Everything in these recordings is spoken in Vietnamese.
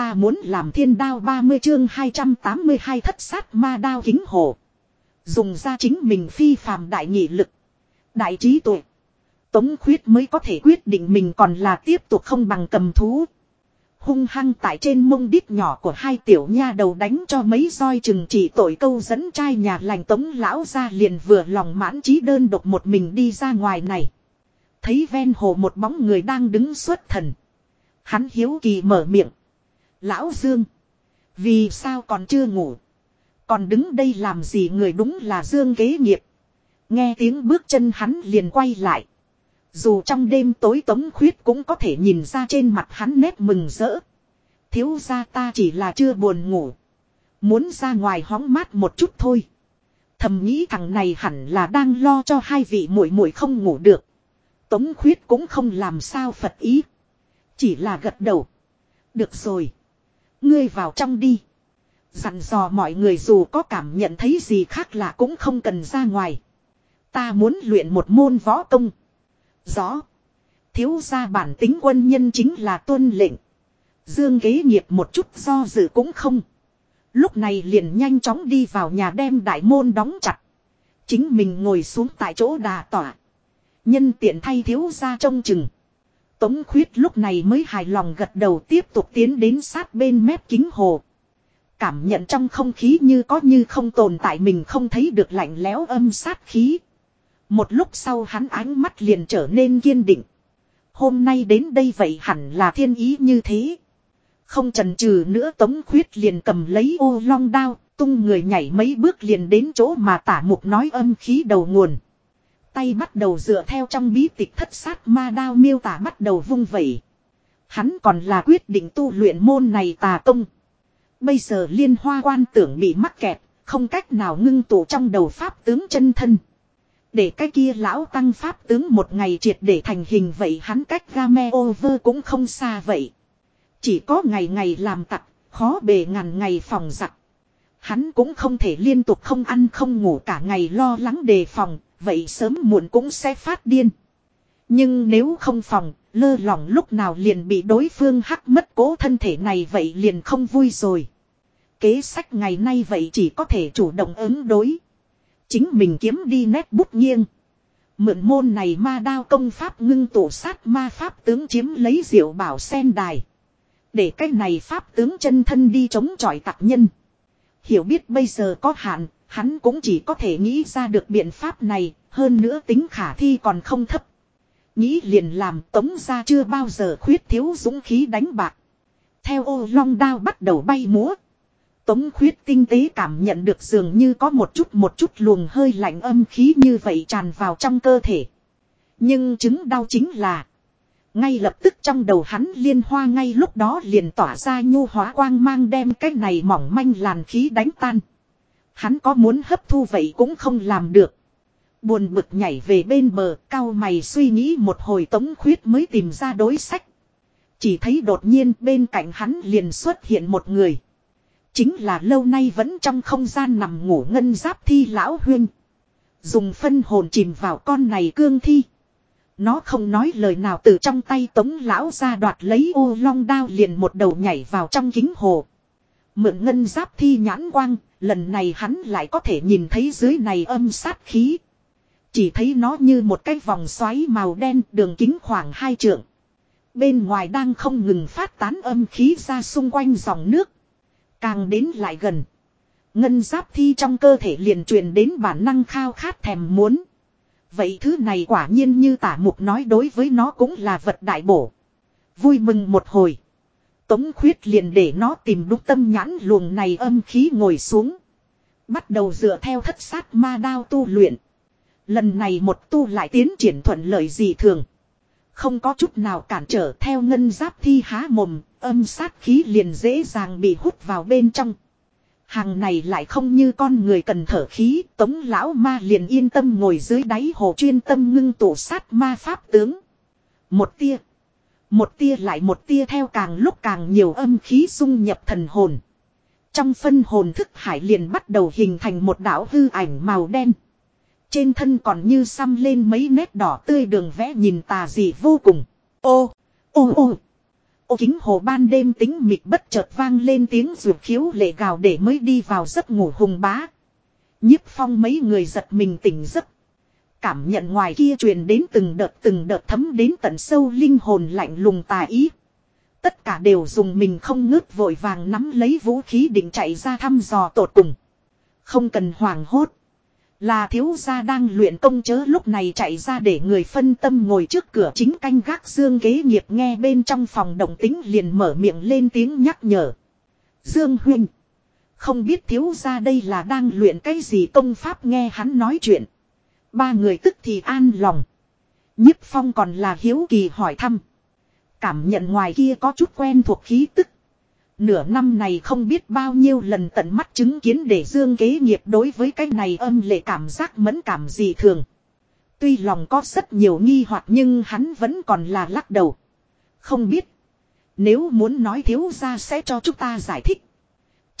Ta muốn làm thiên đao 30 chương 282 thất sát ma đao kính hồ. Dùng ra chính mình phi phàm đại nghị lực. Đại trí tuệ. Tống khuyết mới có thể quyết định mình còn là tiếp tục không bằng cầm thú. Hung hăng tại trên mông đít nhỏ của hai tiểu nha đầu đánh cho mấy roi chừng chỉ tội câu dẫn trai nhà lành tống lão ra liền vừa lòng mãn trí đơn độc một mình đi ra ngoài này. Thấy ven hồ một bóng người đang đứng xuất thần. Hắn hiếu kỳ mở miệng. Lão Dương. Vì sao còn chưa ngủ. Còn đứng đây làm gì người đúng là Dương kế nghiệp. Nghe tiếng bước chân hắn liền quay lại. Dù trong đêm tối tống khuyết cũng có thể nhìn ra trên mặt hắn nét mừng rỡ. Thiếu ra ta chỉ là chưa buồn ngủ. Muốn ra ngoài hóng mát một chút thôi. Thầm nghĩ thằng này hẳn là đang lo cho hai vị muội muội không ngủ được. Tống khuyết cũng không làm sao Phật ý. Chỉ là gật đầu. Được rồi. Ngươi vào trong đi. Dặn dò mọi người dù có cảm nhận thấy gì khác là cũng không cần ra ngoài. Ta muốn luyện một môn võ công. Rõ. Thiếu gia bản tính quân nhân chính là tuân lệnh. Dương kế nghiệp một chút do dự cũng không. Lúc này liền nhanh chóng đi vào nhà đem đại môn đóng chặt. Chính mình ngồi xuống tại chỗ đà tỏa. Nhân tiện thay thiếu gia trông chừng. Tống khuyết lúc này mới hài lòng gật đầu tiếp tục tiến đến sát bên mép kính hồ. Cảm nhận trong không khí như có như không tồn tại mình không thấy được lạnh lẽo âm sát khí. Một lúc sau hắn ánh mắt liền trở nên kiên định. Hôm nay đến đây vậy hẳn là thiên ý như thế. Không chần chừ nữa tống khuyết liền cầm lấy ô long đao, tung người nhảy mấy bước liền đến chỗ mà tả mục nói âm khí đầu nguồn. Tay bắt đầu dựa theo trong bí tịch thất sát ma đao miêu tả bắt đầu vung vẩy. Hắn còn là quyết định tu luyện môn này tà công. Bây giờ liên hoa quan tưởng bị mắc kẹt, không cách nào ngưng tụ trong đầu pháp tướng chân thân. Để cái kia lão tăng pháp tướng một ngày triệt để thành hình vậy hắn cách game over cũng không xa vậy. Chỉ có ngày ngày làm tặc, khó bề ngàn ngày phòng giặc. Hắn cũng không thể liên tục không ăn không ngủ cả ngày lo lắng đề phòng, vậy sớm muộn cũng sẽ phát điên. Nhưng nếu không phòng, lơ lỏng lúc nào liền bị đối phương hắc mất cố thân thể này vậy liền không vui rồi. Kế sách ngày nay vậy chỉ có thể chủ động ứng đối. Chính mình kiếm đi nét bút nghiêng. Mượn môn này ma đao công pháp ngưng tổ sát ma pháp tướng chiếm lấy diệu bảo sen đài. Để cái này pháp tướng chân thân đi chống chọi tặc nhân. Hiểu biết bây giờ có hạn, hắn cũng chỉ có thể nghĩ ra được biện pháp này, hơn nữa tính khả thi còn không thấp. Nghĩ liền làm tống ra chưa bao giờ khuyết thiếu dũng khí đánh bạc. Theo ô long đao bắt đầu bay múa. Tống khuyết tinh tế cảm nhận được dường như có một chút một chút luồng hơi lạnh âm khí như vậy tràn vào trong cơ thể. Nhưng chứng đau chính là. Ngay lập tức trong đầu hắn liên hoa ngay lúc đó liền tỏa ra nhu hóa quang mang đem cái này mỏng manh làn khí đánh tan. Hắn có muốn hấp thu vậy cũng không làm được. Buồn bực nhảy về bên bờ, cao mày suy nghĩ một hồi tống khuyết mới tìm ra đối sách. Chỉ thấy đột nhiên bên cạnh hắn liền xuất hiện một người. Chính là lâu nay vẫn trong không gian nằm ngủ ngân giáp thi lão huyên. Dùng phân hồn chìm vào con này cương thi. Nó không nói lời nào từ trong tay tống lão ra đoạt lấy ô long đao liền một đầu nhảy vào trong kính hồ. Mượn ngân giáp thi nhãn quang, lần này hắn lại có thể nhìn thấy dưới này âm sát khí. Chỉ thấy nó như một cái vòng xoáy màu đen đường kính khoảng hai trượng. Bên ngoài đang không ngừng phát tán âm khí ra xung quanh dòng nước. Càng đến lại gần. Ngân giáp thi trong cơ thể liền truyền đến bản năng khao khát thèm muốn. Vậy thứ này quả nhiên như tả mục nói đối với nó cũng là vật đại bổ. Vui mừng một hồi. Tống khuyết liền để nó tìm đúng tâm nhãn luồng này âm khí ngồi xuống. Bắt đầu dựa theo thất sát ma đao tu luyện. Lần này một tu lại tiến triển thuận lợi gì thường. Không có chút nào cản trở theo ngân giáp thi há mồm, âm sát khí liền dễ dàng bị hút vào bên trong. Hàng này lại không như con người cần thở khí, tống lão ma liền yên tâm ngồi dưới đáy hồ chuyên tâm ngưng tụ sát ma pháp tướng. Một tia, một tia lại một tia theo càng lúc càng nhiều âm khí xung nhập thần hồn. Trong phân hồn thức hải liền bắt đầu hình thành một đảo hư ảnh màu đen. Trên thân còn như xăm lên mấy nét đỏ tươi đường vẽ nhìn tà dị vô cùng. Ô, ô ô, Ô kính hồ ban đêm tính mịt bất chợt vang lên tiếng ruột khiếu lệ gào để mới đi vào giấc ngủ hùng bá. nhiếp phong mấy người giật mình tỉnh giấc. Cảm nhận ngoài kia truyền đến từng đợt từng đợt thấm đến tận sâu linh hồn lạnh lùng tà ý. Tất cả đều dùng mình không ngớt vội vàng nắm lấy vũ khí định chạy ra thăm dò tột cùng. Không cần hoảng hốt. Là thiếu gia đang luyện công chớ lúc này chạy ra để người phân tâm ngồi trước cửa chính canh gác Dương kế nghiệp nghe bên trong phòng động tính liền mở miệng lên tiếng nhắc nhở. Dương huynh. Không biết thiếu gia đây là đang luyện cái gì công pháp nghe hắn nói chuyện. Ba người tức thì an lòng. nhiếp phong còn là hiếu kỳ hỏi thăm. Cảm nhận ngoài kia có chút quen thuộc khí tức. Nửa năm này không biết bao nhiêu lần tận mắt chứng kiến để dương kế nghiệp đối với cái này âm lệ cảm giác mẫn cảm gì thường. Tuy lòng có rất nhiều nghi hoặc nhưng hắn vẫn còn là lắc đầu. Không biết. Nếu muốn nói thiếu gia sẽ cho chúng ta giải thích.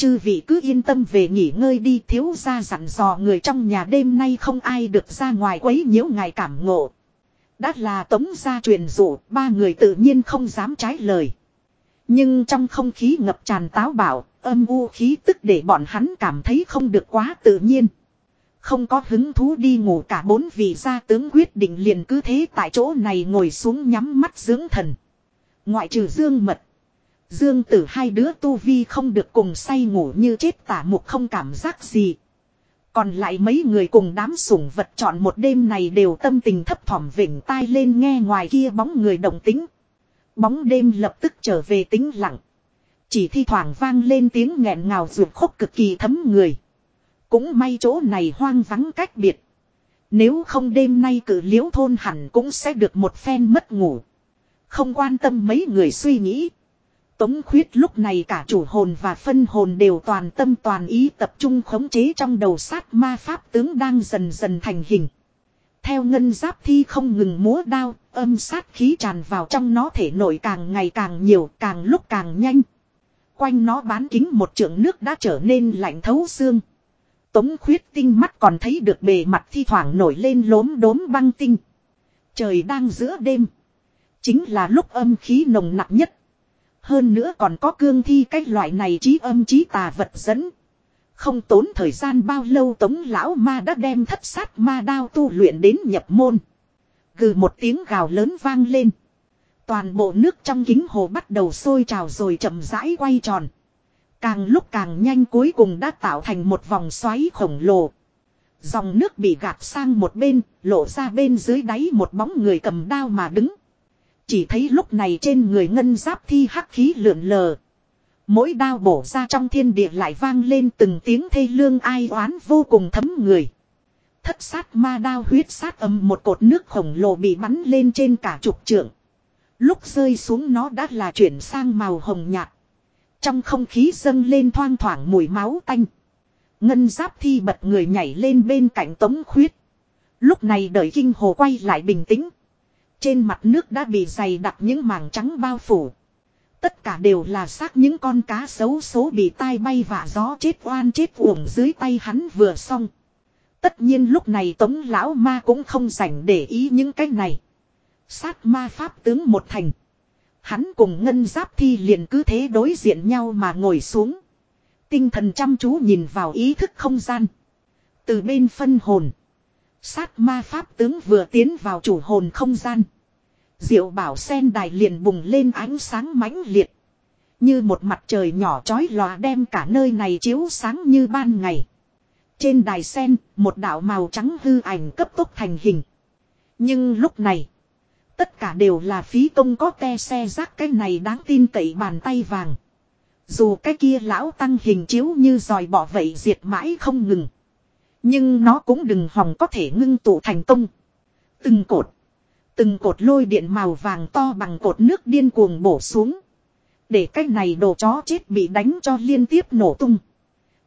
Chư vị cứ yên tâm về nghỉ ngơi đi thiếu gia dặn dò người trong nhà đêm nay không ai được ra ngoài quấy nhiễu ngài cảm ngộ. Đã là tống gia truyền dụ ba người tự nhiên không dám trái lời. Nhưng trong không khí ngập tràn táo bạo, âm u khí tức để bọn hắn cảm thấy không được quá tự nhiên. Không có hứng thú đi ngủ cả bốn vị gia tướng quyết định liền cứ thế tại chỗ này ngồi xuống nhắm mắt dưỡng thần. Ngoại trừ dương mật. Dương tử hai đứa tu vi không được cùng say ngủ như chết tả mục không cảm giác gì. Còn lại mấy người cùng đám sủng vật chọn một đêm này đều tâm tình thấp thỏm vỉnh tai lên nghe ngoài kia bóng người đồng tính. Bóng đêm lập tức trở về tĩnh lặng. Chỉ thi thoảng vang lên tiếng nghẹn ngào ruột khúc cực kỳ thấm người. Cũng may chỗ này hoang vắng cách biệt. Nếu không đêm nay cử liễu thôn hẳn cũng sẽ được một phen mất ngủ. Không quan tâm mấy người suy nghĩ. Tống khuyết lúc này cả chủ hồn và phân hồn đều toàn tâm toàn ý tập trung khống chế trong đầu sát ma pháp tướng đang dần dần thành hình. Theo ngân giáp thi không ngừng múa đao, âm sát khí tràn vào trong nó thể nội càng ngày càng nhiều, càng lúc càng nhanh. Quanh nó bán kính một trượng nước đã trở nên lạnh thấu xương. Tống khuyết tinh mắt còn thấy được bề mặt thi thoảng nổi lên lốm đốm băng tinh. Trời đang giữa đêm. Chính là lúc âm khí nồng nặng nhất. Hơn nữa còn có cương thi cách loại này trí âm trí tà vật dẫn. Không tốn thời gian bao lâu tống lão ma đã đem thất sát ma đao tu luyện đến nhập môn. Gừ một tiếng gào lớn vang lên. Toàn bộ nước trong kính hồ bắt đầu sôi trào rồi chậm rãi quay tròn. Càng lúc càng nhanh cuối cùng đã tạo thành một vòng xoáy khổng lồ. Dòng nước bị gạt sang một bên, lộ ra bên dưới đáy một bóng người cầm đao mà đứng. Chỉ thấy lúc này trên người ngân giáp thi hắc khí lượn lờ. Mỗi đao bổ ra trong thiên địa lại vang lên từng tiếng thê lương ai oán vô cùng thấm người. Thất sát ma đao huyết sát âm một cột nước khổng lồ bị bắn lên trên cả trục trượng. Lúc rơi xuống nó đã là chuyển sang màu hồng nhạt. Trong không khí dâng lên thoang thoảng mùi máu tanh. Ngân giáp thi bật người nhảy lên bên cạnh tống khuyết. Lúc này đợi kinh hồ quay lại bình tĩnh. Trên mặt nước đã bị dày đặc những mảng trắng bao phủ. Tất cả đều là xác những con cá xấu số bị tai bay vạ gió chết oan chết uổng dưới tay hắn vừa xong. Tất nhiên lúc này tống lão ma cũng không rảnh để ý những cái này. Sát ma pháp tướng một thành. Hắn cùng ngân giáp thi liền cứ thế đối diện nhau mà ngồi xuống. Tinh thần chăm chú nhìn vào ý thức không gian. Từ bên phân hồn. Sát ma pháp tướng vừa tiến vào chủ hồn không gian. Diệu bảo sen đài liền bùng lên ánh sáng mãnh liệt. Như một mặt trời nhỏ chói lòa đem cả nơi này chiếu sáng như ban ngày. Trên đài sen, một đạo màu trắng hư ảnh cấp tốc thành hình. Nhưng lúc này, tất cả đều là phí công có te xe rác cái này đáng tin cậy bàn tay vàng. Dù cái kia lão tăng hình chiếu như dòi bỏ vậy diệt mãi không ngừng. Nhưng nó cũng đừng hòng có thể ngưng tụ thành công. Từng cột. Từng cột lôi điện màu vàng to bằng cột nước điên cuồng bổ xuống. Để cái này đồ chó chết bị đánh cho liên tiếp nổ tung.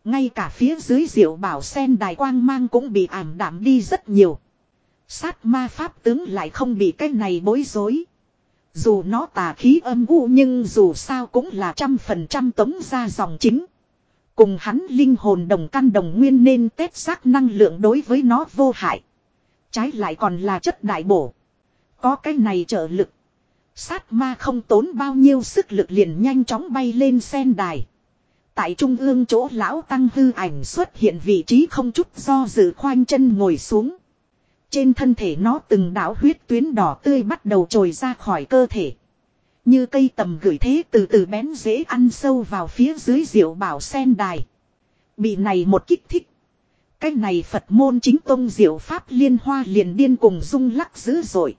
Ngay cả phía dưới diệu bảo sen đài quang mang cũng bị ảm đạm đi rất nhiều. Sát ma pháp tướng lại không bị cái này bối rối. Dù nó tà khí âm u nhưng dù sao cũng là trăm phần trăm tống ra dòng chính. Cùng hắn linh hồn đồng căn đồng nguyên nên tết xác năng lượng đối với nó vô hại. Trái lại còn là chất đại bổ. Có cái này trợ lực. Sát ma không tốn bao nhiêu sức lực liền nhanh chóng bay lên sen đài. Tại trung ương chỗ lão tăng hư ảnh xuất hiện vị trí không chút do dự khoanh chân ngồi xuống. Trên thân thể nó từng đảo huyết tuyến đỏ tươi bắt đầu trồi ra khỏi cơ thể. Như cây tầm gửi thế từ từ bén dễ ăn sâu vào phía dưới diệu bảo sen đài. Bị này một kích thích. Cái này Phật môn chính tông diệu pháp liên hoa liền điên cùng rung lắc dữ dội.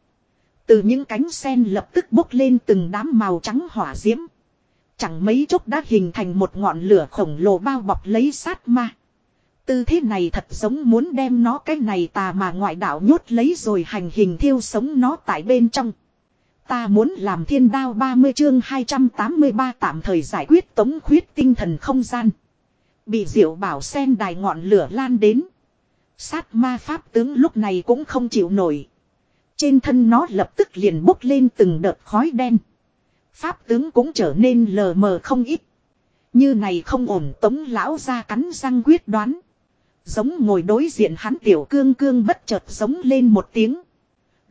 Từ những cánh sen lập tức bốc lên từng đám màu trắng hỏa diễm. Chẳng mấy chốc đã hình thành một ngọn lửa khổng lồ bao bọc lấy sát ma. Tư thế này thật giống muốn đem nó cái này tà mà ngoại đạo nhốt lấy rồi hành hình thiêu sống nó tại bên trong. Ta muốn làm thiên đao 30 chương 283 tạm thời giải quyết tống khuyết tinh thần không gian. Bị diệu bảo sen đài ngọn lửa lan đến. Sát ma pháp tướng lúc này cũng không chịu nổi. Trên thân nó lập tức liền bốc lên từng đợt khói đen. Pháp tướng cũng trở nên lờ mờ không ít. Như này không ổn tống lão ra cắn răng quyết đoán. Giống ngồi đối diện hắn tiểu cương cương bất chợt giống lên một tiếng.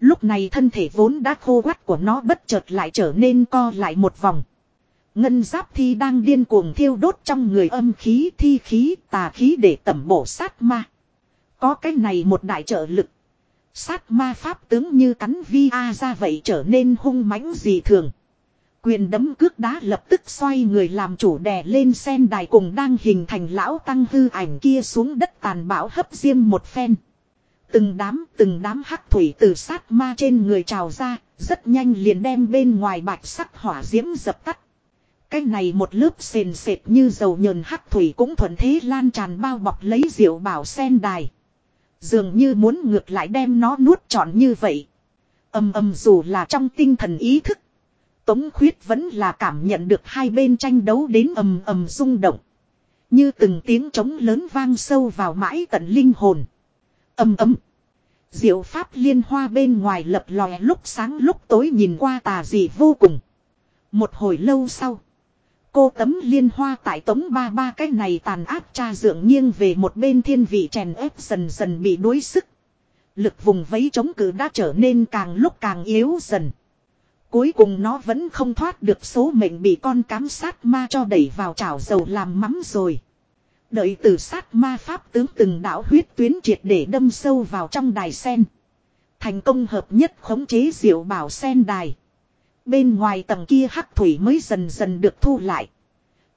Lúc này thân thể vốn đã khô quắt của nó bất chợt lại trở nên co lại một vòng. Ngân giáp thi đang điên cuồng thiêu đốt trong người âm khí, thi khí, tà khí để tẩm bổ sát ma. Có cái này một đại trợ lực. Sát ma pháp tướng như cắn vi a ra vậy trở nên hung mãnh dị thường. Quyền đấm cước đá lập tức xoay người làm chủ đè lên sen đài cùng đang hình thành lão tăng hư ảnh kia xuống đất tàn bạo hấp diêm một phen. Từng đám từng đám hắc thủy từ sát ma trên người trào ra, rất nhanh liền đem bên ngoài bạch sắc hỏa diễm dập tắt. Cái này một lớp sền sệt như dầu nhờn hắc thủy cũng thuận thế lan tràn bao bọc lấy diệu bảo sen đài. Dường như muốn ngược lại đem nó nuốt trọn như vậy. âm âm dù là trong tinh thần ý thức. Tống khuyết vẫn là cảm nhận được hai bên tranh đấu đến ầm ầm rung động. Như từng tiếng trống lớn vang sâu vào mãi tận linh hồn. Âm ấm. Diệu pháp liên hoa bên ngoài lập lòe lúc sáng lúc tối nhìn qua tà dị vô cùng. Một hồi lâu sau. Cô tấm liên hoa tại tống ba ba cái này tàn áp cha dượng nghiêng về một bên thiên vị chèn ép dần dần bị đuối sức. Lực vùng vấy chống cự đã trở nên càng lúc càng yếu dần. Cuối cùng nó vẫn không thoát được số mệnh bị con cám sát ma cho đẩy vào chảo dầu làm mắm rồi. Đợi từ sát ma pháp tướng từng đảo huyết tuyến triệt để đâm sâu vào trong đài sen. Thành công hợp nhất khống chế diệu bảo sen đài. Bên ngoài tầng kia hắc thủy mới dần dần được thu lại.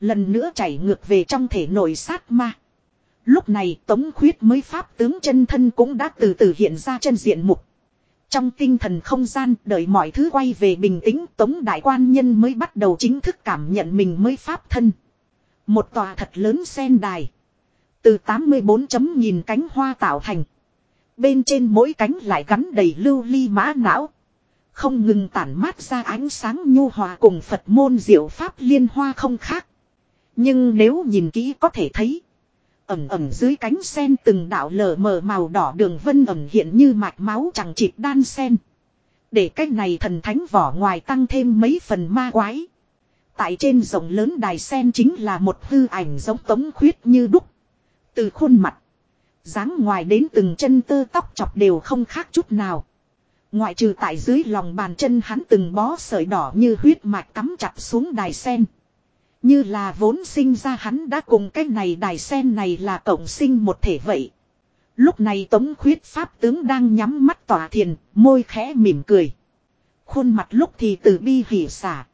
Lần nữa chảy ngược về trong thể nội sát ma. Lúc này tống khuyết mới pháp tướng chân thân cũng đã từ từ hiện ra chân diện mục. Trong tinh thần không gian, đợi mọi thứ quay về bình tĩnh, tống đại quan nhân mới bắt đầu chính thức cảm nhận mình mới pháp thân. Một tòa thật lớn sen đài. Từ 84 chấm nhìn cánh hoa tạo thành. Bên trên mỗi cánh lại gắn đầy lưu ly mã não. Không ngừng tản mát ra ánh sáng nhu hòa cùng Phật môn diệu pháp liên hoa không khác. Nhưng nếu nhìn kỹ có thể thấy. Ẩm ẩm dưới cánh sen từng đạo lờ mờ màu đỏ đường vân ẩm hiện như mạch máu chẳng chịt đan sen. Để cách này thần thánh vỏ ngoài tăng thêm mấy phần ma quái. Tại trên rộng lớn đài sen chính là một hư ảnh giống tống khuyết như đúc. Từ khuôn mặt. dáng ngoài đến từng chân tơ tóc chọc đều không khác chút nào. Ngoại trừ tại dưới lòng bàn chân hắn từng bó sợi đỏ như huyết mạch cắm chặt xuống đài sen. Như là vốn sinh ra hắn đã cùng cái này đài sen này là cộng sinh một thể vậy. Lúc này tống khuyết pháp tướng đang nhắm mắt tỏa thiền, môi khẽ mỉm cười. Khuôn mặt lúc thì từ bi hỉ xả.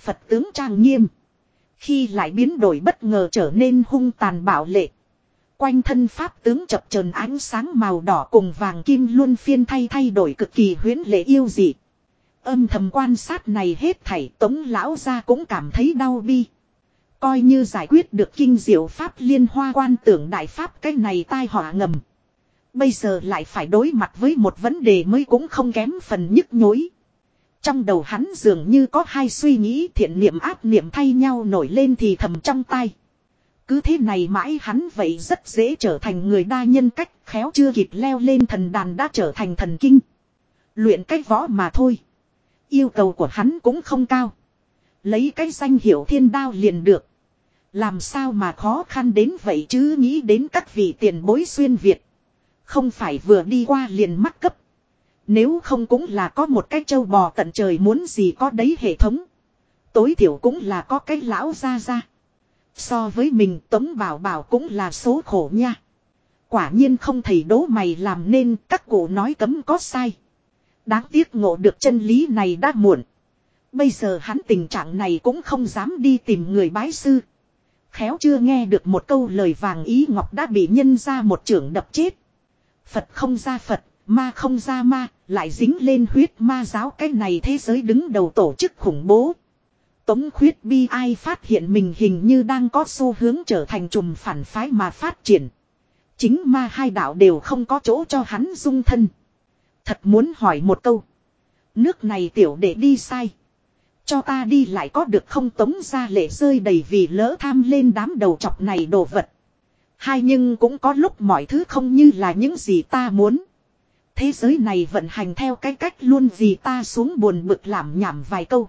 Phật tướng trang nghiêm. Khi lại biến đổi bất ngờ trở nên hung tàn bạo lệ. Quanh thân pháp tướng chập trần ánh sáng màu đỏ cùng vàng kim luôn phiên thay thay đổi cực kỳ huyến lệ yêu dị. Âm thầm quan sát này hết thảy, tống lão ra cũng cảm thấy đau bi. Coi như giải quyết được kinh diệu pháp liên hoa quan tưởng đại pháp, cái này tai họa ngầm. Bây giờ lại phải đối mặt với một vấn đề mới cũng không kém phần nhức nhối. Trong đầu hắn dường như có hai suy nghĩ thiện niệm ác niệm thay nhau nổi lên thì thầm trong tay. Cứ thế này mãi hắn vậy rất dễ trở thành người đa nhân cách, khéo chưa kịp leo lên thần đàn đã trở thành thần kinh. Luyện cách võ mà thôi. Yêu cầu của hắn cũng không cao. Lấy cái danh hiệu thiên đao liền được. Làm sao mà khó khăn đến vậy chứ nghĩ đến các vị tiền bối xuyên Việt. Không phải vừa đi qua liền mắc cấp. Nếu không cũng là có một cái châu bò tận trời muốn gì có đấy hệ thống. Tối thiểu cũng là có cái lão ra ra. So với mình Tống Bảo Bảo cũng là số khổ nha. Quả nhiên không thầy đố mày làm nên các cụ nói cấm có sai. Đáng tiếc ngộ được chân lý này đã muộn. Bây giờ hắn tình trạng này cũng không dám đi tìm người bái sư. Khéo chưa nghe được một câu lời vàng ý ngọc đã bị nhân ra một trưởng đập chết. Phật không ra Phật, ma không ra ma, lại dính lên huyết ma giáo cái này thế giới đứng đầu tổ chức khủng bố. Tống khuyết bi ai phát hiện mình hình như đang có xu hướng trở thành trùm phản phái mà phát triển. Chính ma hai đạo đều không có chỗ cho hắn dung thân. Thật muốn hỏi một câu. Nước này tiểu để đi sai. Cho ta đi lại có được không tống ra lệ rơi đầy vì lỡ tham lên đám đầu chọc này đồ vật. Hai nhưng cũng có lúc mọi thứ không như là những gì ta muốn. Thế giới này vận hành theo cái cách luôn gì ta xuống buồn bực làm nhảm vài câu.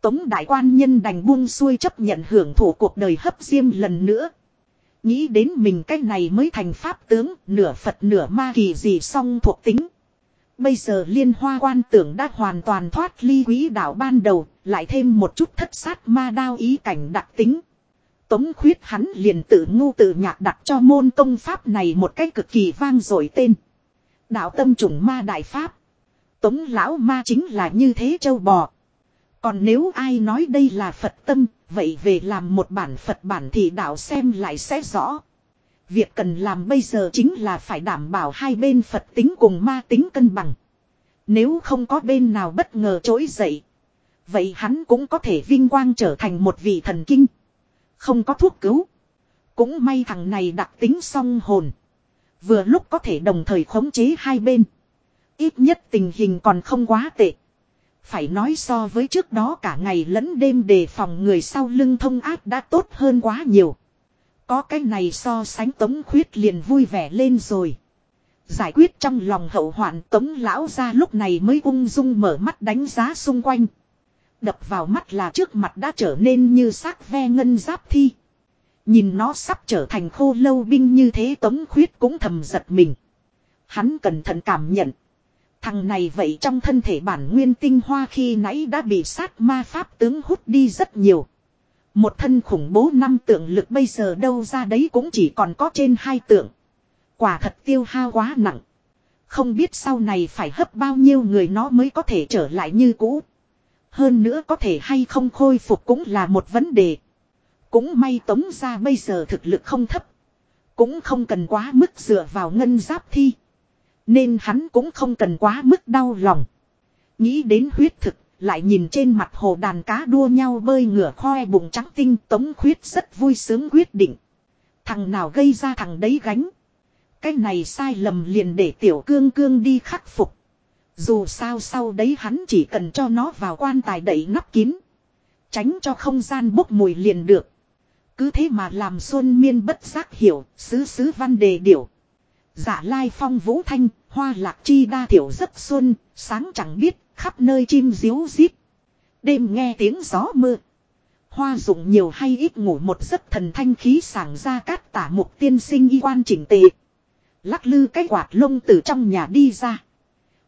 Tống đại quan nhân đành buông xuôi chấp nhận hưởng thụ cuộc đời hấp diêm lần nữa. Nghĩ đến mình cái này mới thành pháp tướng, nửa Phật nửa ma kỳ gì song thuộc tính. Bây giờ liên hoa quan tưởng đã hoàn toàn thoát ly quý đạo ban đầu, lại thêm một chút thất sát ma đao ý cảnh đặc tính. Tống khuyết hắn liền tự ngu tự nhạc đặt cho môn công pháp này một cách cực kỳ vang dội tên. Đạo tâm trùng ma đại pháp. Tống lão ma chính là như thế châu bò. Còn nếu ai nói đây là Phật tâm, vậy về làm một bản Phật bản thì đạo xem lại sẽ rõ. Việc cần làm bây giờ chính là phải đảm bảo hai bên Phật tính cùng ma tính cân bằng. Nếu không có bên nào bất ngờ trỗi dậy. Vậy hắn cũng có thể vinh quang trở thành một vị thần kinh. Không có thuốc cứu. Cũng may thằng này đặc tính song hồn. Vừa lúc có thể đồng thời khống chế hai bên. Ít nhất tình hình còn không quá tệ. Phải nói so với trước đó cả ngày lẫn đêm đề phòng người sau lưng thông ác đã tốt hơn quá nhiều. Có cái này so sánh tống khuyết liền vui vẻ lên rồi. Giải quyết trong lòng hậu hoạn tống lão ra lúc này mới ung dung mở mắt đánh giá xung quanh. Đập vào mắt là trước mặt đã trở nên như xác ve ngân giáp thi. Nhìn nó sắp trở thành khô lâu binh như thế tống khuyết cũng thầm giật mình. Hắn cẩn thận cảm nhận. Thằng này vậy trong thân thể bản nguyên tinh hoa khi nãy đã bị sát ma pháp tướng hút đi rất nhiều. Một thân khủng bố năm tượng lực bây giờ đâu ra đấy cũng chỉ còn có trên hai tượng. Quả thật tiêu hao quá nặng. Không biết sau này phải hấp bao nhiêu người nó mới có thể trở lại như cũ. Hơn nữa có thể hay không khôi phục cũng là một vấn đề. Cũng may tống ra bây giờ thực lực không thấp. Cũng không cần quá mức dựa vào ngân giáp thi. Nên hắn cũng không cần quá mức đau lòng. Nghĩ đến huyết thực, lại nhìn trên mặt hồ đàn cá đua nhau bơi ngửa khoe bụng trắng tinh tống khuyết rất vui sướng quyết định. Thằng nào gây ra thằng đấy gánh. Cái này sai lầm liền để tiểu cương cương đi khắc phục. Dù sao sau đấy hắn chỉ cần cho nó vào quan tài đẩy nắp kín. Tránh cho không gian bốc mùi liền được. Cứ thế mà làm xuân miên bất giác hiểu, sứ sứ văn đề điểu. Giả lai phong vũ thanh, hoa lạc chi đa thiểu rất xuân, sáng chẳng biết, khắp nơi chim diếu díp. Đêm nghe tiếng gió mưa. Hoa dụng nhiều hay ít ngủ một giấc thần thanh khí sảng ra cát tả mục tiên sinh y quan chỉnh tề. Lắc lư cái quạt lông từ trong nhà đi ra.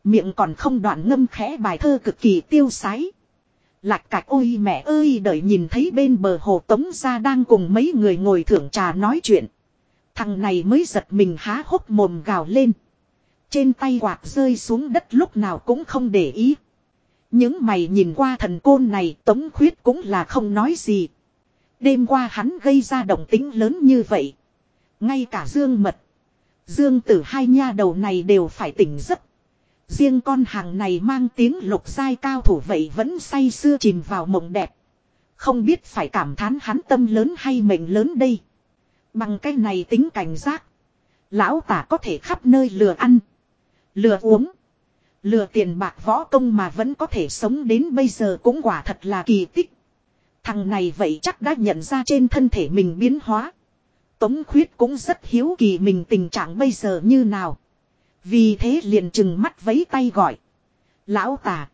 Miệng còn không đoạn ngâm khẽ bài thơ cực kỳ tiêu sái. Lạc cạch ôi mẹ ơi, đợi nhìn thấy bên bờ hồ tống ra đang cùng mấy người ngồi thưởng trà nói chuyện. Thằng này mới giật mình há hốc mồm gào lên. Trên tay quạt rơi xuống đất lúc nào cũng không để ý. Những mày nhìn qua thần côn này, tống khuyết cũng là không nói gì. Đêm qua hắn gây ra động tính lớn như vậy. Ngay cả dương mật. Dương tử hai nha đầu này đều phải tỉnh giấc. Riêng con hàng này mang tiếng lục giai cao thủ vậy vẫn say sưa chìm vào mộng đẹp. Không biết phải cảm thán hắn tâm lớn hay mệnh lớn đây. Bằng cái này tính cảnh giác. Lão tả có thể khắp nơi lừa ăn. Lừa uống. Lừa tiền bạc võ công mà vẫn có thể sống đến bây giờ cũng quả thật là kỳ tích. Thằng này vậy chắc đã nhận ra trên thân thể mình biến hóa. Tống khuyết cũng rất hiếu kỳ mình tình trạng bây giờ như nào. Vì thế liền chừng mắt vấy tay gọi. Lão tà.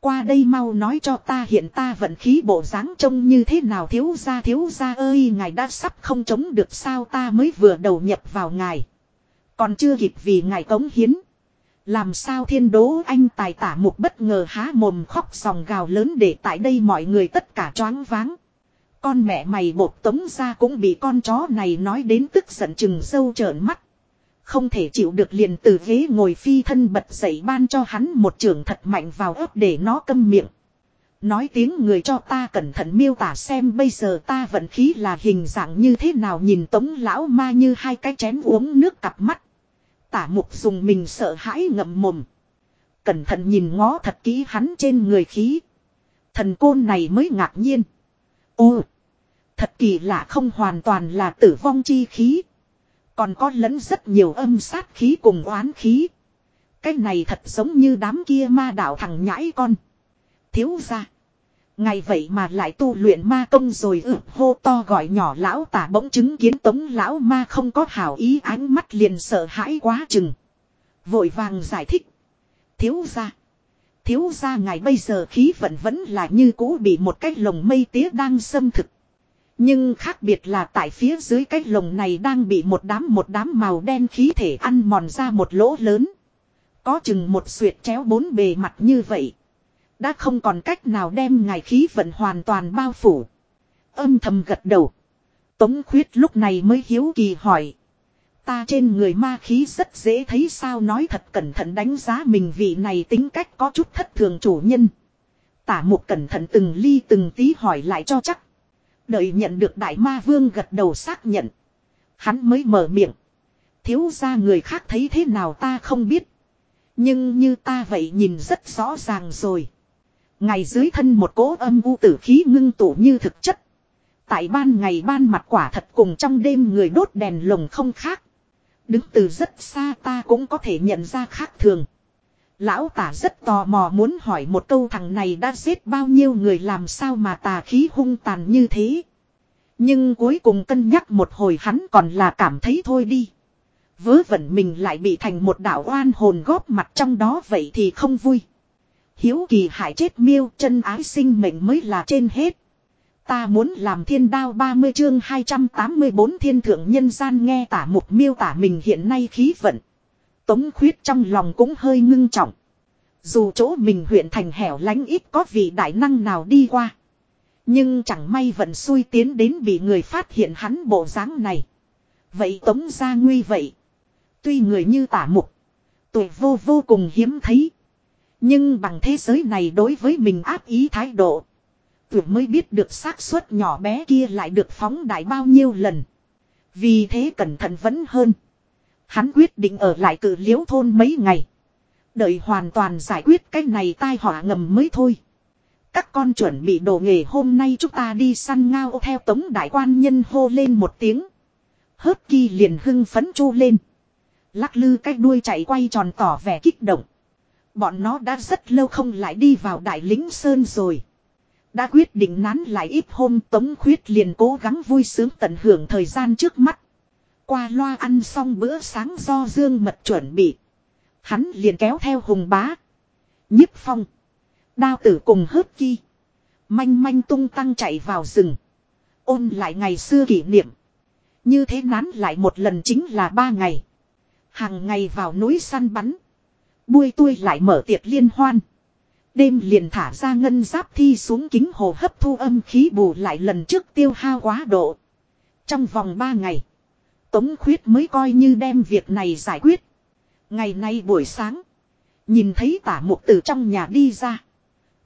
Qua đây mau nói cho ta hiện ta vận khí bộ dáng trông như thế nào thiếu gia thiếu gia ơi, ngài đã sắp không chống được sao ta mới vừa đầu nhập vào ngài. Còn chưa kịp vì ngài cống hiến. Làm sao thiên đố anh tài tả một bất ngờ há mồm khóc sòng gào lớn để tại đây mọi người tất cả choáng váng. Con mẹ mày bột tống ra cũng bị con chó này nói đến tức giận chừng sâu trợn mắt. Không thể chịu được liền từ ghế ngồi phi thân bật dậy ban cho hắn một trường thật mạnh vào ớt để nó câm miệng. Nói tiếng người cho ta cẩn thận miêu tả xem bây giờ ta vận khí là hình dạng như thế nào nhìn tống lão ma như hai cái chén uống nước cặp mắt. Tả mục dùng mình sợ hãi ngậm mồm. Cẩn thận nhìn ngó thật kỹ hắn trên người khí. Thần côn này mới ngạc nhiên. Ô! Thật kỳ lạ không hoàn toàn là tử vong chi khí. Còn có lẫn rất nhiều âm sát khí cùng oán khí. Cái này thật giống như đám kia ma đạo thằng nhãi con. Thiếu ra. Ngày vậy mà lại tu luyện ma công rồi ư? hô to gọi nhỏ lão tả bỗng chứng kiến tống lão ma không có hảo ý ánh mắt liền sợ hãi quá chừng. Vội vàng giải thích. Thiếu ra. Thiếu ra ngày bây giờ khí vận vẫn là như cũ bị một cái lồng mây tía đang xâm thực. Nhưng khác biệt là tại phía dưới cái lồng này đang bị một đám một đám màu đen khí thể ăn mòn ra một lỗ lớn. Có chừng một suyệt chéo bốn bề mặt như vậy. Đã không còn cách nào đem ngài khí vận hoàn toàn bao phủ. Âm thầm gật đầu. Tống khuyết lúc này mới hiếu kỳ hỏi. Ta trên người ma khí rất dễ thấy sao nói thật cẩn thận đánh giá mình vị này tính cách có chút thất thường chủ nhân. Tả một cẩn thận từng ly từng tí hỏi lại cho chắc. Đợi nhận được đại ma vương gật đầu xác nhận. Hắn mới mở miệng. Thiếu ra người khác thấy thế nào ta không biết. Nhưng như ta vậy nhìn rất rõ ràng rồi. Ngày dưới thân một cỗ âm u tử khí ngưng tụ như thực chất. Tại ban ngày ban mặt quả thật cùng trong đêm người đốt đèn lồng không khác. Đứng từ rất xa ta cũng có thể nhận ra khác thường. Lão tả rất tò mò muốn hỏi một câu thằng này đã giết bao nhiêu người làm sao mà tà khí hung tàn như thế. Nhưng cuối cùng cân nhắc một hồi hắn còn là cảm thấy thôi đi. Vớ vẩn mình lại bị thành một đạo oan hồn góp mặt trong đó vậy thì không vui. Hiếu kỳ hại chết miêu chân ái sinh mệnh mới là trên hết. Ta muốn làm thiên đao 30 chương 284 thiên thượng nhân gian nghe tả mục miêu tả mình hiện nay khí vận. Tống khuyết trong lòng cũng hơi ngưng trọng. Dù chỗ mình huyện thành hẻo lánh ít có vị đại năng nào đi qua. Nhưng chẳng may vẫn xui tiến đến bị người phát hiện hắn bộ dáng này. Vậy tống ra nguy vậy. Tuy người như tả mục. Tuổi vô vô cùng hiếm thấy. Nhưng bằng thế giới này đối với mình áp ý thái độ. Tuổi mới biết được xác suất nhỏ bé kia lại được phóng đại bao nhiêu lần. Vì thế cẩn thận vẫn hơn. Hắn quyết định ở lại cử liễu thôn mấy ngày. Đợi hoàn toàn giải quyết cái này tai họa ngầm mới thôi. Các con chuẩn bị đồ nghề hôm nay chúng ta đi săn ngao theo tống đại quan nhân hô lên một tiếng. Hớt kỳ liền hưng phấn chu lên. Lắc lư cái đuôi chạy quay tròn tỏ vẻ kích động. Bọn nó đã rất lâu không lại đi vào đại lính sơn rồi. Đã quyết định nán lại ít hôm tống khuyết liền cố gắng vui sướng tận hưởng thời gian trước mắt. Qua loa ăn xong bữa sáng do dương mật chuẩn bị. Hắn liền kéo theo hùng bá. nhiếp phong. Đao tử cùng hớt chi. Manh manh tung tăng chạy vào rừng. Ôn lại ngày xưa kỷ niệm. Như thế nán lại một lần chính là ba ngày. Hàng ngày vào núi săn bắn. Bui tui lại mở tiệc liên hoan. Đêm liền thả ra ngân giáp thi xuống kính hồ hấp thu âm khí bù lại lần trước tiêu hao quá độ. Trong vòng ba ngày. Tống khuyết mới coi như đem việc này giải quyết. Ngày nay buổi sáng. Nhìn thấy tả mục từ trong nhà đi ra.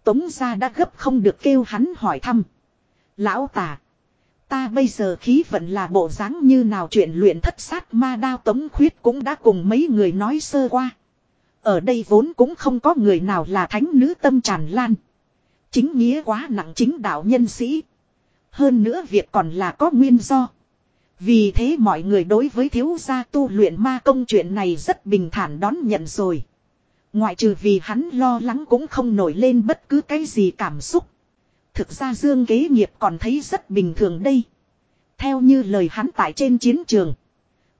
Tống ra đã gấp không được kêu hắn hỏi thăm. Lão tả. Ta bây giờ khí vận là bộ dáng như nào chuyện luyện thất sát ma đao tống khuyết cũng đã cùng mấy người nói sơ qua. Ở đây vốn cũng không có người nào là thánh nữ tâm tràn lan. Chính nghĩa quá nặng chính đạo nhân sĩ. Hơn nữa việc còn là có nguyên do. Vì thế mọi người đối với thiếu gia tu luyện ma công chuyện này rất bình thản đón nhận rồi. Ngoại trừ vì hắn lo lắng cũng không nổi lên bất cứ cái gì cảm xúc. Thực ra Dương kế nghiệp còn thấy rất bình thường đây. Theo như lời hắn tại trên chiến trường.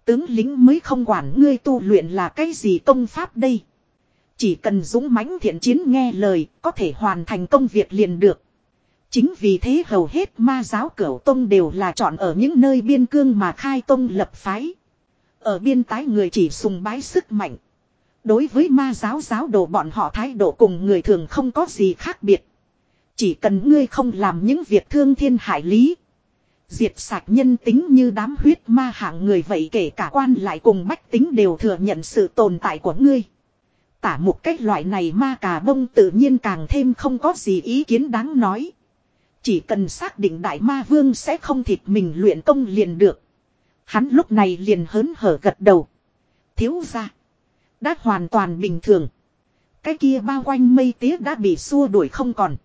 Tướng lính mới không quản ngươi tu luyện là cái gì công pháp đây. Chỉ cần dũng mãnh thiện chiến nghe lời, có thể hoàn thành công việc liền được. Chính vì thế hầu hết ma giáo cửu tông đều là chọn ở những nơi biên cương mà khai tông lập phái. Ở biên tái người chỉ sùng bái sức mạnh. Đối với ma giáo giáo đồ bọn họ thái độ cùng người thường không có gì khác biệt. Chỉ cần ngươi không làm những việc thương thiên hại lý. Diệt sạch nhân tính như đám huyết ma hạng người vậy kể cả quan lại cùng bách tính đều thừa nhận sự tồn tại của ngươi. Tả một cách loại này ma cà bông tự nhiên càng thêm không có gì ý kiến đáng nói. Chỉ cần xác định đại ma vương sẽ không thịt mình luyện công liền được. Hắn lúc này liền hớn hở gật đầu. Thiếu ra. Đã hoàn toàn bình thường. Cái kia bao quanh mây tía đã bị xua đuổi không còn.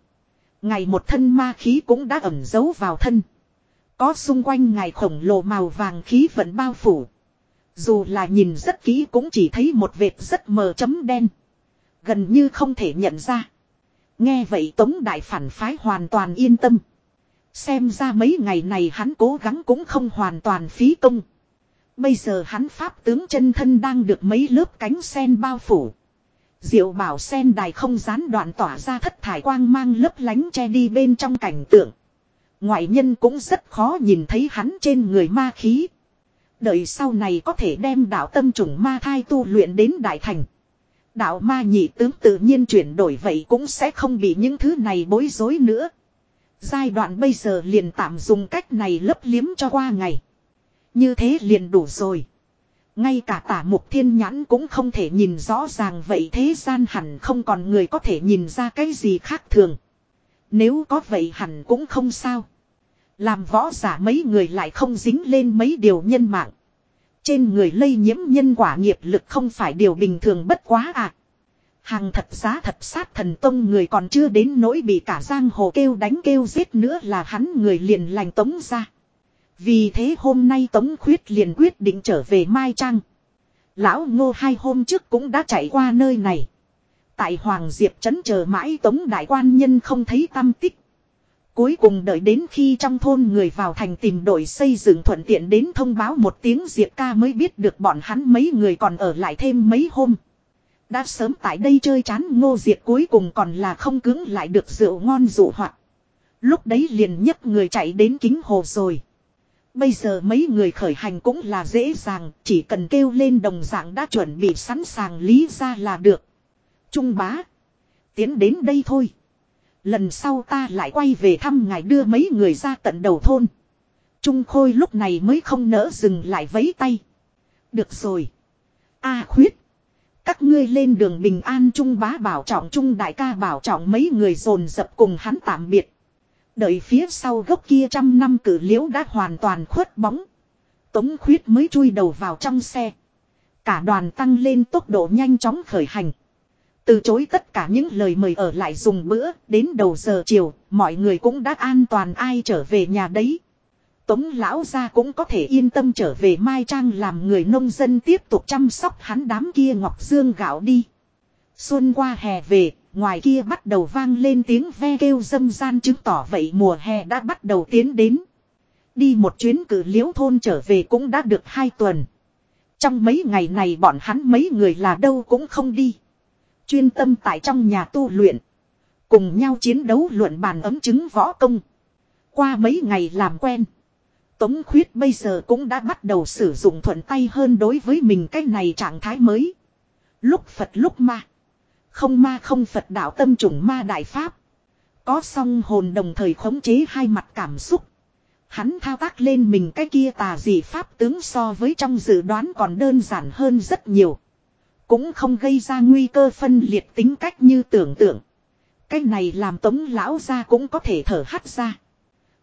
Ngày một thân ma khí cũng đã ẩn giấu vào thân. Có xung quanh ngài khổng lồ màu vàng khí vẫn bao phủ. Dù là nhìn rất kỹ cũng chỉ thấy một vệt rất mờ chấm đen. Gần như không thể nhận ra. Nghe vậy Tống Đại phản phái hoàn toàn yên tâm. Xem ra mấy ngày này hắn cố gắng cũng không hoàn toàn phí công. Bây giờ hắn pháp tướng chân thân đang được mấy lớp cánh sen bao phủ. Diệu bảo sen đài không gián đoạn tỏa ra thất thải quang mang lấp lánh che đi bên trong cảnh tượng. Ngoại nhân cũng rất khó nhìn thấy hắn trên người ma khí. Đợi sau này có thể đem đạo tâm trùng ma thai tu luyện đến đại thành. Đạo ma nhị tướng tự nhiên chuyển đổi vậy cũng sẽ không bị những thứ này bối rối nữa. Giai đoạn bây giờ liền tạm dùng cách này lấp liếm cho qua ngày. Như thế liền đủ rồi. Ngay cả tả mục thiên nhãn cũng không thể nhìn rõ ràng vậy thế gian hẳn không còn người có thể nhìn ra cái gì khác thường. Nếu có vậy hẳn cũng không sao. Làm võ giả mấy người lại không dính lên mấy điều nhân mạng. Trên người lây nhiễm nhân quả nghiệp lực không phải điều bình thường bất quá à. Hàng thật giá thật sát thần tông người còn chưa đến nỗi bị cả giang hồ kêu đánh kêu giết nữa là hắn người liền lành tống ra. Vì thế hôm nay tống khuyết liền quyết định trở về Mai Trang. Lão ngô hai hôm trước cũng đã chạy qua nơi này. Tại Hoàng Diệp trấn chờ mãi tống đại quan nhân không thấy tâm tích. Cuối cùng đợi đến khi trong thôn người vào thành tìm đội xây dựng thuận tiện đến thông báo một tiếng Diệp ca mới biết được bọn hắn mấy người còn ở lại thêm mấy hôm. Đã sớm tại đây chơi chán ngô diệt cuối cùng còn là không cứng lại được rượu ngon dụ hoạt. Lúc đấy liền nhấc người chạy đến kính hồ rồi. Bây giờ mấy người khởi hành cũng là dễ dàng, chỉ cần kêu lên đồng dạng đã chuẩn bị sẵn sàng lý ra là được. Trung bá. Tiến đến đây thôi. Lần sau ta lại quay về thăm ngài đưa mấy người ra tận đầu thôn. Trung Khôi lúc này mới không nỡ dừng lại vấy tay. Được rồi. A khuyết. Các ngươi lên đường bình an Trung bá bảo trọng Trung đại ca bảo trọng mấy người dồn dập cùng hắn tạm biệt. Đợi phía sau gốc kia trăm năm cử liễu đã hoàn toàn khuất bóng. Tống khuyết mới chui đầu vào trong xe. Cả đoàn tăng lên tốc độ nhanh chóng khởi hành. Từ chối tất cả những lời mời ở lại dùng bữa, đến đầu giờ chiều, mọi người cũng đã an toàn ai trở về nhà đấy. Tống lão gia cũng có thể yên tâm trở về Mai Trang làm người nông dân tiếp tục chăm sóc hắn đám kia ngọc dương gạo đi. Xuân qua hè về, ngoài kia bắt đầu vang lên tiếng ve kêu dâm gian chứng tỏ vậy mùa hè đã bắt đầu tiến đến. Đi một chuyến cử liễu thôn trở về cũng đã được hai tuần. Trong mấy ngày này bọn hắn mấy người là đâu cũng không đi. Chuyên tâm tại trong nhà tu luyện. Cùng nhau chiến đấu luận bàn ấm chứng võ công. Qua mấy ngày làm quen. Tống khuyết bây giờ cũng đã bắt đầu sử dụng thuận tay hơn đối với mình cái này trạng thái mới. Lúc Phật lúc ma. Không ma không Phật đạo tâm trùng ma đại pháp. Có song hồn đồng thời khống chế hai mặt cảm xúc. Hắn thao tác lên mình cái kia tà dị pháp tướng so với trong dự đoán còn đơn giản hơn rất nhiều. Cũng không gây ra nguy cơ phân liệt tính cách như tưởng tượng. Cái này làm tống lão ra cũng có thể thở hắt ra.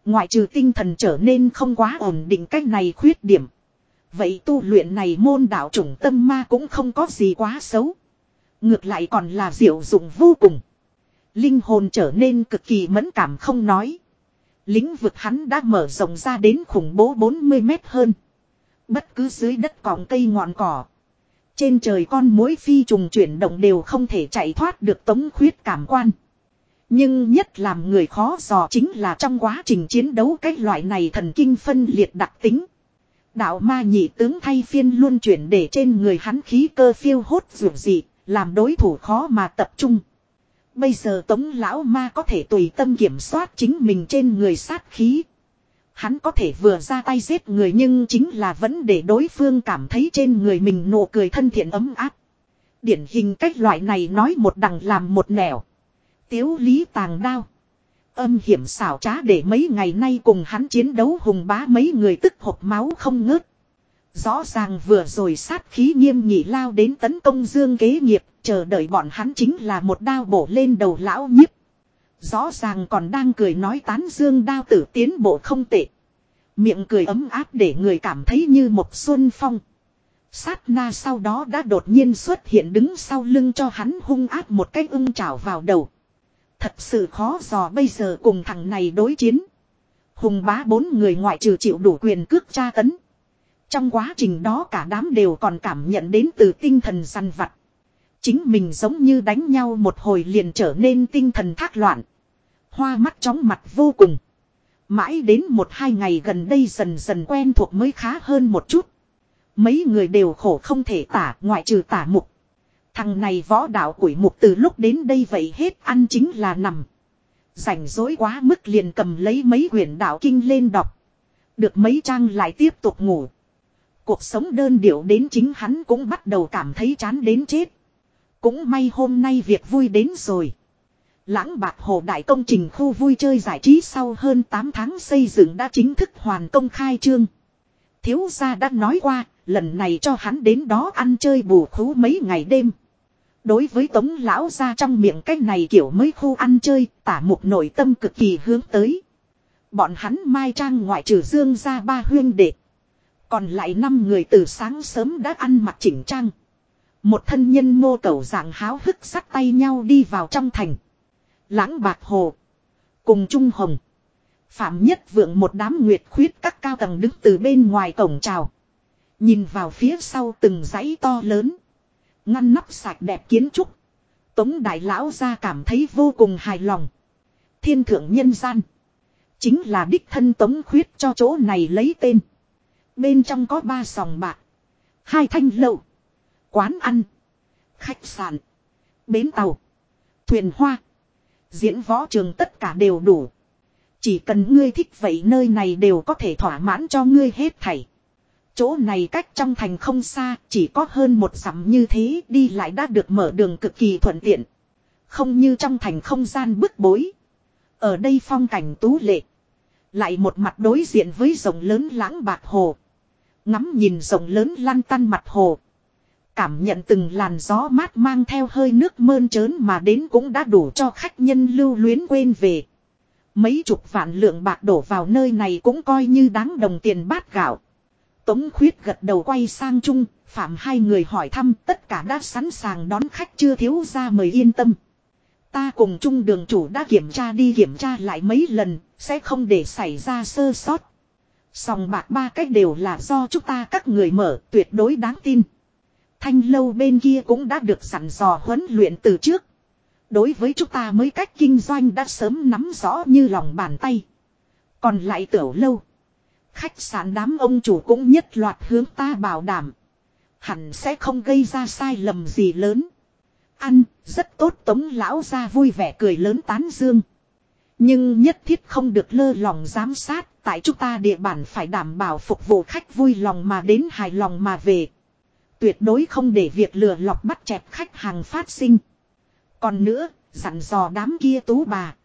Ngoại trừ tinh thần trở nên không quá ổn định cách này khuyết điểm. Vậy tu luyện này môn đạo chủng tâm ma cũng không có gì quá xấu. Ngược lại còn là diệu dụng vô cùng. Linh hồn trở nên cực kỳ mẫn cảm không nói. Lĩnh vực hắn đã mở rộng ra đến khủng bố 40 mét hơn. Bất cứ dưới đất cỏng cây ngọn cỏ. Trên trời con mối phi trùng chuyển động đều không thể chạy thoát được tống khuyết cảm quan. Nhưng nhất làm người khó dò chính là trong quá trình chiến đấu cái loại này thần kinh phân liệt đặc tính. Đạo ma nhị tướng thay phiên luôn chuyển để trên người hắn khí cơ phiêu hốt dù dị làm đối thủ khó mà tập trung. Bây giờ tống lão ma có thể tùy tâm kiểm soát chính mình trên người sát khí. Hắn có thể vừa ra tay giết người nhưng chính là vẫn để đối phương cảm thấy trên người mình nụ cười thân thiện ấm áp. Điển hình cách loại này nói một đằng làm một nẻo. Tiếu lý tàng đao. Âm hiểm xảo trá để mấy ngày nay cùng hắn chiến đấu hùng bá mấy người tức hộp máu không ngớt. Rõ ràng vừa rồi sát khí nghiêm nghị lao đến tấn công dương kế nghiệp, chờ đợi bọn hắn chính là một đao bổ lên đầu lão nhiếp. Rõ ràng còn đang cười nói tán dương đao tử tiến bộ không tệ. Miệng cười ấm áp để người cảm thấy như một xuân phong. Sát na sau đó đã đột nhiên xuất hiện đứng sau lưng cho hắn hung áp một cái ưng chảo vào đầu. Thật sự khó dò bây giờ cùng thằng này đối chiến. Hùng bá bốn người ngoại trừ chịu đủ quyền cước tra tấn. Trong quá trình đó cả đám đều còn cảm nhận đến từ tinh thần săn vặt. Chính mình giống như đánh nhau một hồi liền trở nên tinh thần thác loạn. Hoa mắt chóng mặt vô cùng. Mãi đến một hai ngày gần đây dần dần quen thuộc mới khá hơn một chút. Mấy người đều khổ không thể tả, ngoại trừ tả mục. Thằng này võ đạo quỷ mục từ lúc đến đây vậy hết ăn chính là nằm. Rảnh rỗi quá mức liền cầm lấy mấy quyển đạo kinh lên đọc. Được mấy trang lại tiếp tục ngủ. Cuộc sống đơn điệu đến chính hắn cũng bắt đầu cảm thấy chán đến chết. Cũng may hôm nay việc vui đến rồi. Lãng bạc hồ đại công trình khu vui chơi giải trí sau hơn 8 tháng xây dựng đã chính thức hoàn công khai trương. Thiếu gia đã nói qua, lần này cho hắn đến đó ăn chơi bù khú mấy ngày đêm. Đối với tống lão gia trong miệng cái này kiểu mới khu ăn chơi, tả mục nội tâm cực kỳ hướng tới. Bọn hắn mai trang ngoại trừ dương ra ba huyên đệ. Còn lại năm người từ sáng sớm đã ăn mặc chỉnh trang. Một thân nhân mô cầu dạng háo hức sắt tay nhau đi vào trong thành. Lãng bạc hồ. Cùng Trung Hồng. Phạm Nhất Vượng một đám nguyệt khuyết các cao tầng đứng từ bên ngoài cổng chào. Nhìn vào phía sau từng dãy to lớn. Ngăn nắp sạch đẹp kiến trúc. Tống đại lão ra cảm thấy vô cùng hài lòng. Thiên thượng nhân gian. Chính là đích thân tống khuyết cho chỗ này lấy tên. Bên trong có ba sòng bạc. Hai thanh lậu. Quán ăn. Khách sạn. Bến tàu. Thuyền hoa. Diễn võ trường tất cả đều đủ. Chỉ cần ngươi thích vậy nơi này đều có thể thỏa mãn cho ngươi hết thảy. Chỗ này cách trong thành không xa, chỉ có hơn một dặm như thế đi lại đã được mở đường cực kỳ thuận tiện. Không như trong thành không gian bức bối. Ở đây phong cảnh tú lệ. Lại một mặt đối diện với rồng lớn lãng bạc hồ. Ngắm nhìn rồng lớn lăn tăn mặt hồ. Cảm nhận từng làn gió mát mang theo hơi nước mơn trớn mà đến cũng đã đủ cho khách nhân lưu luyến quên về. Mấy chục vạn lượng bạc đổ vào nơi này cũng coi như đáng đồng tiền bát gạo. Tống khuyết gật đầu quay sang chung, phạm hai người hỏi thăm tất cả đã sẵn sàng đón khách chưa thiếu ra mời yên tâm. Ta cùng chung đường chủ đã kiểm tra đi kiểm tra lại mấy lần, sẽ không để xảy ra sơ sót. Sòng bạc ba cách đều là do chúng ta các người mở, tuyệt đối đáng tin. Thanh lâu bên kia cũng đã được sẵn dò huấn luyện từ trước. Đối với chúng ta mới cách kinh doanh đã sớm nắm rõ như lòng bàn tay. Còn lại tiểu lâu. Khách sạn đám ông chủ cũng nhất loạt hướng ta bảo đảm. Hẳn sẽ không gây ra sai lầm gì lớn. Ăn, rất tốt tống lão ra vui vẻ cười lớn tán dương. Nhưng nhất thiết không được lơ lòng giám sát, tại chúng ta địa bàn phải đảm bảo phục vụ khách vui lòng mà đến hài lòng mà về. Tuyệt đối không để việc lừa lọc bắt chẹp khách hàng phát sinh. Còn nữa, dặn dò đám kia tú bà.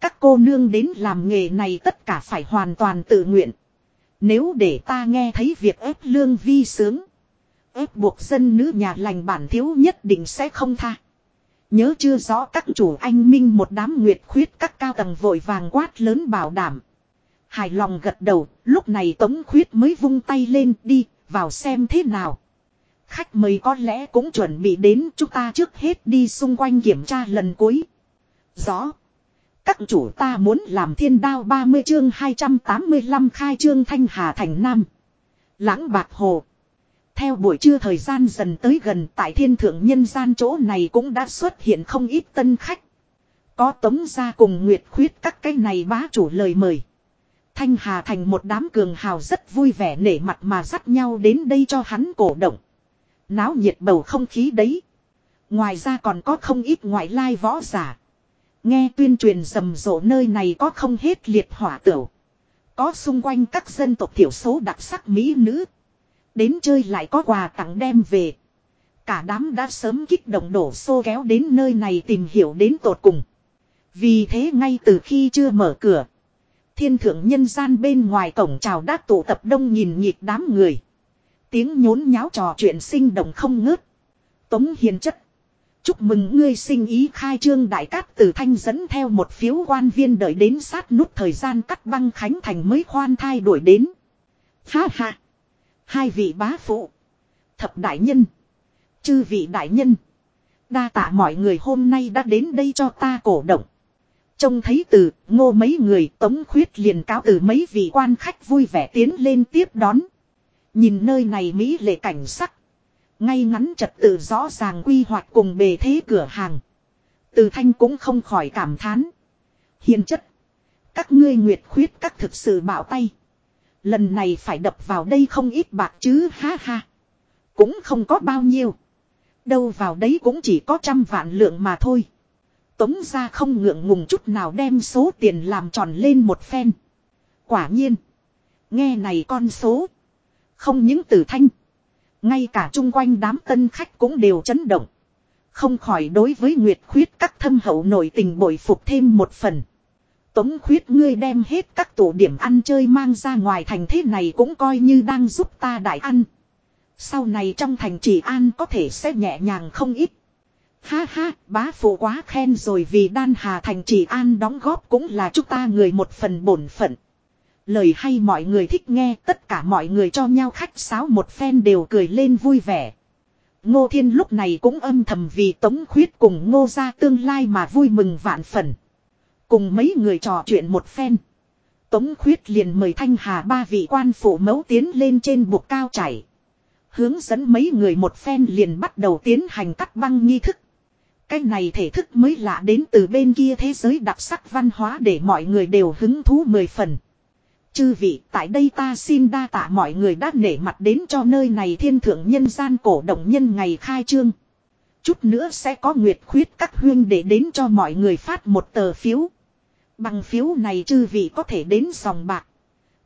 Các cô nương đến làm nghề này tất cả phải hoàn toàn tự nguyện. Nếu để ta nghe thấy việc ép lương vi sướng. ép buộc dân nữ nhà lành bản thiếu nhất định sẽ không tha. Nhớ chưa rõ các chủ anh minh một đám nguyệt khuyết các cao tầng vội vàng quát lớn bảo đảm. Hài lòng gật đầu, lúc này tống khuyết mới vung tay lên đi, vào xem thế nào. Khách mời có lẽ cũng chuẩn bị đến, chúng ta trước hết đi xung quanh kiểm tra lần cuối. Rõ. Các chủ ta muốn làm thiên đao 30 chương 285 khai trương Thanh Hà Thành Nam. Lãng Bạc Hồ. Theo buổi trưa thời gian dần tới gần, tại thiên thượng nhân gian chỗ này cũng đã xuất hiện không ít tân khách. Có tống ra cùng Nguyệt Khuyết các cái này bá chủ lời mời. Thanh Hà Thành một đám cường hào rất vui vẻ nể mặt mà dắt nhau đến đây cho hắn cổ động. Náo nhiệt bầu không khí đấy. Ngoài ra còn có không ít ngoại lai võ giả. Nghe tuyên truyền rầm rộ nơi này có không hết liệt hỏa tửu. Có xung quanh các dân tộc thiểu số đặc sắc mỹ nữ. Đến chơi lại có quà tặng đem về. Cả đám đã sớm kích động đổ xô kéo đến nơi này tìm hiểu đến tột cùng. Vì thế ngay từ khi chưa mở cửa. Thiên thượng nhân gian bên ngoài cổng chào đã tụ tập đông nhìn nhịp đám người. Tiếng nhốn nháo trò chuyện sinh động không ngớt. Tống hiền chất. Chúc mừng ngươi sinh ý khai trương đại cát tử thanh dẫn theo một phiếu quan viên đợi đến sát nút thời gian cắt băng khánh thành mới khoan thai đuổi đến. Ha ha. Hai vị bá phụ. Thập đại nhân. Chư vị đại nhân. Đa tạ mọi người hôm nay đã đến đây cho ta cổ động. Trông thấy từ, ngô mấy người, tống khuyết liền cáo từ mấy vị quan khách vui vẻ tiến lên tiếp đón. Nhìn nơi này Mỹ lệ cảnh sắc. Ngay ngắn trật tự rõ ràng quy hoạch cùng bề thế cửa hàng. Từ thanh cũng không khỏi cảm thán. Hiền chất. Các ngươi nguyệt khuyết các thực sự bảo tay. Lần này phải đập vào đây không ít bạc chứ, ha ha. Cũng không có bao nhiêu. Đâu vào đấy cũng chỉ có trăm vạn lượng mà thôi. Tống ra không ngượng ngùng chút nào đem số tiền làm tròn lên một phen. Quả nhiên. Nghe này con số. Không những tử thanh. Ngay cả chung quanh đám tân khách cũng đều chấn động. Không khỏi đối với Nguyệt Khuyết các thâm hậu nổi tình bội phục thêm một phần. Tống khuyết ngươi đem hết các tổ điểm ăn chơi mang ra ngoài thành thế này cũng coi như đang giúp ta đại ăn. Sau này trong thành chỉ an có thể sẽ nhẹ nhàng không ít. Ha ha, bá phụ quá khen rồi vì đan hà thành chỉ an đóng góp cũng là chúng ta người một phần bổn phận. Lời hay mọi người thích nghe, tất cả mọi người cho nhau khách sáo một phen đều cười lên vui vẻ. Ngô Thiên lúc này cũng âm thầm vì Tống Khuyết cùng Ngô ra tương lai mà vui mừng vạn phần. Cùng mấy người trò chuyện một phen. Tống Khuyết liền mời Thanh Hà ba vị quan phủ mẫu tiến lên trên bục cao chảy. Hướng dẫn mấy người một phen liền bắt đầu tiến hành cắt băng nghi thức. Cái này thể thức mới lạ đến từ bên kia thế giới đặc sắc văn hóa để mọi người đều hứng thú mười phần. Chư vị, tại đây ta xin đa tạ mọi người đã nể mặt đến cho nơi này thiên thượng nhân gian cổ động nhân ngày khai trương. Chút nữa sẽ có nguyệt khuyết các huyên để đến cho mọi người phát một tờ phiếu. Bằng phiếu này chư vị có thể đến dòng bạc.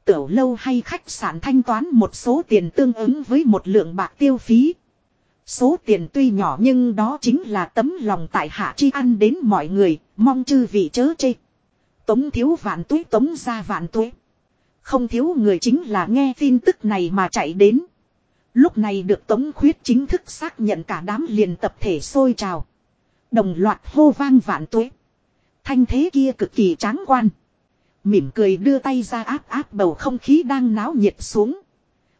Tiểu lâu hay khách sạn thanh toán một số tiền tương ứng với một lượng bạc tiêu phí. Số tiền tuy nhỏ nhưng đó chính là tấm lòng tại hạ chi ăn đến mọi người, mong chư vị chớ chê. Tống thiếu vạn túi tống ra vạn túi. Không thiếu người chính là nghe tin tức này mà chạy đến. Lúc này được tống khuyết chính thức xác nhận cả đám liền tập thể sôi trào. Đồng loạt hô vang vạn tuế. Thanh thế kia cực kỳ tráng quan. Mỉm cười đưa tay ra áp áp bầu không khí đang náo nhiệt xuống.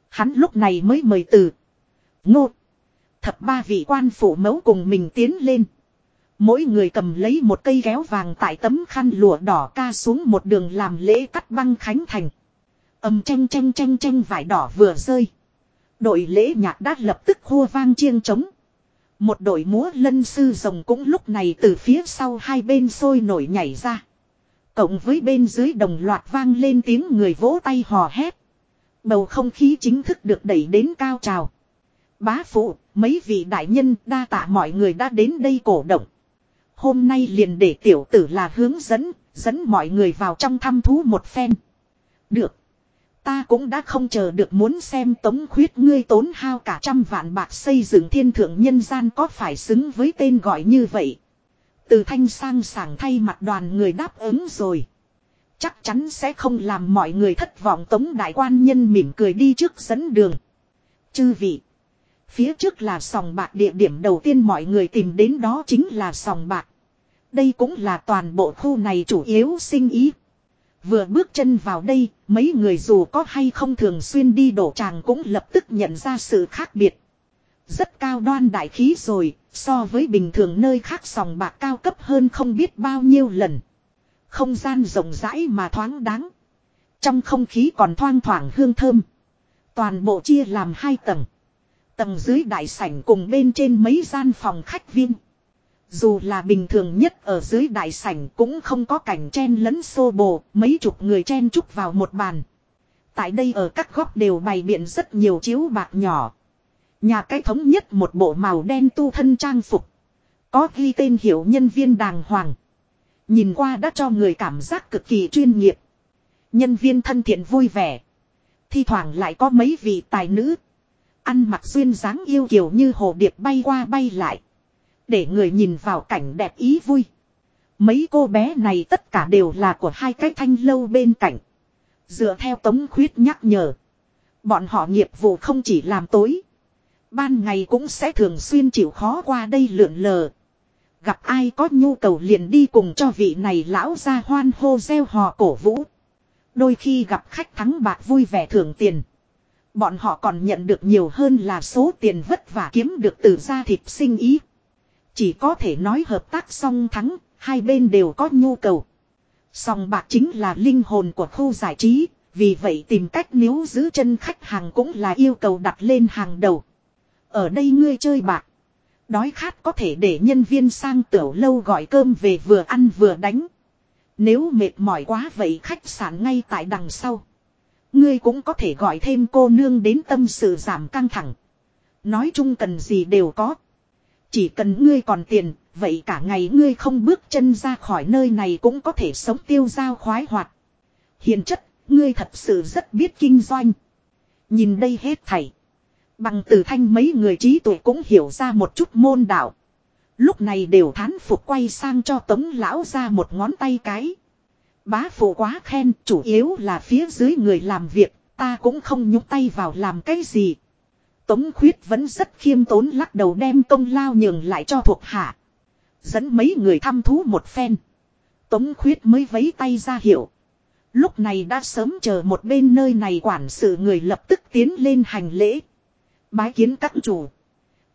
Hắn lúc này mới mời từ. Ngô. Thập ba vị quan phủ mẫu cùng mình tiến lên. Mỗi người cầm lấy một cây kéo vàng tại tấm khăn lụa đỏ ca xuống một đường làm lễ cắt băng khánh thành. Âm tranh tranh tranh tranh vải đỏ vừa rơi. Đội lễ nhạc đã lập tức hô vang chiêng trống. Một đội múa lân sư rồng cũng lúc này từ phía sau hai bên sôi nổi nhảy ra. Cộng với bên dưới đồng loạt vang lên tiếng người vỗ tay hò hét. Bầu không khí chính thức được đẩy đến cao trào. Bá phụ, mấy vị đại nhân đa tạ mọi người đã đến đây cổ động. Hôm nay liền để tiểu tử là hướng dẫn, dẫn mọi người vào trong thăm thú một phen. Được. Ta cũng đã không chờ được muốn xem tống khuyết ngươi tốn hao cả trăm vạn bạc xây dựng thiên thượng nhân gian có phải xứng với tên gọi như vậy. Từ thanh sang sảng thay mặt đoàn người đáp ứng rồi. Chắc chắn sẽ không làm mọi người thất vọng tống đại quan nhân mỉm cười đi trước dẫn đường. Chư vị. Phía trước là sòng bạc địa điểm đầu tiên mọi người tìm đến đó chính là sòng bạc. Đây cũng là toàn bộ khu này chủ yếu sinh ý. Vừa bước chân vào đây, mấy người dù có hay không thường xuyên đi đổ tràng cũng lập tức nhận ra sự khác biệt. Rất cao đoan đại khí rồi, so với bình thường nơi khác sòng bạc cao cấp hơn không biết bao nhiêu lần. Không gian rộng rãi mà thoáng đáng. Trong không khí còn thoang thoảng hương thơm. Toàn bộ chia làm hai tầng. Tầng dưới đại sảnh cùng bên trên mấy gian phòng khách viên. Dù là bình thường nhất ở dưới đại sảnh cũng không có cảnh chen lẫn xô bồ, mấy chục người chen chúc vào một bàn. Tại đây ở các góc đều bày biện rất nhiều chiếu bạc nhỏ. Nhà cái thống nhất một bộ màu đen tu thân trang phục. Có ghi tên hiệu nhân viên đàng hoàng. Nhìn qua đã cho người cảm giác cực kỳ chuyên nghiệp. Nhân viên thân thiện vui vẻ. Thi thoảng lại có mấy vị tài nữ. Ăn mặc duyên dáng yêu kiều như hồ điệp bay qua bay lại. Để người nhìn vào cảnh đẹp ý vui. Mấy cô bé này tất cả đều là của hai cái thanh lâu bên cạnh. Dựa theo tống khuyết nhắc nhở. Bọn họ nghiệp vụ không chỉ làm tối. Ban ngày cũng sẽ thường xuyên chịu khó qua đây lượn lờ. Gặp ai có nhu cầu liền đi cùng cho vị này lão ra hoan hô gieo hò cổ vũ. Đôi khi gặp khách thắng bạc vui vẻ thưởng tiền. Bọn họ còn nhận được nhiều hơn là số tiền vất vả kiếm được từ gia thịt sinh ý. Chỉ có thể nói hợp tác song thắng, hai bên đều có nhu cầu. Song bạc chính là linh hồn của khu giải trí, vì vậy tìm cách níu giữ chân khách hàng cũng là yêu cầu đặt lên hàng đầu. Ở đây ngươi chơi bạc. Đói khát có thể để nhân viên sang tiểu lâu gọi cơm về vừa ăn vừa đánh. Nếu mệt mỏi quá vậy khách sạn ngay tại đằng sau. Ngươi cũng có thể gọi thêm cô nương đến tâm sự giảm căng thẳng. Nói chung cần gì đều có. Chỉ cần ngươi còn tiền, vậy cả ngày ngươi không bước chân ra khỏi nơi này cũng có thể sống tiêu dao khoái hoạt. Hiện chất, ngươi thật sự rất biết kinh doanh. Nhìn đây hết thảy. Bằng từ thanh mấy người trí tuệ cũng hiểu ra một chút môn đạo. Lúc này đều thán phục quay sang cho tống lão ra một ngón tay cái. Bá phụ quá khen, chủ yếu là phía dưới người làm việc, ta cũng không nhúc tay vào làm cái gì. Tống khuyết vẫn rất khiêm tốn lắc đầu đem công lao nhường lại cho thuộc hạ. Dẫn mấy người thăm thú một phen. Tống khuyết mới vấy tay ra hiệu. Lúc này đã sớm chờ một bên nơi này quản sự người lập tức tiến lên hành lễ. Bái kiến các chủ.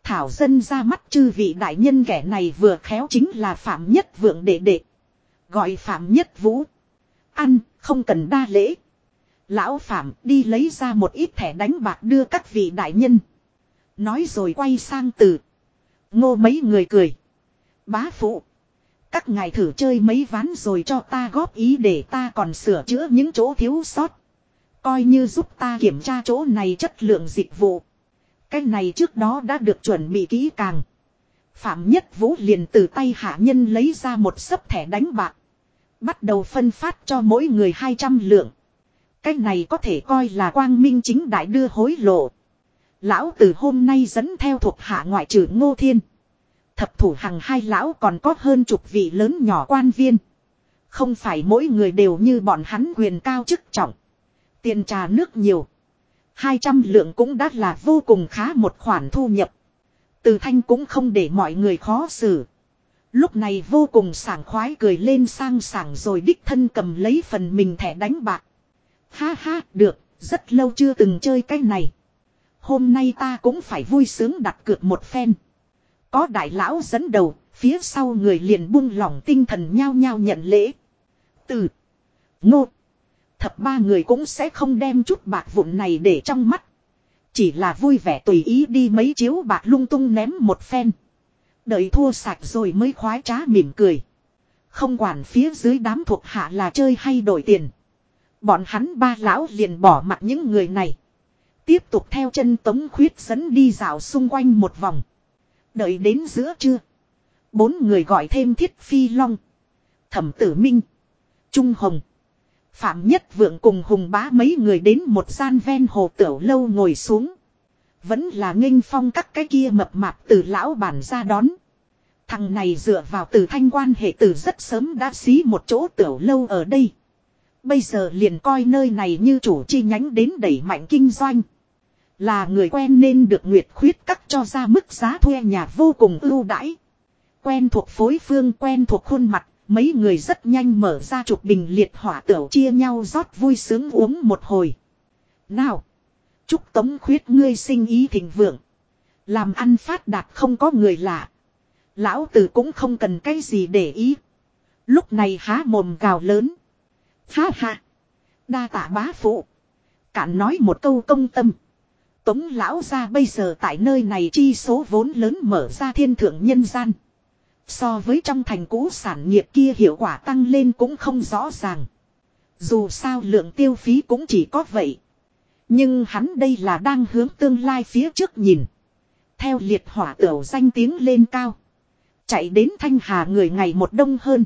Thảo dân ra mắt chư vị đại nhân kẻ này vừa khéo chính là Phạm Nhất Vượng đệ đệ. Gọi Phạm Nhất Vũ. Ăn, không cần đa lễ. Lão Phạm đi lấy ra một ít thẻ đánh bạc đưa các vị đại nhân. Nói rồi quay sang từ. Ngô mấy người cười. Bá phụ. Các ngài thử chơi mấy ván rồi cho ta góp ý để ta còn sửa chữa những chỗ thiếu sót. Coi như giúp ta kiểm tra chỗ này chất lượng dịch vụ. Cái này trước đó đã được chuẩn bị kỹ càng. Phạm Nhất Vũ liền từ tay hạ nhân lấy ra một sấp thẻ đánh bạc. Bắt đầu phân phát cho mỗi người 200 lượng. Cái này có thể coi là quang minh chính đại đưa hối lộ. Lão từ hôm nay dẫn theo thuộc hạ ngoại trừ Ngô Thiên. Thập thủ hàng hai lão còn có hơn chục vị lớn nhỏ quan viên. Không phải mỗi người đều như bọn hắn quyền cao chức trọng. Tiền trà nước nhiều. 200 lượng cũng đã là vô cùng khá một khoản thu nhập. Từ thanh cũng không để mọi người khó xử. Lúc này vô cùng sảng khoái cười lên sang sảng rồi đích thân cầm lấy phần mình thẻ đánh bạc. Ha ha, được, rất lâu chưa từng chơi cái này. Hôm nay ta cũng phải vui sướng đặt cược một phen. Có đại lão dẫn đầu, phía sau người liền buông lỏng tinh thần nhao nhao nhận lễ. Từ ngô thập ba người cũng sẽ không đem chút bạc vụn này để trong mắt. Chỉ là vui vẻ tùy ý đi mấy chiếu bạc lung tung ném một phen. Đợi thua sạch rồi mới khoái trá mỉm cười. Không quản phía dưới đám thuộc hạ là chơi hay đổi tiền. Bọn hắn ba lão liền bỏ mặt những người này. Tiếp tục theo chân tống khuyết dẫn đi dạo xung quanh một vòng. Đợi đến giữa trưa. Bốn người gọi thêm thiết phi long. Thẩm tử minh. Trung hồng. Phạm Nhất Vượng cùng Hùng Bá mấy người đến một gian ven hồ tiểu lâu ngồi xuống. Vẫn là nghênh phong các cái kia mập mạp từ lão bản ra đón. Thằng này dựa vào từ thanh quan hệ từ rất sớm đã xí một chỗ tiểu lâu ở đây. Bây giờ liền coi nơi này như chủ chi nhánh đến đẩy mạnh kinh doanh. Là người quen nên được Nguyệt Khuyết cắt cho ra mức giá thuê nhà vô cùng ưu đãi. Quen thuộc phối phương, quen thuộc khuôn mặt, Mấy người rất nhanh mở ra chục bình liệt hỏa tửu chia nhau rót vui sướng uống một hồi. Nào. Chúc tống khuyết ngươi sinh ý thịnh vượng. Làm ăn phát đạt không có người lạ. Lão tử cũng không cần cái gì để ý. Lúc này há mồm gào lớn. Ha ha. Đa tạ bá phụ. Cản nói một câu công tâm. Tống lão ra bây giờ tại nơi này chi số vốn lớn mở ra thiên thượng nhân gian. So với trong thành cũ sản nghiệp kia hiệu quả tăng lên cũng không rõ ràng. Dù sao lượng tiêu phí cũng chỉ có vậy. Nhưng hắn đây là đang hướng tương lai phía trước nhìn. Theo liệt hỏa tửu danh tiếng lên cao. Chạy đến thanh hà người ngày một đông hơn.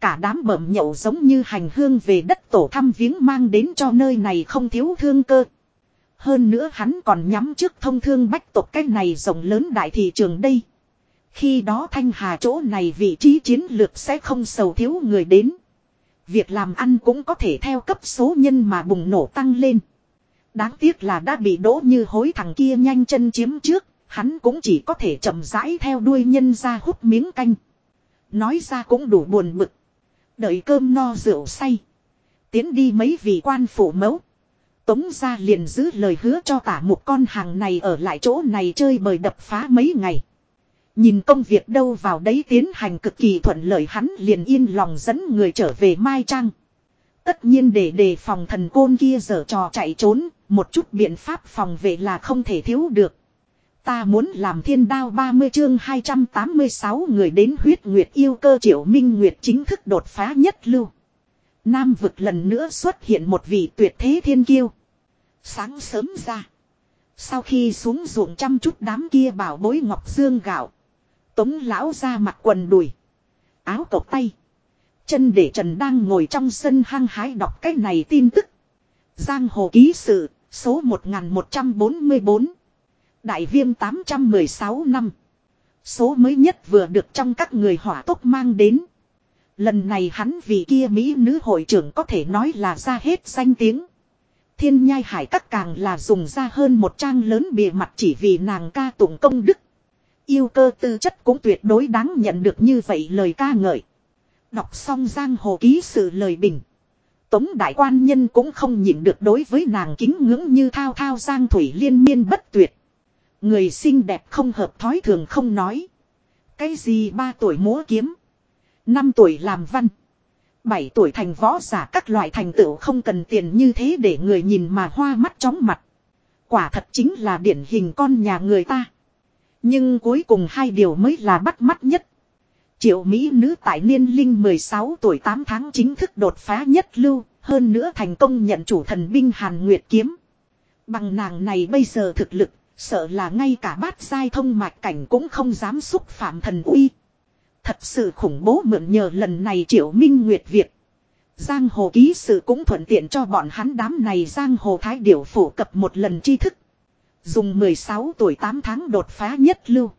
Cả đám bẩm nhậu giống như hành hương về đất tổ thăm viếng mang đến cho nơi này không thiếu thương cơ. Hơn nữa hắn còn nhắm trước thông thương bách tộc cái này rộng lớn đại thị trường đây. Khi đó thanh hà chỗ này vị trí chiến lược sẽ không sầu thiếu người đến. Việc làm ăn cũng có thể theo cấp số nhân mà bùng nổ tăng lên. Đáng tiếc là đã bị đỗ như hối thằng kia nhanh chân chiếm trước, hắn cũng chỉ có thể chậm rãi theo đuôi nhân ra hút miếng canh. Nói ra cũng đủ buồn bực. Đợi cơm no rượu say. Tiến đi mấy vị quan phủ mẫu. Tống ra liền giữ lời hứa cho tả một con hàng này ở lại chỗ này chơi bời đập phá mấy ngày. Nhìn công việc đâu vào đấy tiến hành cực kỳ thuận lợi hắn liền yên lòng dẫn người trở về Mai Trang. Tất nhiên để đề phòng thần côn kia dở trò chạy trốn, một chút biện pháp phòng vệ là không thể thiếu được. Ta muốn làm thiên đao 30 chương 286 người đến huyết nguyệt yêu cơ triệu minh nguyệt chính thức đột phá nhất lưu. Nam vực lần nữa xuất hiện một vị tuyệt thế thiên kiêu. Sáng sớm ra. Sau khi xuống ruộng chăm chút đám kia bảo bối ngọc dương gạo. Tống lão ra mặc quần đùi. Áo cộc tay. Chân để Trần đang ngồi trong sân hăng hái đọc cái này tin tức. Giang hồ ký sự, số 1144. Đại viêm 816 năm. Số mới nhất vừa được trong các người hỏa tốc mang đến. Lần này hắn vì kia Mỹ nữ hội trưởng có thể nói là ra hết danh tiếng. Thiên nhai hải các càng là dùng ra hơn một trang lớn bìa mặt chỉ vì nàng ca tụng công đức. Yêu cơ tư chất cũng tuyệt đối đáng nhận được như vậy lời ca ngợi. Đọc xong giang hồ ký sự lời bình. Tống đại quan nhân cũng không nhịn được đối với nàng kính ngưỡng như thao thao giang thủy liên miên bất tuyệt. Người xinh đẹp không hợp thói thường không nói. Cái gì ba tuổi múa kiếm. năm tuổi làm văn. bảy tuổi thành võ giả các loại thành tựu không cần tiền như thế để người nhìn mà hoa mắt chóng mặt. Quả thật chính là điển hình con nhà người ta. Nhưng cuối cùng hai điều mới là bắt mắt nhất. Triệu Mỹ nữ tại niên linh 16 tuổi 8 tháng chính thức đột phá nhất lưu, hơn nữa thành công nhận chủ thần binh Hàn Nguyệt Kiếm. Bằng nàng này bây giờ thực lực, sợ là ngay cả bát giai thông mạch cảnh cũng không dám xúc phạm thần uy. Thật sự khủng bố mượn nhờ lần này Triệu Minh Nguyệt Việt. Giang hồ ký sự cũng thuận tiện cho bọn hắn đám này giang hồ thái điểu phổ cập một lần tri thức. Dùng 16 tuổi 8 tháng đột phá nhất lưu.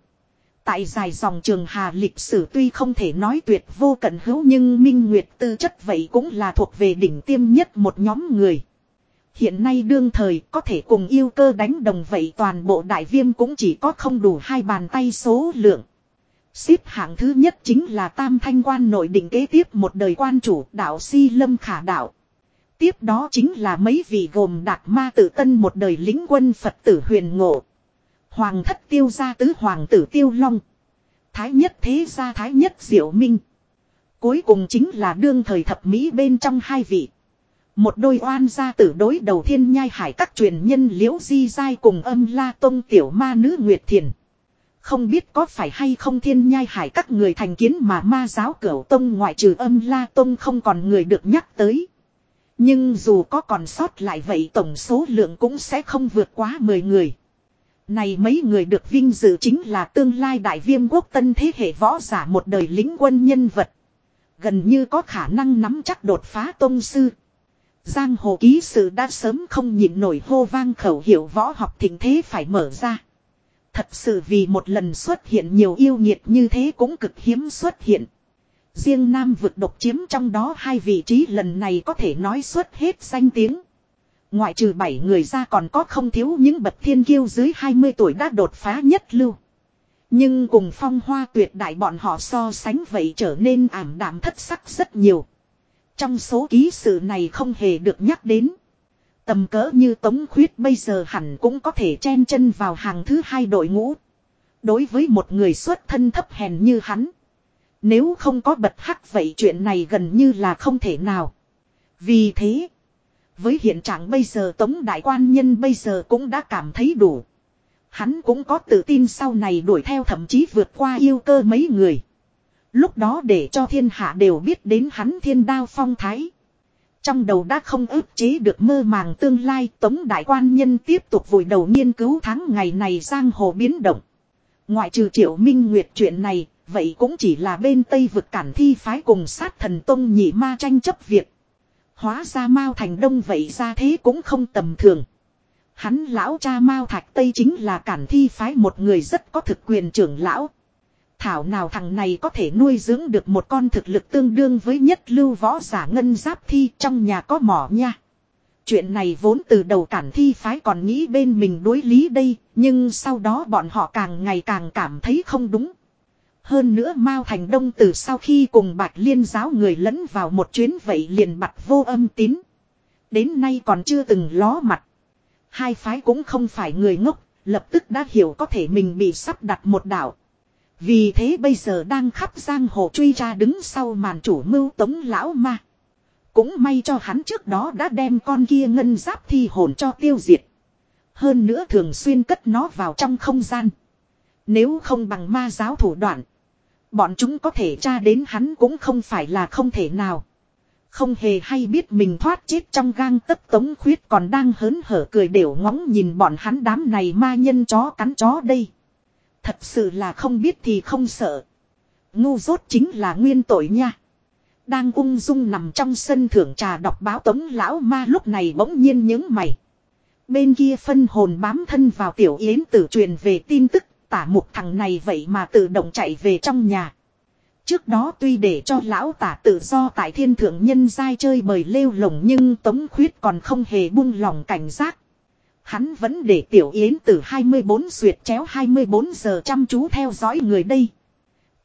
Tại dài dòng trường hà lịch sử tuy không thể nói tuyệt vô cận hữu nhưng Minh Nguyệt tư chất vậy cũng là thuộc về đỉnh tiêm nhất một nhóm người. Hiện nay đương thời, có thể cùng yêu cơ đánh đồng vậy toàn bộ đại viêm cũng chỉ có không đủ hai bàn tay số lượng. Xếp hạng thứ nhất chính là tam thanh quan nội định kế tiếp một đời quan chủ đạo si lâm khả đạo. Tiếp đó chính là mấy vị gồm đạt ma tử tân một đời lính quân Phật tử huyền ngộ. Hoàng thất tiêu gia tứ hoàng tử tiêu long. Thái nhất thế gia thái nhất diệu minh. Cuối cùng chính là đương thời thập mỹ bên trong hai vị. Một đôi oan gia tử đối đầu thiên nhai hải các truyền nhân liễu di giai cùng âm la tông tiểu ma nữ Nguyệt Thiền. Không biết có phải hay không thiên nhai hải các người thành kiến mà ma giáo cửu tông ngoại trừ âm la tông không còn người được nhắc tới. Nhưng dù có còn sót lại vậy tổng số lượng cũng sẽ không vượt quá 10 người. Này mấy người được vinh dự chính là tương lai đại viêm quốc tân thế hệ võ giả một đời lính quân nhân vật. Gần như có khả năng nắm chắc đột phá tôn sư. Giang hồ ký sự đã sớm không nhịn nổi hô vang khẩu hiệu võ học thịnh thế phải mở ra. Thật sự vì một lần xuất hiện nhiều yêu nhiệt như thế cũng cực hiếm xuất hiện. Riêng Nam vực độc chiếm trong đó hai vị trí lần này có thể nói xuất hết danh tiếng. Ngoại trừ bảy người ra còn có không thiếu những bậc thiên kiêu dưới 20 tuổi đã đột phá nhất lưu. Nhưng cùng phong hoa tuyệt đại bọn họ so sánh vậy trở nên ảm đạm thất sắc rất nhiều. Trong số ký sự này không hề được nhắc đến. Tầm cỡ như Tống Khuyết bây giờ hẳn cũng có thể chen chân vào hàng thứ hai đội ngũ. Đối với một người xuất thân thấp hèn như hắn. Nếu không có bật hắc vậy chuyện này gần như là không thể nào. Vì thế, với hiện trạng bây giờ Tống Đại Quan Nhân bây giờ cũng đã cảm thấy đủ. Hắn cũng có tự tin sau này đuổi theo thậm chí vượt qua yêu cơ mấy người. Lúc đó để cho thiên hạ đều biết đến hắn thiên đao phong thái. Trong đầu đã không ức chế được mơ màng tương lai Tống Đại Quan Nhân tiếp tục vùi đầu nghiên cứu tháng ngày này giang hồ biến động. Ngoại trừ triệu minh nguyệt chuyện này, vậy cũng chỉ là bên Tây vực cản thi phái cùng sát thần tông nhị ma tranh chấp việc. Hóa ra Mao Thành Đông vậy ra thế cũng không tầm thường. Hắn lão cha Mao Thạch Tây chính là cản thi phái một người rất có thực quyền trưởng lão. Thảo nào thằng này có thể nuôi dưỡng được một con thực lực tương đương với nhất lưu võ giả ngân giáp thi trong nhà có mỏ nha. Chuyện này vốn từ đầu cản thi phái còn nghĩ bên mình đối lý đây, nhưng sau đó bọn họ càng ngày càng cảm thấy không đúng. Hơn nữa Mao Thành Đông từ sau khi cùng Bạch Liên giáo người lẫn vào một chuyến vậy liền mặt vô âm tín. Đến nay còn chưa từng ló mặt. Hai phái cũng không phải người ngốc, lập tức đã hiểu có thể mình bị sắp đặt một đảo. Vì thế bây giờ đang khắp giang hồ truy ra đứng sau màn chủ mưu tống lão ma. Cũng may cho hắn trước đó đã đem con kia ngân giáp thi hồn cho tiêu diệt. Hơn nữa thường xuyên cất nó vào trong không gian. Nếu không bằng ma giáo thủ đoạn. Bọn chúng có thể tra đến hắn cũng không phải là không thể nào. Không hề hay biết mình thoát chết trong gang tấc tống khuyết còn đang hớn hở cười đều ngóng nhìn bọn hắn đám này ma nhân chó cắn chó đây. Thật sự là không biết thì không sợ. Ngu dốt chính là nguyên tội nha. Đang ung dung nằm trong sân thưởng trà đọc báo tống lão ma lúc này bỗng nhiên những mày. Bên kia phân hồn bám thân vào tiểu yến tử truyền về tin tức, tả mục thằng này vậy mà tự động chạy về trong nhà. Trước đó tuy để cho lão tả tự do tại thiên thượng nhân giai chơi bời lêu lồng nhưng tống khuyết còn không hề buông lòng cảnh giác. Hắn vẫn để tiểu yến từ 24 duyệt chéo 24 giờ chăm chú theo dõi người đây.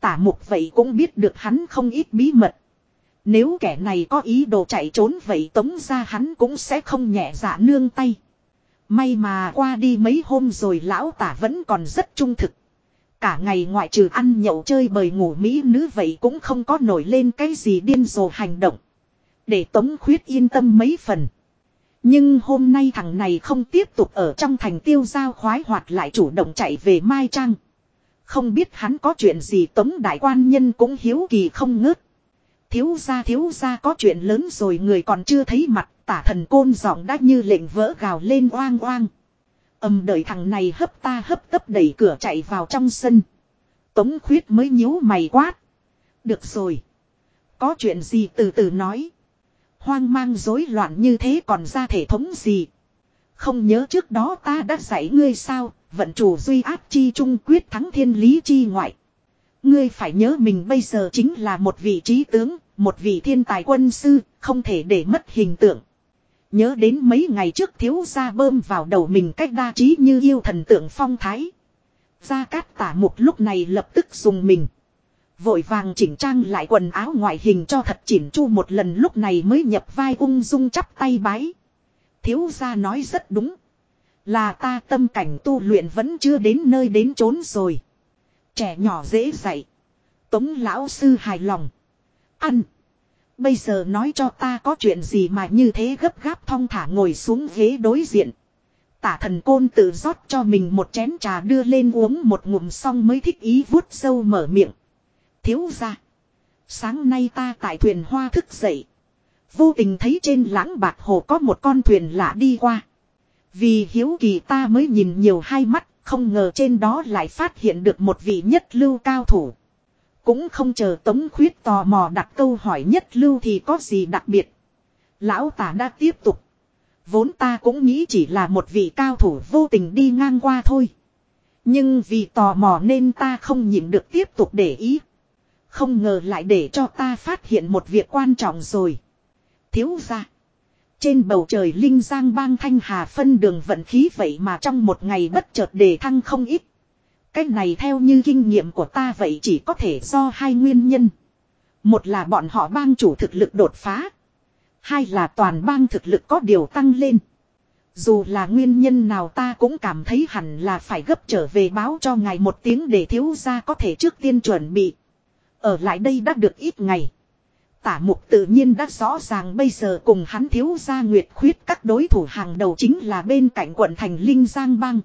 Tả mục vậy cũng biết được hắn không ít bí mật. Nếu kẻ này có ý đồ chạy trốn vậy tống ra hắn cũng sẽ không nhẹ dạ nương tay. May mà qua đi mấy hôm rồi lão tả vẫn còn rất trung thực. Cả ngày ngoại trừ ăn nhậu chơi bời ngủ mỹ nữ vậy cũng không có nổi lên cái gì điên rồ hành động. Để Tống Khuyết yên tâm mấy phần. Nhưng hôm nay thằng này không tiếp tục ở trong thành tiêu giao khoái hoạt lại chủ động chạy về Mai Trang. Không biết hắn có chuyện gì Tống Đại Quan Nhân cũng hiếu kỳ không ngớt. Thiếu gia thiếu gia có chuyện lớn rồi, người còn chưa thấy mặt, tả thần côn giọng đã như lệnh vỡ gào lên oang oang. Âm đợi thằng này hấp ta hấp tấp đẩy cửa chạy vào trong sân. Tống khuyết mới nhíu mày quát. Được rồi. Có chuyện gì từ từ nói. Hoang mang rối loạn như thế còn ra thể thống gì. Không nhớ trước đó ta đã dạy ngươi sao. Vận chủ duy áp chi trung quyết thắng thiên lý chi ngoại. Ngươi phải nhớ mình bây giờ chính là một vị trí tướng, một vị thiên tài quân sư, không thể để mất hình tượng. Nhớ đến mấy ngày trước thiếu gia bơm vào đầu mình cách đa trí như yêu thần tượng phong thái. Gia Cát tả một lúc này lập tức dùng mình. Vội vàng chỉnh trang lại quần áo ngoại hình cho thật chỉnh chu một lần lúc này mới nhập vai ung dung chắp tay bái. Thiếu gia nói rất đúng. Là ta tâm cảnh tu luyện vẫn chưa đến nơi đến chốn rồi. Trẻ nhỏ dễ dạy. Tống lão sư hài lòng. Ăn. Bây giờ nói cho ta có chuyện gì mà như thế gấp gáp thong thả ngồi xuống ghế đối diện. Tả thần côn tự rót cho mình một chén trà đưa lên uống một ngụm xong mới thích ý vuốt sâu mở miệng. Thiếu ra. Sáng nay ta tại thuyền hoa thức dậy. Vô tình thấy trên lãng bạc hồ có một con thuyền lạ đi qua. Vì hiếu kỳ ta mới nhìn nhiều hai mắt, không ngờ trên đó lại phát hiện được một vị nhất lưu cao thủ. Cũng không chờ Tống Khuyết tò mò đặt câu hỏi nhất lưu thì có gì đặc biệt. Lão tả đã tiếp tục. Vốn ta cũng nghĩ chỉ là một vị cao thủ vô tình đi ngang qua thôi. Nhưng vì tò mò nên ta không nhịn được tiếp tục để ý. Không ngờ lại để cho ta phát hiện một việc quan trọng rồi. Thiếu ra. Trên bầu trời Linh Giang bang Thanh Hà phân đường vận khí vậy mà trong một ngày bất chợt đề thăng không ít. Cách này theo như kinh nghiệm của ta vậy chỉ có thể do hai nguyên nhân. Một là bọn họ bang chủ thực lực đột phá. Hai là toàn bang thực lực có điều tăng lên. Dù là nguyên nhân nào ta cũng cảm thấy hẳn là phải gấp trở về báo cho ngài một tiếng để thiếu gia có thể trước tiên chuẩn bị. Ở lại đây đã được ít ngày. Tả mục tự nhiên đã rõ ràng bây giờ cùng hắn thiếu gia nguyệt khuyết các đối thủ hàng đầu chính là bên cạnh quận thành Linh Giang Bang.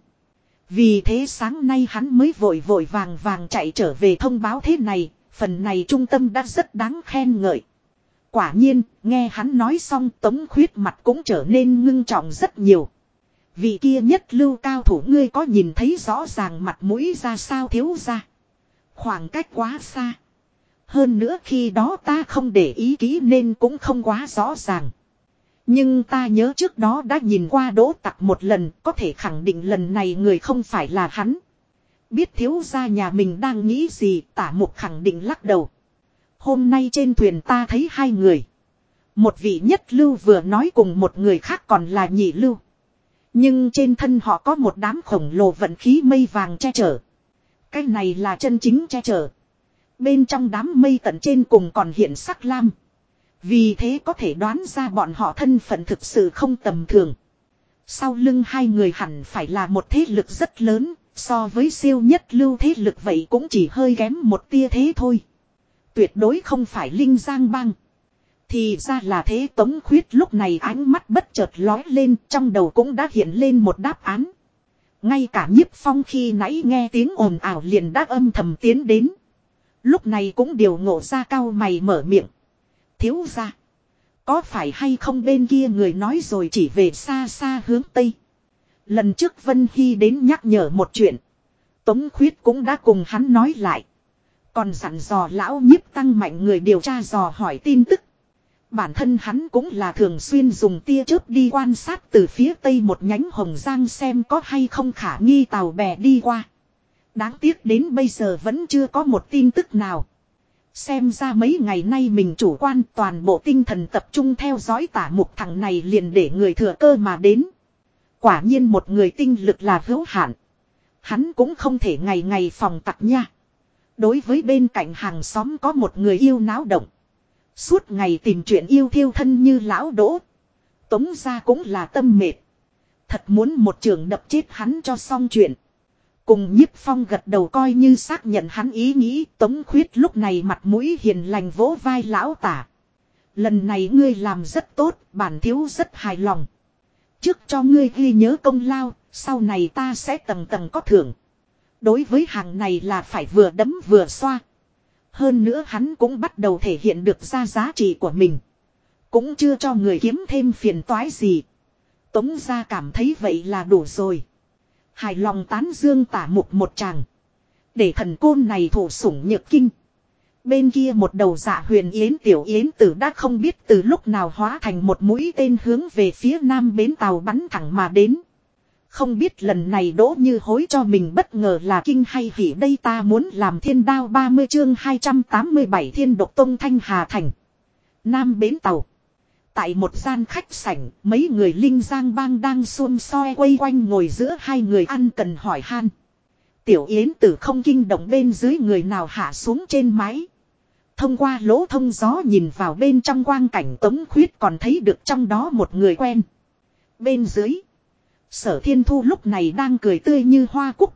Vì thế sáng nay hắn mới vội vội vàng vàng chạy trở về thông báo thế này, phần này trung tâm đã rất đáng khen ngợi. Quả nhiên, nghe hắn nói xong tống khuyết mặt cũng trở nên ngưng trọng rất nhiều. Vị kia nhất lưu cao thủ ngươi có nhìn thấy rõ ràng mặt mũi ra sao thiếu ra. Khoảng cách quá xa. Hơn nữa khi đó ta không để ý kỹ nên cũng không quá rõ ràng. Nhưng ta nhớ trước đó đã nhìn qua đỗ tặc một lần, có thể khẳng định lần này người không phải là hắn. Biết thiếu gia nhà mình đang nghĩ gì, tả mục khẳng định lắc đầu. Hôm nay trên thuyền ta thấy hai người. Một vị nhất lưu vừa nói cùng một người khác còn là nhị lưu. Nhưng trên thân họ có một đám khổng lồ vận khí mây vàng che chở. Cái này là chân chính che chở. Bên trong đám mây tận trên cùng còn hiện sắc lam. Vì thế có thể đoán ra bọn họ thân phận thực sự không tầm thường. Sau lưng hai người hẳn phải là một thế lực rất lớn, so với siêu nhất lưu thế lực vậy cũng chỉ hơi kém một tia thế thôi. Tuyệt đối không phải Linh Giang Bang. Thì ra là thế Tống Khuyết lúc này ánh mắt bất chợt lói lên trong đầu cũng đã hiện lên một đáp án. Ngay cả nhiếp phong khi nãy nghe tiếng ồn ào liền đã âm thầm tiến đến. Lúc này cũng điều ngộ ra cao mày mở miệng. Thiếu ra. Có phải hay không bên kia người nói rồi chỉ về xa xa hướng Tây. Lần trước Vân Hy đến nhắc nhở một chuyện. Tống Khuyết cũng đã cùng hắn nói lại. Còn dặn dò lão nhiếp tăng mạnh người điều tra dò hỏi tin tức. Bản thân hắn cũng là thường xuyên dùng tia chớp đi quan sát từ phía tây một nhánh hồng giang xem có hay không khả nghi tàu bè đi qua. Đáng tiếc đến bây giờ vẫn chưa có một tin tức nào. Xem ra mấy ngày nay mình chủ quan toàn bộ tinh thần tập trung theo dõi tả mục thằng này liền để người thừa cơ mà đến. Quả nhiên một người tinh lực là hữu hạn. Hắn cũng không thể ngày ngày phòng tặc nha. Đối với bên cạnh hàng xóm có một người yêu náo động. Suốt ngày tìm chuyện yêu thiêu thân như lão đỗ. Tống ra cũng là tâm mệt. Thật muốn một trường đập chết hắn cho xong chuyện. Cùng nhiếp phong gật đầu coi như xác nhận hắn ý nghĩ tống khuyết lúc này mặt mũi hiền lành vỗ vai lão tả. Lần này ngươi làm rất tốt, bản thiếu rất hài lòng. Trước cho ngươi ghi nhớ công lao, sau này ta sẽ tầng tầng có thưởng. Đối với hàng này là phải vừa đấm vừa xoa. Hơn nữa hắn cũng bắt đầu thể hiện được ra giá trị của mình. Cũng chưa cho người kiếm thêm phiền toái gì. Tống ra cảm thấy vậy là đủ rồi. Hài lòng tán dương tả mục một chàng. Để thần côn này thủ sủng nhược kinh. Bên kia một đầu dạ huyền yến tiểu yến tử đã không biết từ lúc nào hóa thành một mũi tên hướng về phía nam bến tàu bắn thẳng mà đến. Không biết lần này đỗ như hối cho mình bất ngờ là kinh hay hỉ đây ta muốn làm thiên đao 30 chương 287 thiên độc tông thanh hà thành. Nam bến tàu. Tại một gian khách sảnh, mấy người linh giang bang đang xôn soi quay quanh ngồi giữa hai người ăn cần hỏi han. Tiểu Yến tử không kinh động bên dưới người nào hạ xuống trên máy. Thông qua lỗ thông gió nhìn vào bên trong quang cảnh tống khuyết còn thấy được trong đó một người quen. Bên dưới. Sở thiên thu lúc này đang cười tươi như hoa cúc.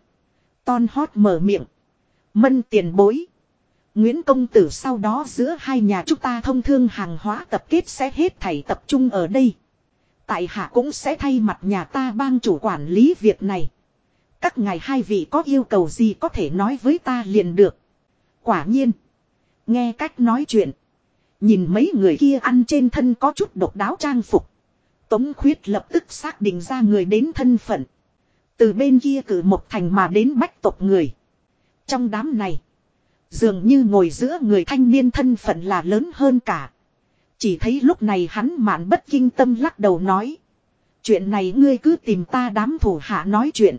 Ton hót mở miệng. Mân tiền bối. Nguyễn Công Tử sau đó giữa hai nhà chúng ta thông thương hàng hóa tập kết sẽ hết thảy tập trung ở đây. Tại hạ cũng sẽ thay mặt nhà ta bang chủ quản lý việc này. Các ngài hai vị có yêu cầu gì có thể nói với ta liền được. Quả nhiên. Nghe cách nói chuyện. Nhìn mấy người kia ăn trên thân có chút độc đáo trang phục. Tống khuyết lập tức xác định ra người đến thân phận. Từ bên kia cử một thành mà đến bách tộc người. Trong đám này. Dường như ngồi giữa người thanh niên thân phận là lớn hơn cả. Chỉ thấy lúc này hắn mạn bất kinh tâm lắc đầu nói. Chuyện này ngươi cứ tìm ta đám thủ hạ nói chuyện.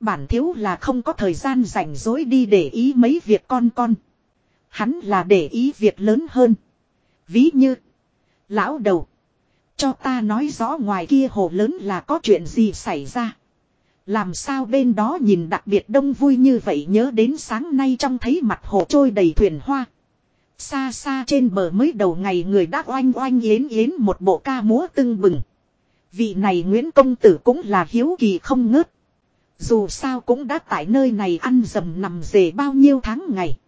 Bản thiếu là không có thời gian rảnh rỗi đi để ý mấy việc con con. Hắn là để ý việc lớn hơn. Ví như. Lão đầu. Cho ta nói rõ ngoài kia hồ lớn là có chuyện gì xảy ra. Làm sao bên đó nhìn đặc biệt đông vui như vậy nhớ đến sáng nay trong thấy mặt hồ trôi đầy thuyền hoa. Xa xa trên bờ mới đầu ngày người đã oanh oanh yến yến một bộ ca múa tưng bừng. Vị này Nguyễn Công Tử cũng là hiếu kỳ không ngớt. Dù sao cũng đã tại nơi này ăn dầm nằm dề bao nhiêu tháng ngày.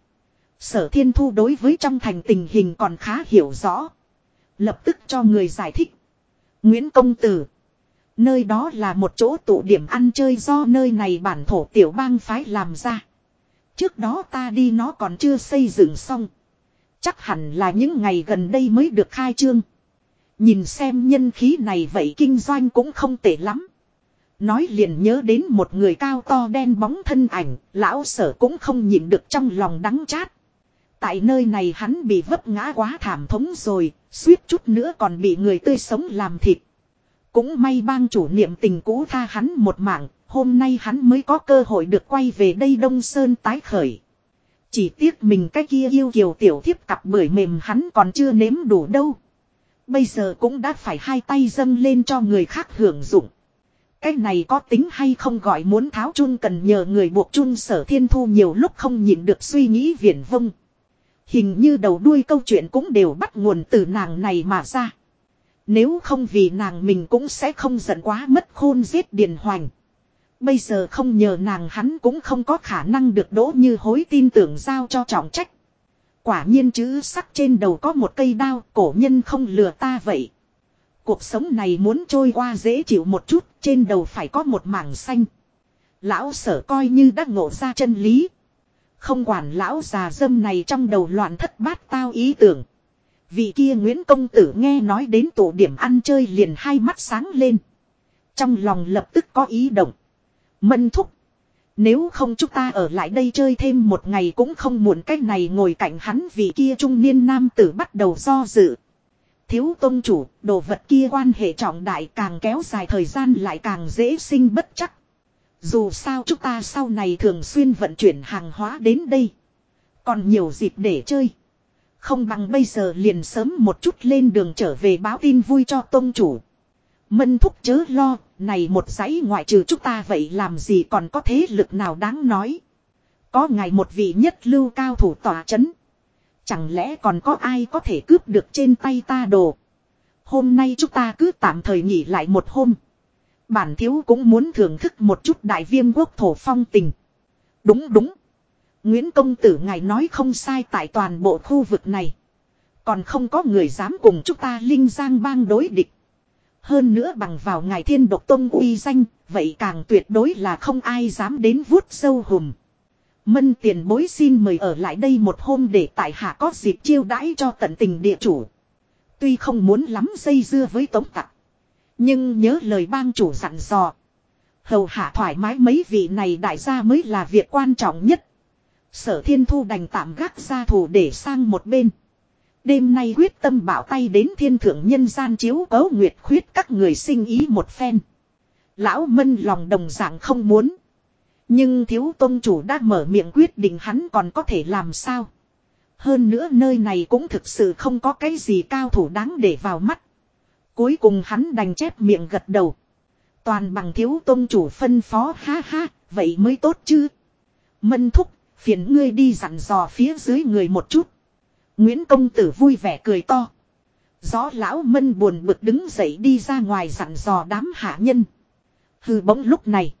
Sở thiên thu đối với trong thành tình hình còn khá hiểu rõ. Lập tức cho người giải thích. Nguyễn Công Tử. Nơi đó là một chỗ tụ điểm ăn chơi do nơi này bản thổ tiểu bang phái làm ra. Trước đó ta đi nó còn chưa xây dựng xong. Chắc hẳn là những ngày gần đây mới được khai trương. Nhìn xem nhân khí này vậy kinh doanh cũng không tệ lắm. Nói liền nhớ đến một người cao to đen bóng thân ảnh, lão sở cũng không nhịn được trong lòng đắng chát. Tại nơi này hắn bị vấp ngã quá thảm thống rồi, suýt chút nữa còn bị người tươi sống làm thịt. Cũng may bang chủ niệm tình cũ tha hắn một mạng, hôm nay hắn mới có cơ hội được quay về đây Đông Sơn tái khởi. Chỉ tiếc mình cái kia yêu kiều tiểu thiếp cặp bưởi mềm hắn còn chưa nếm đủ đâu. Bây giờ cũng đã phải hai tay dâng lên cho người khác hưởng dụng. Cái này có tính hay không gọi muốn tháo chun cần nhờ người buộc chun sở thiên thu nhiều lúc không nhịn được suy nghĩ viển vông. Hình như đầu đuôi câu chuyện cũng đều bắt nguồn từ nàng này mà ra. Nếu không vì nàng mình cũng sẽ không giận quá mất khôn giết Điền Hoành. Bây giờ không nhờ nàng hắn cũng không có khả năng được đỗ như hối tin tưởng giao cho trọng trách. Quả nhiên chữ sắc trên đầu có một cây đao, cổ nhân không lừa ta vậy. Cuộc sống này muốn trôi qua dễ chịu một chút, trên đầu phải có một mảng xanh. Lão sở coi như đã ngộ ra chân lý. Không quản lão già dâm này trong đầu loạn thất bát tao ý tưởng. Vị kia Nguyễn Công Tử nghe nói đến tổ điểm ăn chơi liền hai mắt sáng lên. Trong lòng lập tức có ý động. Mân thúc. Nếu không chúng ta ở lại đây chơi thêm một ngày cũng không muộn cách này ngồi cạnh hắn vì kia trung niên nam tử bắt đầu do dự. Thiếu tôn chủ, đồ vật kia quan hệ trọng đại càng kéo dài thời gian lại càng dễ sinh bất chắc. Dù sao chúng ta sau này thường xuyên vận chuyển hàng hóa đến đây. Còn nhiều dịp để chơi. Không bằng bây giờ liền sớm một chút lên đường trở về báo tin vui cho tôn chủ. Mân thúc chớ lo, này một dãy ngoại trừ chúng ta vậy làm gì còn có thế lực nào đáng nói. Có ngày một vị nhất lưu cao thủ tỏa chấn. Chẳng lẽ còn có ai có thể cướp được trên tay ta đồ. Hôm nay chúng ta cứ tạm thời nghỉ lại một hôm. Bản thiếu cũng muốn thưởng thức một chút đại viêm quốc thổ phong tình. Đúng đúng. Nguyễn Công Tử ngài nói không sai tại toàn bộ khu vực này. Còn không có người dám cùng chúng ta Linh Giang bang đối địch. Hơn nữa bằng vào ngài thiên độc tông uy danh, vậy càng tuyệt đối là không ai dám đến vuốt sâu hùm. Mân tiền bối xin mời ở lại đây một hôm để tại hạ có dịp chiêu đãi cho tận tình địa chủ. Tuy không muốn lắm dây dưa với tống tặc. Nhưng nhớ lời bang chủ dặn dò. Hầu hạ thoải mái mấy vị này đại gia mới là việc quan trọng nhất. Sở thiên thu đành tạm gác ra thủ để sang một bên. Đêm nay quyết tâm bảo tay đến thiên thượng nhân gian chiếu cấu nguyệt khuyết các người sinh ý một phen. Lão mân lòng đồng dạng không muốn. Nhưng thiếu tôn chủ đã mở miệng quyết định hắn còn có thể làm sao. Hơn nữa nơi này cũng thực sự không có cái gì cao thủ đáng để vào mắt. Cuối cùng hắn đành chép miệng gật đầu. Toàn bằng thiếu tôn chủ phân phó ha ha, vậy mới tốt chứ. Mân thúc, phiền ngươi đi dặn dò phía dưới người một chút. Nguyễn công tử vui vẻ cười to. Gió lão mân buồn bực đứng dậy đi ra ngoài dặn dò đám hạ nhân. Hừ bỗng lúc này.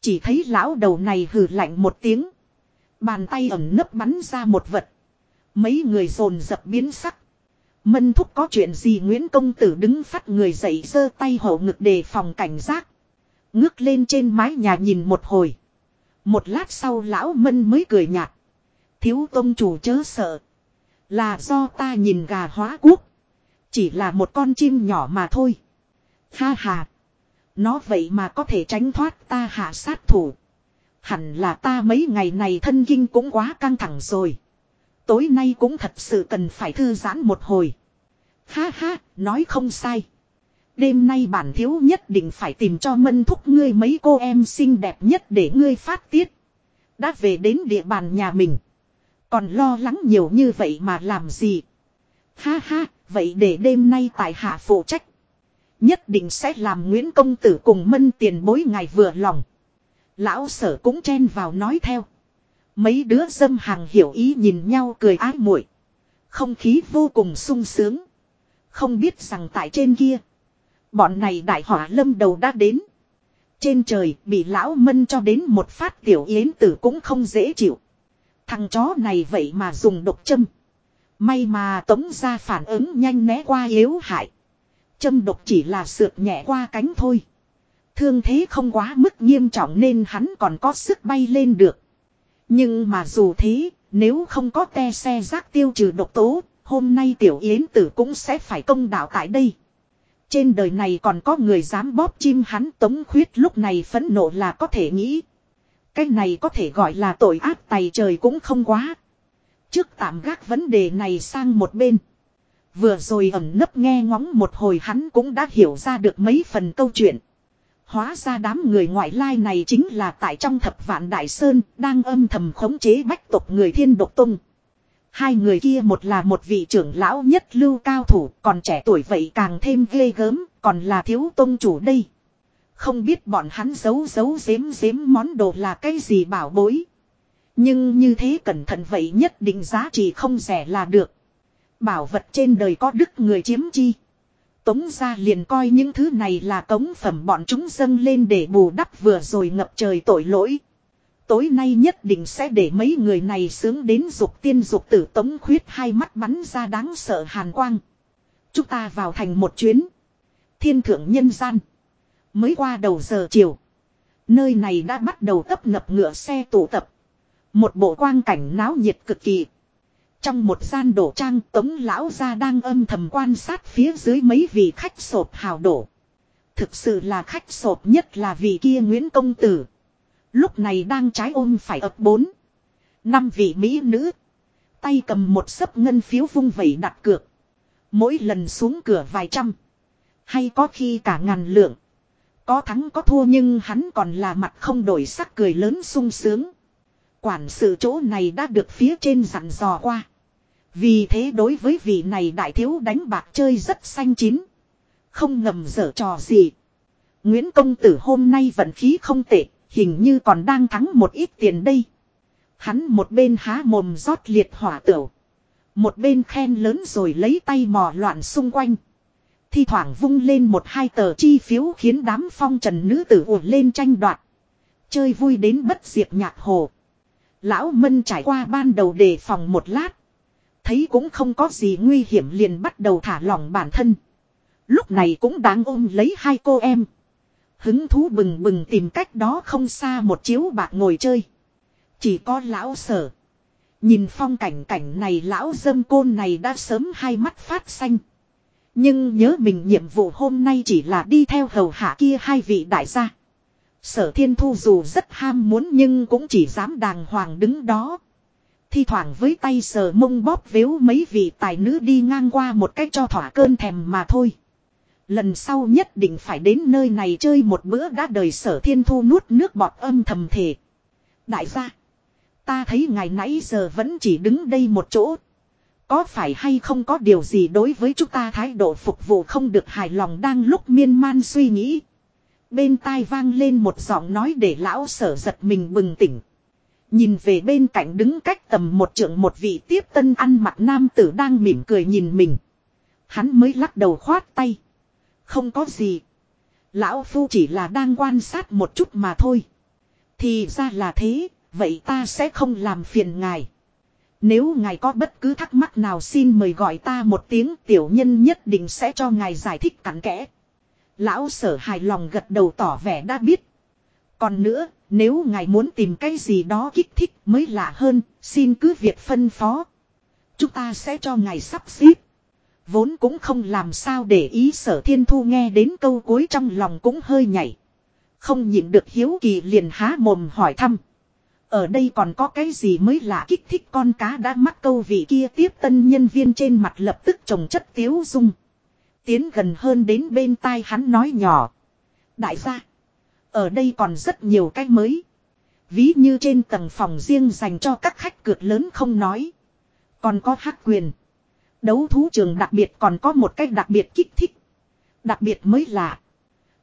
Chỉ thấy lão đầu này hừ lạnh một tiếng. Bàn tay ẩm nấp bắn ra một vật. Mấy người dồn dập biến sắc. Mân thúc có chuyện gì Nguyễn Công Tử đứng phát người dậy giơ tay hậu ngực đề phòng cảnh giác. Ngước lên trên mái nhà nhìn một hồi. Một lát sau lão Mân mới cười nhạt. Thiếu tôn chủ chớ sợ. Là do ta nhìn gà hóa quốc. Chỉ là một con chim nhỏ mà thôi. Ha ha. Nó vậy mà có thể tránh thoát ta hạ sát thủ. Hẳn là ta mấy ngày này thân kinh cũng quá căng thẳng rồi. Tối nay cũng thật sự cần phải thư giãn một hồi. Ha ha, nói không sai. Đêm nay bản thiếu nhất định phải tìm cho mân thúc ngươi mấy cô em xinh đẹp nhất để ngươi phát tiết. Đã về đến địa bàn nhà mình. Còn lo lắng nhiều như vậy mà làm gì? Ha ha, vậy để đêm nay tại hạ phụ trách. Nhất định sẽ làm Nguyễn Công Tử cùng mân tiền bối ngày vừa lòng. Lão sở cũng chen vào nói theo. Mấy đứa dâm hàng hiểu ý nhìn nhau cười ái muội Không khí vô cùng sung sướng. Không biết rằng tại trên kia. Bọn này đại hỏa lâm đầu đã đến. Trên trời bị lão mân cho đến một phát tiểu yến tử cũng không dễ chịu. Thằng chó này vậy mà dùng độc châm. May mà tống ra phản ứng nhanh né qua yếu hại. Châm độc chỉ là sượt nhẹ qua cánh thôi. Thương thế không quá mức nghiêm trọng nên hắn còn có sức bay lên được. Nhưng mà dù thế, nếu không có te xe rác tiêu trừ độc tố, hôm nay tiểu yến tử cũng sẽ phải công đạo tại đây. Trên đời này còn có người dám bóp chim hắn tống khuyết lúc này phẫn nộ là có thể nghĩ. Cái này có thể gọi là tội ác tài trời cũng không quá. Trước tạm gác vấn đề này sang một bên. Vừa rồi ẩn nấp nghe ngóng một hồi hắn cũng đã hiểu ra được mấy phần câu chuyện. Hóa ra đám người ngoại lai này chính là tại trong thập vạn đại sơn đang âm thầm khống chế bách tộc người thiên độc tung. Hai người kia một là một vị trưởng lão nhất lưu cao thủ, còn trẻ tuổi vậy càng thêm ghê gớm, còn là thiếu tôn chủ đây. Không biết bọn hắn giấu giấu giếm giếm món đồ là cái gì bảo bối. Nhưng như thế cẩn thận vậy nhất định giá trị không rẻ là được. Bảo vật trên đời có đức người chiếm chi. Tống ra liền coi những thứ này là cống phẩm bọn chúng dâng lên để bù đắp vừa rồi ngập trời tội lỗi. Tối nay nhất định sẽ để mấy người này sướng đến dục tiên dục tử tống khuyết hai mắt bắn ra đáng sợ hàn quang. Chúng ta vào thành một chuyến. Thiên thượng nhân gian. Mới qua đầu giờ chiều. Nơi này đã bắt đầu tấp nập ngựa xe tụ tập. Một bộ quang cảnh náo nhiệt cực kỳ. Trong một gian đổ trang, tống lão gia đang âm thầm quan sát phía dưới mấy vị khách sộp hào đổ. Thực sự là khách sộp nhất là vị kia Nguyễn Công Tử. Lúc này đang trái ôm phải ập bốn. Năm vị mỹ nữ. Tay cầm một sấp ngân phiếu vung vẩy đặt cược. Mỗi lần xuống cửa vài trăm. Hay có khi cả ngàn lượng. Có thắng có thua nhưng hắn còn là mặt không đổi sắc cười lớn sung sướng. Quản sự chỗ này đã được phía trên dặn dò qua. Vì thế đối với vị này đại thiếu đánh bạc chơi rất xanh chín. Không ngầm dở trò gì. Nguyễn công tử hôm nay vận khí không tệ, hình như còn đang thắng một ít tiền đây. Hắn một bên há mồm rót liệt hỏa tửu. Một bên khen lớn rồi lấy tay mò loạn xung quanh. Thi thoảng vung lên một hai tờ chi phiếu khiến đám phong trần nữ tử ùa lên tranh đoạt. Chơi vui đến bất diệt nhạc hồ. Lão Mân trải qua ban đầu đề phòng một lát. Thấy cũng không có gì nguy hiểm liền bắt đầu thả lỏng bản thân. Lúc này cũng đáng ôm lấy hai cô em. Hứng thú bừng bừng tìm cách đó không xa một chiếu bạc ngồi chơi. Chỉ có lão sở. Nhìn phong cảnh cảnh này lão dâm côn này đã sớm hai mắt phát xanh. Nhưng nhớ mình nhiệm vụ hôm nay chỉ là đi theo hầu hạ kia hai vị đại gia. Sở thiên thu dù rất ham muốn nhưng cũng chỉ dám đàng hoàng đứng đó. Thi thoảng với tay sờ mông bóp véo mấy vị tài nữ đi ngang qua một cách cho thỏa cơn thèm mà thôi. Lần sau nhất định phải đến nơi này chơi một bữa đã đời sở thiên thu nuốt nước bọt âm thầm thể. Đại gia. Ta thấy ngày nãy giờ vẫn chỉ đứng đây một chỗ. Có phải hay không có điều gì đối với chúng ta thái độ phục vụ không được hài lòng đang lúc miên man suy nghĩ. Bên tai vang lên một giọng nói để lão sở giật mình bừng tỉnh. Nhìn về bên cạnh đứng cách tầm một trượng một vị tiếp tân ăn mặc nam tử đang mỉm cười nhìn mình. Hắn mới lắc đầu khoát tay. Không có gì. Lão Phu chỉ là đang quan sát một chút mà thôi. Thì ra là thế, vậy ta sẽ không làm phiền ngài. Nếu ngài có bất cứ thắc mắc nào xin mời gọi ta một tiếng tiểu nhân nhất định sẽ cho ngài giải thích cặn kẽ. Lão sở hài lòng gật đầu tỏ vẻ đã biết. Còn nữa, nếu ngài muốn tìm cái gì đó kích thích mới lạ hơn, xin cứ việc phân phó. Chúng ta sẽ cho ngài sắp xếp. Vốn cũng không làm sao để ý sở thiên thu nghe đến câu cuối trong lòng cũng hơi nhảy. Không nhịn được hiếu kỳ liền há mồm hỏi thăm. Ở đây còn có cái gì mới lạ kích thích con cá đã mắc câu vị kia tiếp tân nhân viên trên mặt lập tức trồng chất tiếu dung. Tiến gần hơn đến bên tai hắn nói nhỏ. Đại gia. Ở đây còn rất nhiều cái mới. Ví như trên tầng phòng riêng dành cho các khách cược lớn không nói. Còn có hắc quyền. Đấu thú trường đặc biệt còn có một cách đặc biệt kích thích. Đặc biệt mới lạ.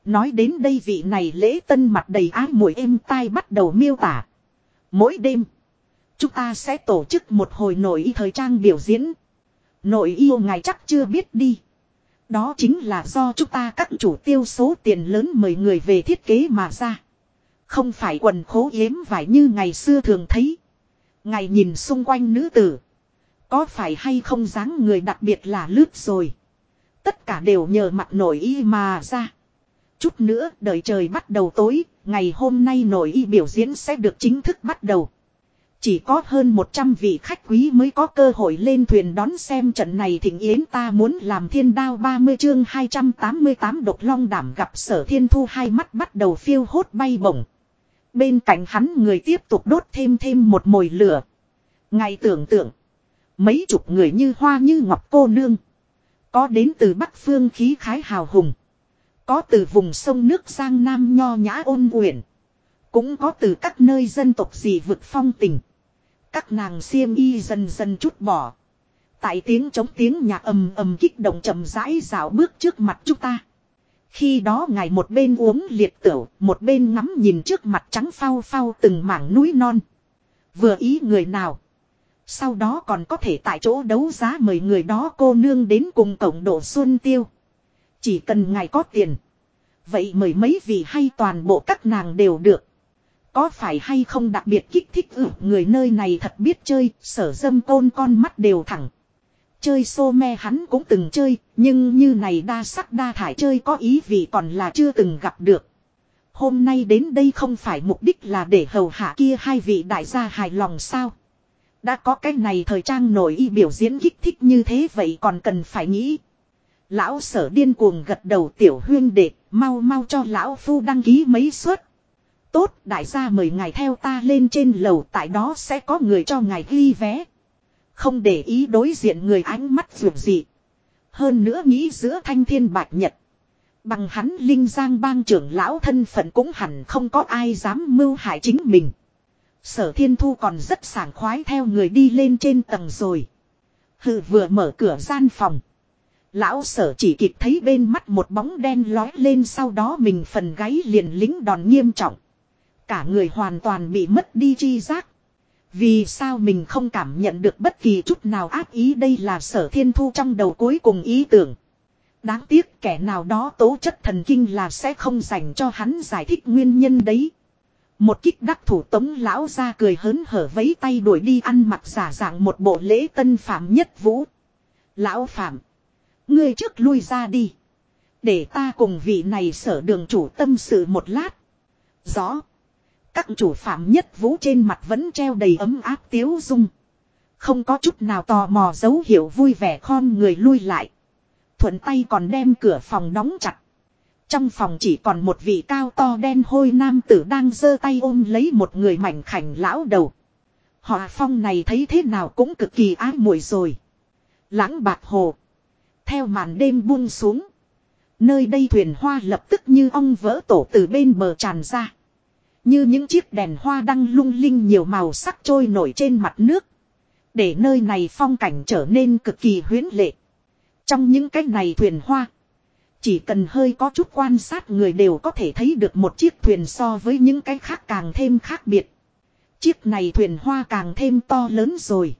Nói đến đây vị này lễ tân mặt đầy ái mùi êm tai bắt đầu miêu tả. Mỗi đêm. Chúng ta sẽ tổ chức một hồi nội y thời trang biểu diễn. Nội yêu ngài chắc chưa biết đi. Đó chính là do chúng ta các chủ tiêu số tiền lớn mời người về thiết kế mà ra. Không phải quần khố yếm vải như ngày xưa thường thấy. Ngài nhìn xung quanh nữ tử. Có phải hay không dáng người đặc biệt là lướt rồi. Tất cả đều nhờ mặt nổi y mà ra. Chút nữa đợi trời bắt đầu tối, ngày hôm nay nổi y biểu diễn sẽ được chính thức bắt đầu. Chỉ có hơn 100 vị khách quý mới có cơ hội lên thuyền đón xem trận này thỉnh yến ta muốn làm thiên đao 30 chương 288 độc long đảm gặp sở thiên thu hai mắt bắt đầu phiêu hốt bay bổng. Bên cạnh hắn người tiếp tục đốt thêm thêm một mồi lửa. Ngày tưởng tượng, Mấy chục người như hoa như ngọc cô nương. Có đến từ Bắc Phương khí khái hào hùng. Có từ vùng sông nước sang Nam nho nhã ôn uyển. Cũng có từ các nơi dân tộc dị vực phong tình. Các nàng xiêm y dần dần chút bỏ. Tại tiếng chống tiếng nhạc ầm ầm kích động chậm rãi dạo bước trước mặt chúng ta. Khi đó ngài một bên uống liệt tửu, một bên ngắm nhìn trước mặt trắng phao phao từng mảng núi non. Vừa ý người nào. Sau đó còn có thể tại chỗ đấu giá mời người đó cô nương đến cùng cổng độ xuân tiêu. Chỉ cần ngài có tiền. Vậy mời mấy vị hay toàn bộ các nàng đều được. Có phải hay không đặc biệt kích thích ử người nơi này thật biết chơi, sở dâm côn con mắt đều thẳng. Chơi xô me hắn cũng từng chơi, nhưng như này đa sắc đa thải chơi có ý vì còn là chưa từng gặp được. Hôm nay đến đây không phải mục đích là để hầu hạ kia hai vị đại gia hài lòng sao. Đã có cái này thời trang nổi y biểu diễn kích thích như thế vậy còn cần phải nghĩ. Lão sở điên cuồng gật đầu tiểu huyên đệ, mau mau cho lão phu đăng ký mấy suất. Tốt, đại gia mời ngài theo ta lên trên lầu tại đó sẽ có người cho ngài ghi vé. Không để ý đối diện người ánh mắt dù gì. Hơn nữa nghĩ giữa thanh thiên bạch nhật. Bằng hắn linh giang bang trưởng lão thân phận cũng hẳn không có ai dám mưu hại chính mình. Sở thiên thu còn rất sảng khoái theo người đi lên trên tầng rồi. Hừ, vừa mở cửa gian phòng. Lão sở chỉ kịp thấy bên mắt một bóng đen lói lên sau đó mình phần gáy liền lính đòn nghiêm trọng. Cả người hoàn toàn bị mất đi chi giác. Vì sao mình không cảm nhận được bất kỳ chút nào ác ý đây là sở thiên thu trong đầu cuối cùng ý tưởng. Đáng tiếc kẻ nào đó tố chất thần kinh là sẽ không dành cho hắn giải thích nguyên nhân đấy. Một kích đắc thủ tống lão ra cười hớn hở vấy tay đuổi đi ăn mặc giả dạng một bộ lễ tân phạm nhất vũ. Lão phạm. Ngươi trước lui ra đi. Để ta cùng vị này sở đường chủ tâm sự một lát. Rõ. Các chủ phạm nhất vũ trên mặt vẫn treo đầy ấm áp tiếu dung. Không có chút nào tò mò dấu hiệu vui vẻ khom người lui lại. Thuận tay còn đem cửa phòng đóng chặt. Trong phòng chỉ còn một vị cao to đen hôi nam tử đang giơ tay ôm lấy một người mảnh khảnh lão đầu. Họ phong này thấy thế nào cũng cực kỳ ái muội rồi. Lãng bạc hồ. Theo màn đêm buông xuống. Nơi đây thuyền hoa lập tức như ong vỡ tổ từ bên bờ tràn ra. Như những chiếc đèn hoa đăng lung linh nhiều màu sắc trôi nổi trên mặt nước. Để nơi này phong cảnh trở nên cực kỳ huyến lệ. Trong những cái này thuyền hoa. Chỉ cần hơi có chút quan sát người đều có thể thấy được một chiếc thuyền so với những cái khác càng thêm khác biệt. Chiếc này thuyền hoa càng thêm to lớn rồi.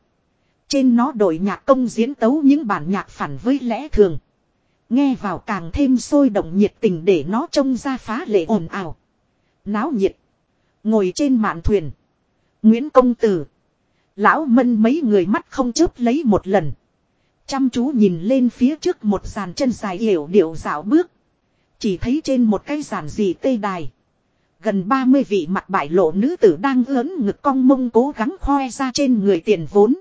Trên nó đội nhạc công diễn tấu những bản nhạc phản với lẽ thường. Nghe vào càng thêm sôi động nhiệt tình để nó trông ra phá lệ ồn ào. Náo nhiệt. Ngồi trên mạn thuyền. Nguyễn Công Tử. Lão Mân mấy người mắt không chớp lấy một lần. Chăm chú nhìn lên phía trước một dàn chân dài hiểu điệu dạo bước. Chỉ thấy trên một cái giản gì tê đài. Gần 30 vị mặt bại lộ nữ tử đang ớn ngực cong mông cố gắng khoe ra trên người tiền vốn.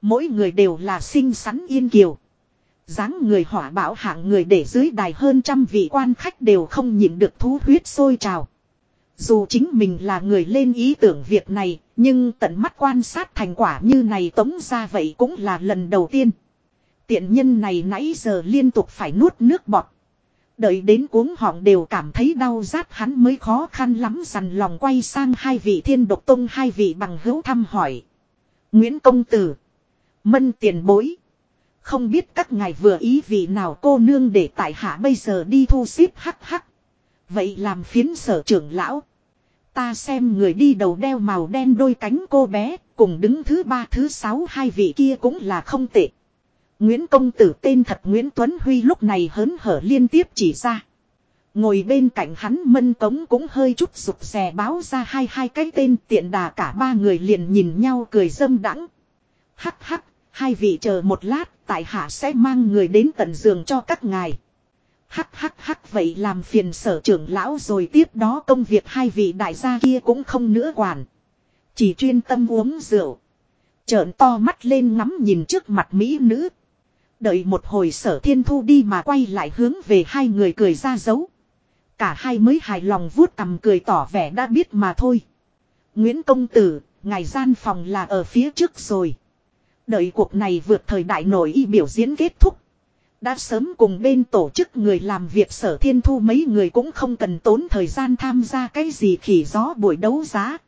Mỗi người đều là xinh xắn yên kiều. dáng người hỏa bảo hạng người để dưới đài hơn trăm vị quan khách đều không nhịn được thú huyết sôi trào. Dù chính mình là người lên ý tưởng việc này, nhưng tận mắt quan sát thành quả như này tống ra vậy cũng là lần đầu tiên. Tiện nhân này nãy giờ liên tục phải nuốt nước bọt. Đợi đến cuống họng đều cảm thấy đau rát hắn mới khó khăn lắm dằn lòng quay sang hai vị thiên độc tông hai vị bằng hữu thăm hỏi. Nguyễn Công Tử. Mân tiền bối. Không biết các ngài vừa ý vị nào cô nương để tại hạ bây giờ đi thu xếp hắc hắc. Vậy làm phiến sở trưởng lão. Ta xem người đi đầu đeo màu đen đôi cánh cô bé, cùng đứng thứ ba thứ sáu hai vị kia cũng là không tệ. Nguyễn công tử tên thật Nguyễn Tuấn Huy lúc này hớn hở liên tiếp chỉ ra. Ngồi bên cạnh hắn mân cống cũng hơi chút rụt rè báo ra hai hai cái tên tiện đà cả ba người liền nhìn nhau cười dâm đắng. Hắc hắc, hai vị chờ một lát, tại hạ sẽ mang người đến tận giường cho các ngài. Hắc hắc hắc vậy làm phiền sở trưởng lão rồi tiếp đó công việc hai vị đại gia kia cũng không nữa quản. Chỉ chuyên tâm uống rượu. Trợn to mắt lên ngắm nhìn trước mặt mỹ nữ. Đợi một hồi sở thiên thu đi mà quay lại hướng về hai người cười ra dấu. Cả hai mới hài lòng vuốt cầm cười tỏ vẻ đã biết mà thôi. Nguyễn công tử, ngài gian phòng là ở phía trước rồi. Đợi cuộc này vượt thời đại nổi y biểu diễn kết thúc. Đã sớm cùng bên tổ chức người làm việc sở thiên thu mấy người cũng không cần tốn thời gian tham gia cái gì khỉ gió buổi đấu giá.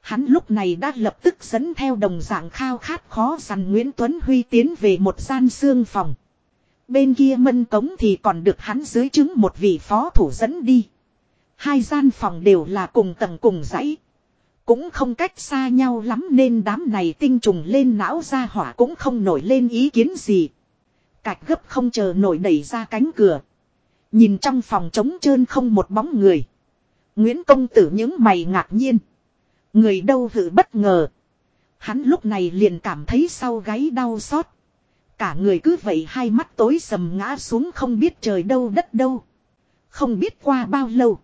Hắn lúc này đã lập tức dẫn theo đồng dạng khao khát khó dằn Nguyễn Tuấn Huy tiến về một gian xương phòng. Bên kia mân cống thì còn được hắn dưới chứng một vị phó thủ dẫn đi. Hai gian phòng đều là cùng tầng cùng dãy. Cũng không cách xa nhau lắm nên đám này tinh trùng lên não ra hỏa cũng không nổi lên ý kiến gì. Cạch gấp không chờ nổi đẩy ra cánh cửa. Nhìn trong phòng trống trơn không một bóng người. Nguyễn công tử những mày ngạc nhiên. Người đâu hự bất ngờ. Hắn lúc này liền cảm thấy sau gáy đau xót. Cả người cứ vậy hai mắt tối sầm ngã xuống không biết trời đâu đất đâu. Không biết qua bao lâu.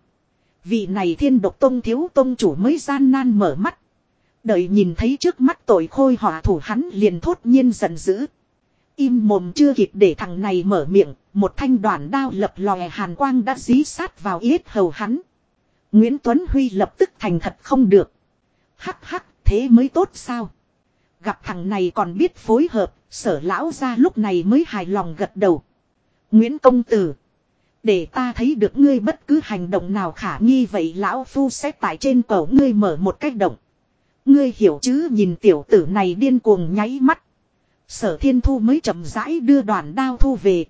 Vị này thiên độc tông thiếu tông chủ mới gian nan mở mắt. Đợi nhìn thấy trước mắt tội khôi họa thủ hắn liền thốt nhiên giận dữ. Im mồm chưa kịp để thằng này mở miệng, một thanh đoạn đao lập lòe hàn quang đã dí sát vào yết hầu hắn. Nguyễn Tuấn Huy lập tức thành thật không được. Hắc hắc, thế mới tốt sao? Gặp thằng này còn biết phối hợp, sở lão ra lúc này mới hài lòng gật đầu. Nguyễn Công Tử. Để ta thấy được ngươi bất cứ hành động nào khả nghi vậy lão phu sẽ tại trên cổ ngươi mở một cách động. Ngươi hiểu chứ nhìn tiểu tử này điên cuồng nháy mắt. Sở thiên thu mới chậm rãi đưa đoàn đao thu về.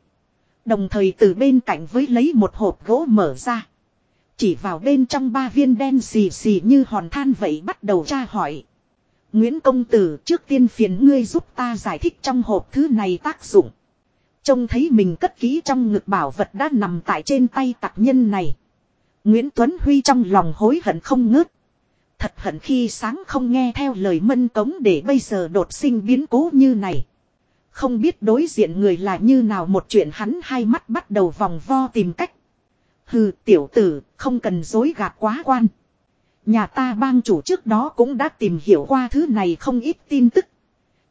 Đồng thời từ bên cạnh với lấy một hộp gỗ mở ra. Chỉ vào bên trong ba viên đen xì xì như hòn than vậy bắt đầu tra hỏi. Nguyễn Công Tử, trước tiên phiền ngươi giúp ta giải thích trong hộp thứ này tác dụng. Trông thấy mình cất kỹ trong ngực bảo vật đã nằm tại trên tay tặc nhân này. Nguyễn Tuấn Huy trong lòng hối hận không ngớt. Thật hận khi sáng không nghe theo lời mân cống để bây giờ đột sinh biến cố như này. Không biết đối diện người là như nào một chuyện hắn hai mắt bắt đầu vòng vo tìm cách. Hừ tiểu tử, không cần dối gạt quá quan. Nhà ta bang chủ trước đó cũng đã tìm hiểu qua thứ này không ít tin tức.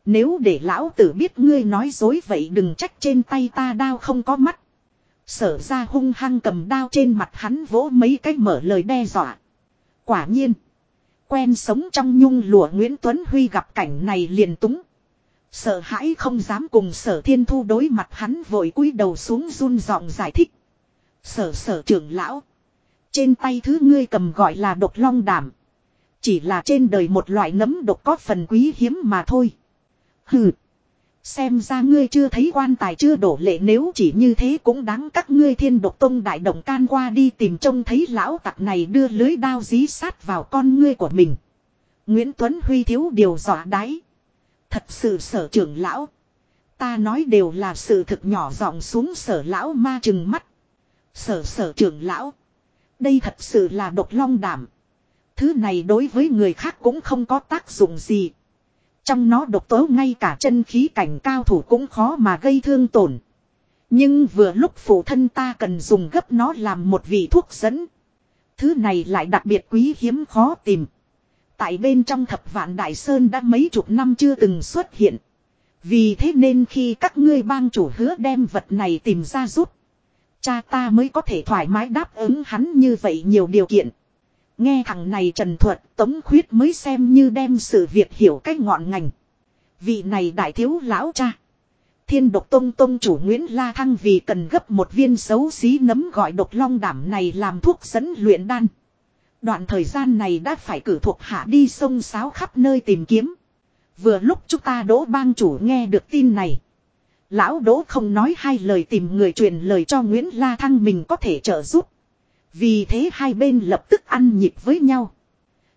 Nếu để lão tử biết ngươi nói dối vậy đừng trách trên tay ta đao không có mắt. Sở ra hung hăng cầm đao trên mặt hắn vỗ mấy cái mở lời đe dọa. Quả nhiên. Quen sống trong nhung lụa Nguyễn Tuấn Huy gặp cảnh này liền túng. Sợ hãi không dám cùng sở thiên thu đối mặt hắn vội cúi đầu xuống run giọng giải thích. Sở sở trưởng lão. Trên tay thứ ngươi cầm gọi là độc long đảm. Chỉ là trên đời một loại nấm độc có phần quý hiếm mà thôi. Hừ. Xem ra ngươi chưa thấy quan tài chưa đổ lệ nếu chỉ như thế cũng đáng các ngươi thiên độc tông đại động can qua đi tìm trông thấy lão tặc này đưa lưới đao dí sát vào con ngươi của mình. Nguyễn Tuấn Huy thiếu điều dọa đáy. Thật sự sở trưởng lão. Ta nói đều là sự thực nhỏ giọng xuống sở lão ma chừng mắt. Sở sở trưởng lão. Đây thật sự là độc long đảm. Thứ này đối với người khác cũng không có tác dụng gì. Trong nó độc tố ngay cả chân khí cảnh cao thủ cũng khó mà gây thương tổn. Nhưng vừa lúc phụ thân ta cần dùng gấp nó làm một vị thuốc dẫn. Thứ này lại đặc biệt quý hiếm khó tìm. Tại bên trong thập vạn đại sơn đã mấy chục năm chưa từng xuất hiện. Vì thế nên khi các ngươi bang chủ hứa đem vật này tìm ra rút. Cha ta mới có thể thoải mái đáp ứng hắn như vậy nhiều điều kiện. Nghe thằng này trần thuật, tống khuyết mới xem như đem sự việc hiểu cách ngọn ngành. Vị này đại thiếu lão cha. Thiên độc tông tông chủ Nguyễn La Thăng vì cần gấp một viên xấu xí nấm gọi độc long đảm này làm thuốc dẫn luyện đan. Đoạn thời gian này đã phải cử thuộc hạ đi sông sáo khắp nơi tìm kiếm. Vừa lúc chúng ta đỗ bang chủ nghe được tin này. Lão đỗ không nói hai lời tìm người truyền lời cho Nguyễn La Thăng mình có thể trợ giúp. Vì thế hai bên lập tức ăn nhịp với nhau.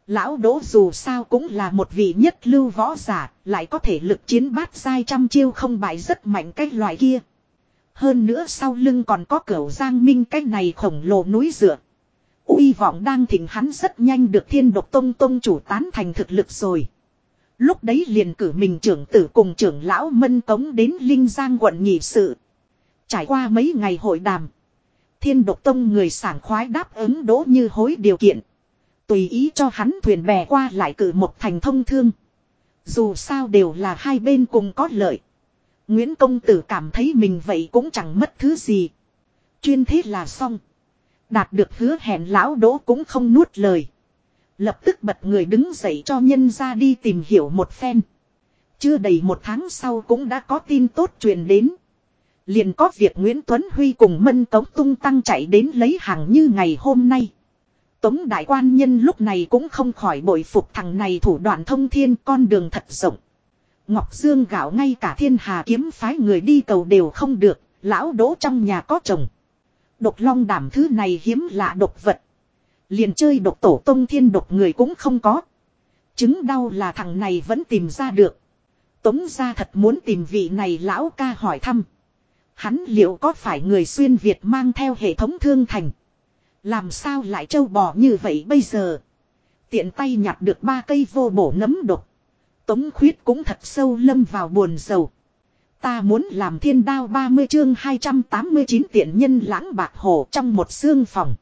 Lão đỗ dù sao cũng là một vị nhất lưu võ giả, lại có thể lực chiến bát sai trăm chiêu không bại rất mạnh cái loại kia. Hơn nữa sau lưng còn có cửu giang minh cái này khổng lồ núi dựa. uy vọng đang thỉnh hắn rất nhanh được thiên độc tông tông chủ tán thành thực lực rồi. Lúc đấy liền cử mình trưởng tử cùng trưởng lão mân tống đến Linh Giang quận nhị sự. Trải qua mấy ngày hội đàm. Thiên độc tông người sảng khoái đáp ứng đỗ như hối điều kiện. Tùy ý cho hắn thuyền bè qua lại cử một thành thông thương. Dù sao đều là hai bên cùng có lợi. Nguyễn Công Tử cảm thấy mình vậy cũng chẳng mất thứ gì. Chuyên thế là xong. Đạt được hứa hẹn lão đỗ cũng không nuốt lời. Lập tức bật người đứng dậy cho nhân ra đi tìm hiểu một phen. Chưa đầy một tháng sau cũng đã có tin tốt truyền đến. Liền có việc Nguyễn Tuấn Huy cùng Mân Tống tung tăng chạy đến lấy hàng như ngày hôm nay. Tống đại quan nhân lúc này cũng không khỏi bội phục thằng này thủ đoạn thông thiên con đường thật rộng. Ngọc Dương gạo ngay cả thiên hà kiếm phái người đi cầu đều không được, lão đỗ trong nhà có chồng. Độc long đảm thứ này hiếm lạ độc vật. Liền chơi độc tổ tông thiên độc người cũng không có. Chứng đau là thằng này vẫn tìm ra được. Tống ra thật muốn tìm vị này lão ca hỏi thăm. Hắn liệu có phải người xuyên Việt mang theo hệ thống thương thành. Làm sao lại trâu bò như vậy bây giờ. Tiện tay nhặt được ba cây vô bổ nấm độc. Tống khuyết cũng thật sâu lâm vào buồn sầu. Ta muốn làm thiên đao 30 chương 289 tiện nhân lãng bạc hồ trong một xương phòng.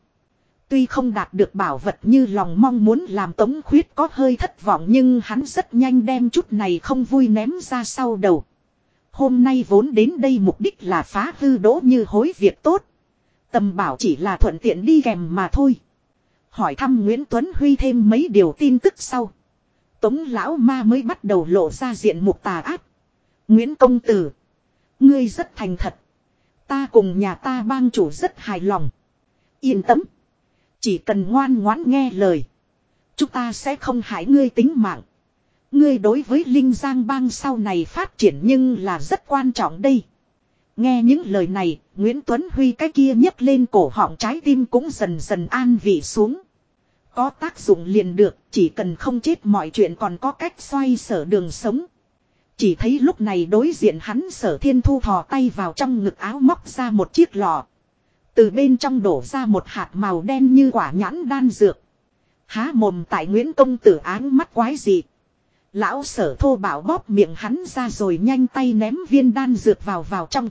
Tuy không đạt được bảo vật như lòng mong muốn làm tống khuyết có hơi thất vọng nhưng hắn rất nhanh đem chút này không vui ném ra sau đầu. Hôm nay vốn đến đây mục đích là phá hư đỗ như hối việc tốt. Tầm bảo chỉ là thuận tiện đi kèm mà thôi. Hỏi thăm Nguyễn Tuấn Huy thêm mấy điều tin tức sau. Tống lão ma mới bắt đầu lộ ra diện mục tà ác. Nguyễn Công Tử. Ngươi rất thành thật. Ta cùng nhà ta bang chủ rất hài lòng. Yên tâm. Chỉ cần ngoan ngoãn nghe lời. Chúng ta sẽ không hại ngươi tính mạng. Ngươi đối với Linh Giang bang sau này phát triển nhưng là rất quan trọng đây. Nghe những lời này, Nguyễn Tuấn Huy cái kia nhấc lên cổ họng trái tim cũng dần dần an vị xuống. Có tác dụng liền được, chỉ cần không chết mọi chuyện còn có cách xoay sở đường sống. Chỉ thấy lúc này đối diện hắn sở thiên thu thò tay vào trong ngực áo móc ra một chiếc lọ. Từ bên trong đổ ra một hạt màu đen như quả nhãn đan dược. Há mồm tại Nguyễn Công Tử áng mắt quái gì. Lão sở thô bảo bóp miệng hắn ra rồi nhanh tay ném viên đan dược vào vào trong.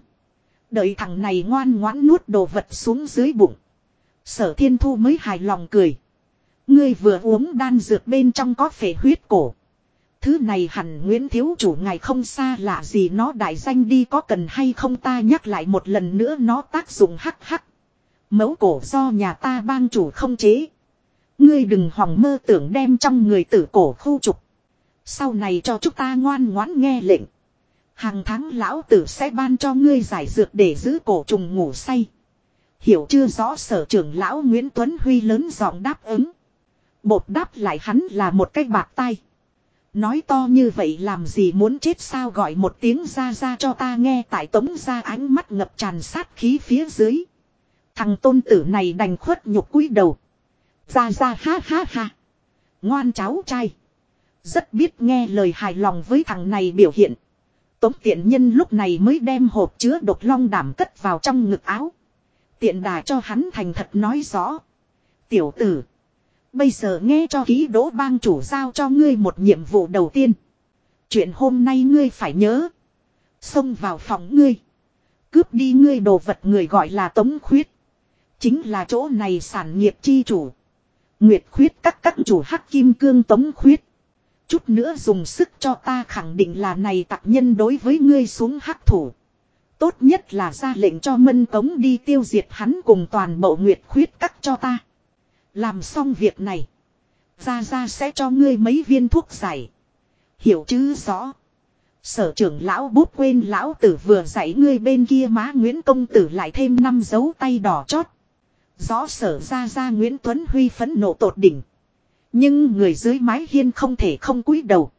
Đợi thằng này ngoan ngoãn nuốt đồ vật xuống dưới bụng. Sở thiên thu mới hài lòng cười. Ngươi vừa uống đan dược bên trong có phể huyết cổ. Thứ này hẳn Nguyễn Thiếu Chủ ngài không xa lạ gì nó đại danh đi có cần hay không ta nhắc lại một lần nữa nó tác dụng hắc hắc. Mẫu cổ do nhà ta bang chủ không chế. Ngươi đừng hòng mơ tưởng đem trong người tử cổ khu trục. Sau này cho chúng ta ngoan ngoãn nghe lệnh. Hàng tháng lão tử sẽ ban cho ngươi giải dược để giữ cổ trùng ngủ say. Hiểu chưa rõ sở trưởng lão Nguyễn Tuấn Huy lớn giọng đáp ứng. Bột đáp lại hắn là một cái bạc tay. Nói to như vậy làm gì muốn chết sao gọi một tiếng ra ra cho ta nghe tại tống ra ánh mắt ngập tràn sát khí phía dưới. Thằng tôn tử này đành khuất nhục cúi đầu. Ra ra ha ha ha. Ngoan cháu trai. Rất biết nghe lời hài lòng với thằng này biểu hiện. Tống tiện nhân lúc này mới đem hộp chứa độc long đảm cất vào trong ngực áo. Tiện đà cho hắn thành thật nói rõ. Tiểu tử. Bây giờ nghe cho ký đỗ bang chủ giao cho ngươi một nhiệm vụ đầu tiên. Chuyện hôm nay ngươi phải nhớ. Xông vào phòng ngươi. Cướp đi ngươi đồ vật người gọi là tống khuyết. Chính là chỗ này sản nghiệp chi chủ. Nguyệt khuyết các các chủ hắc kim cương tống khuyết. Chút nữa dùng sức cho ta khẳng định là này tặc nhân đối với ngươi xuống hắc thủ. Tốt nhất là ra lệnh cho mân tống đi tiêu diệt hắn cùng toàn bộ nguyệt khuyết các cho ta. Làm xong việc này. Ra ra sẽ cho ngươi mấy viên thuốc giải. Hiểu chứ rõ. Sở trưởng lão bút quên lão tử vừa dạy ngươi bên kia má Nguyễn Công Tử lại thêm năm dấu tay đỏ chót. Rõ sở ra ra Nguyễn Tuấn Huy phấn nộ tột đỉnh. Nhưng người dưới mái hiên không thể không cúi đầu.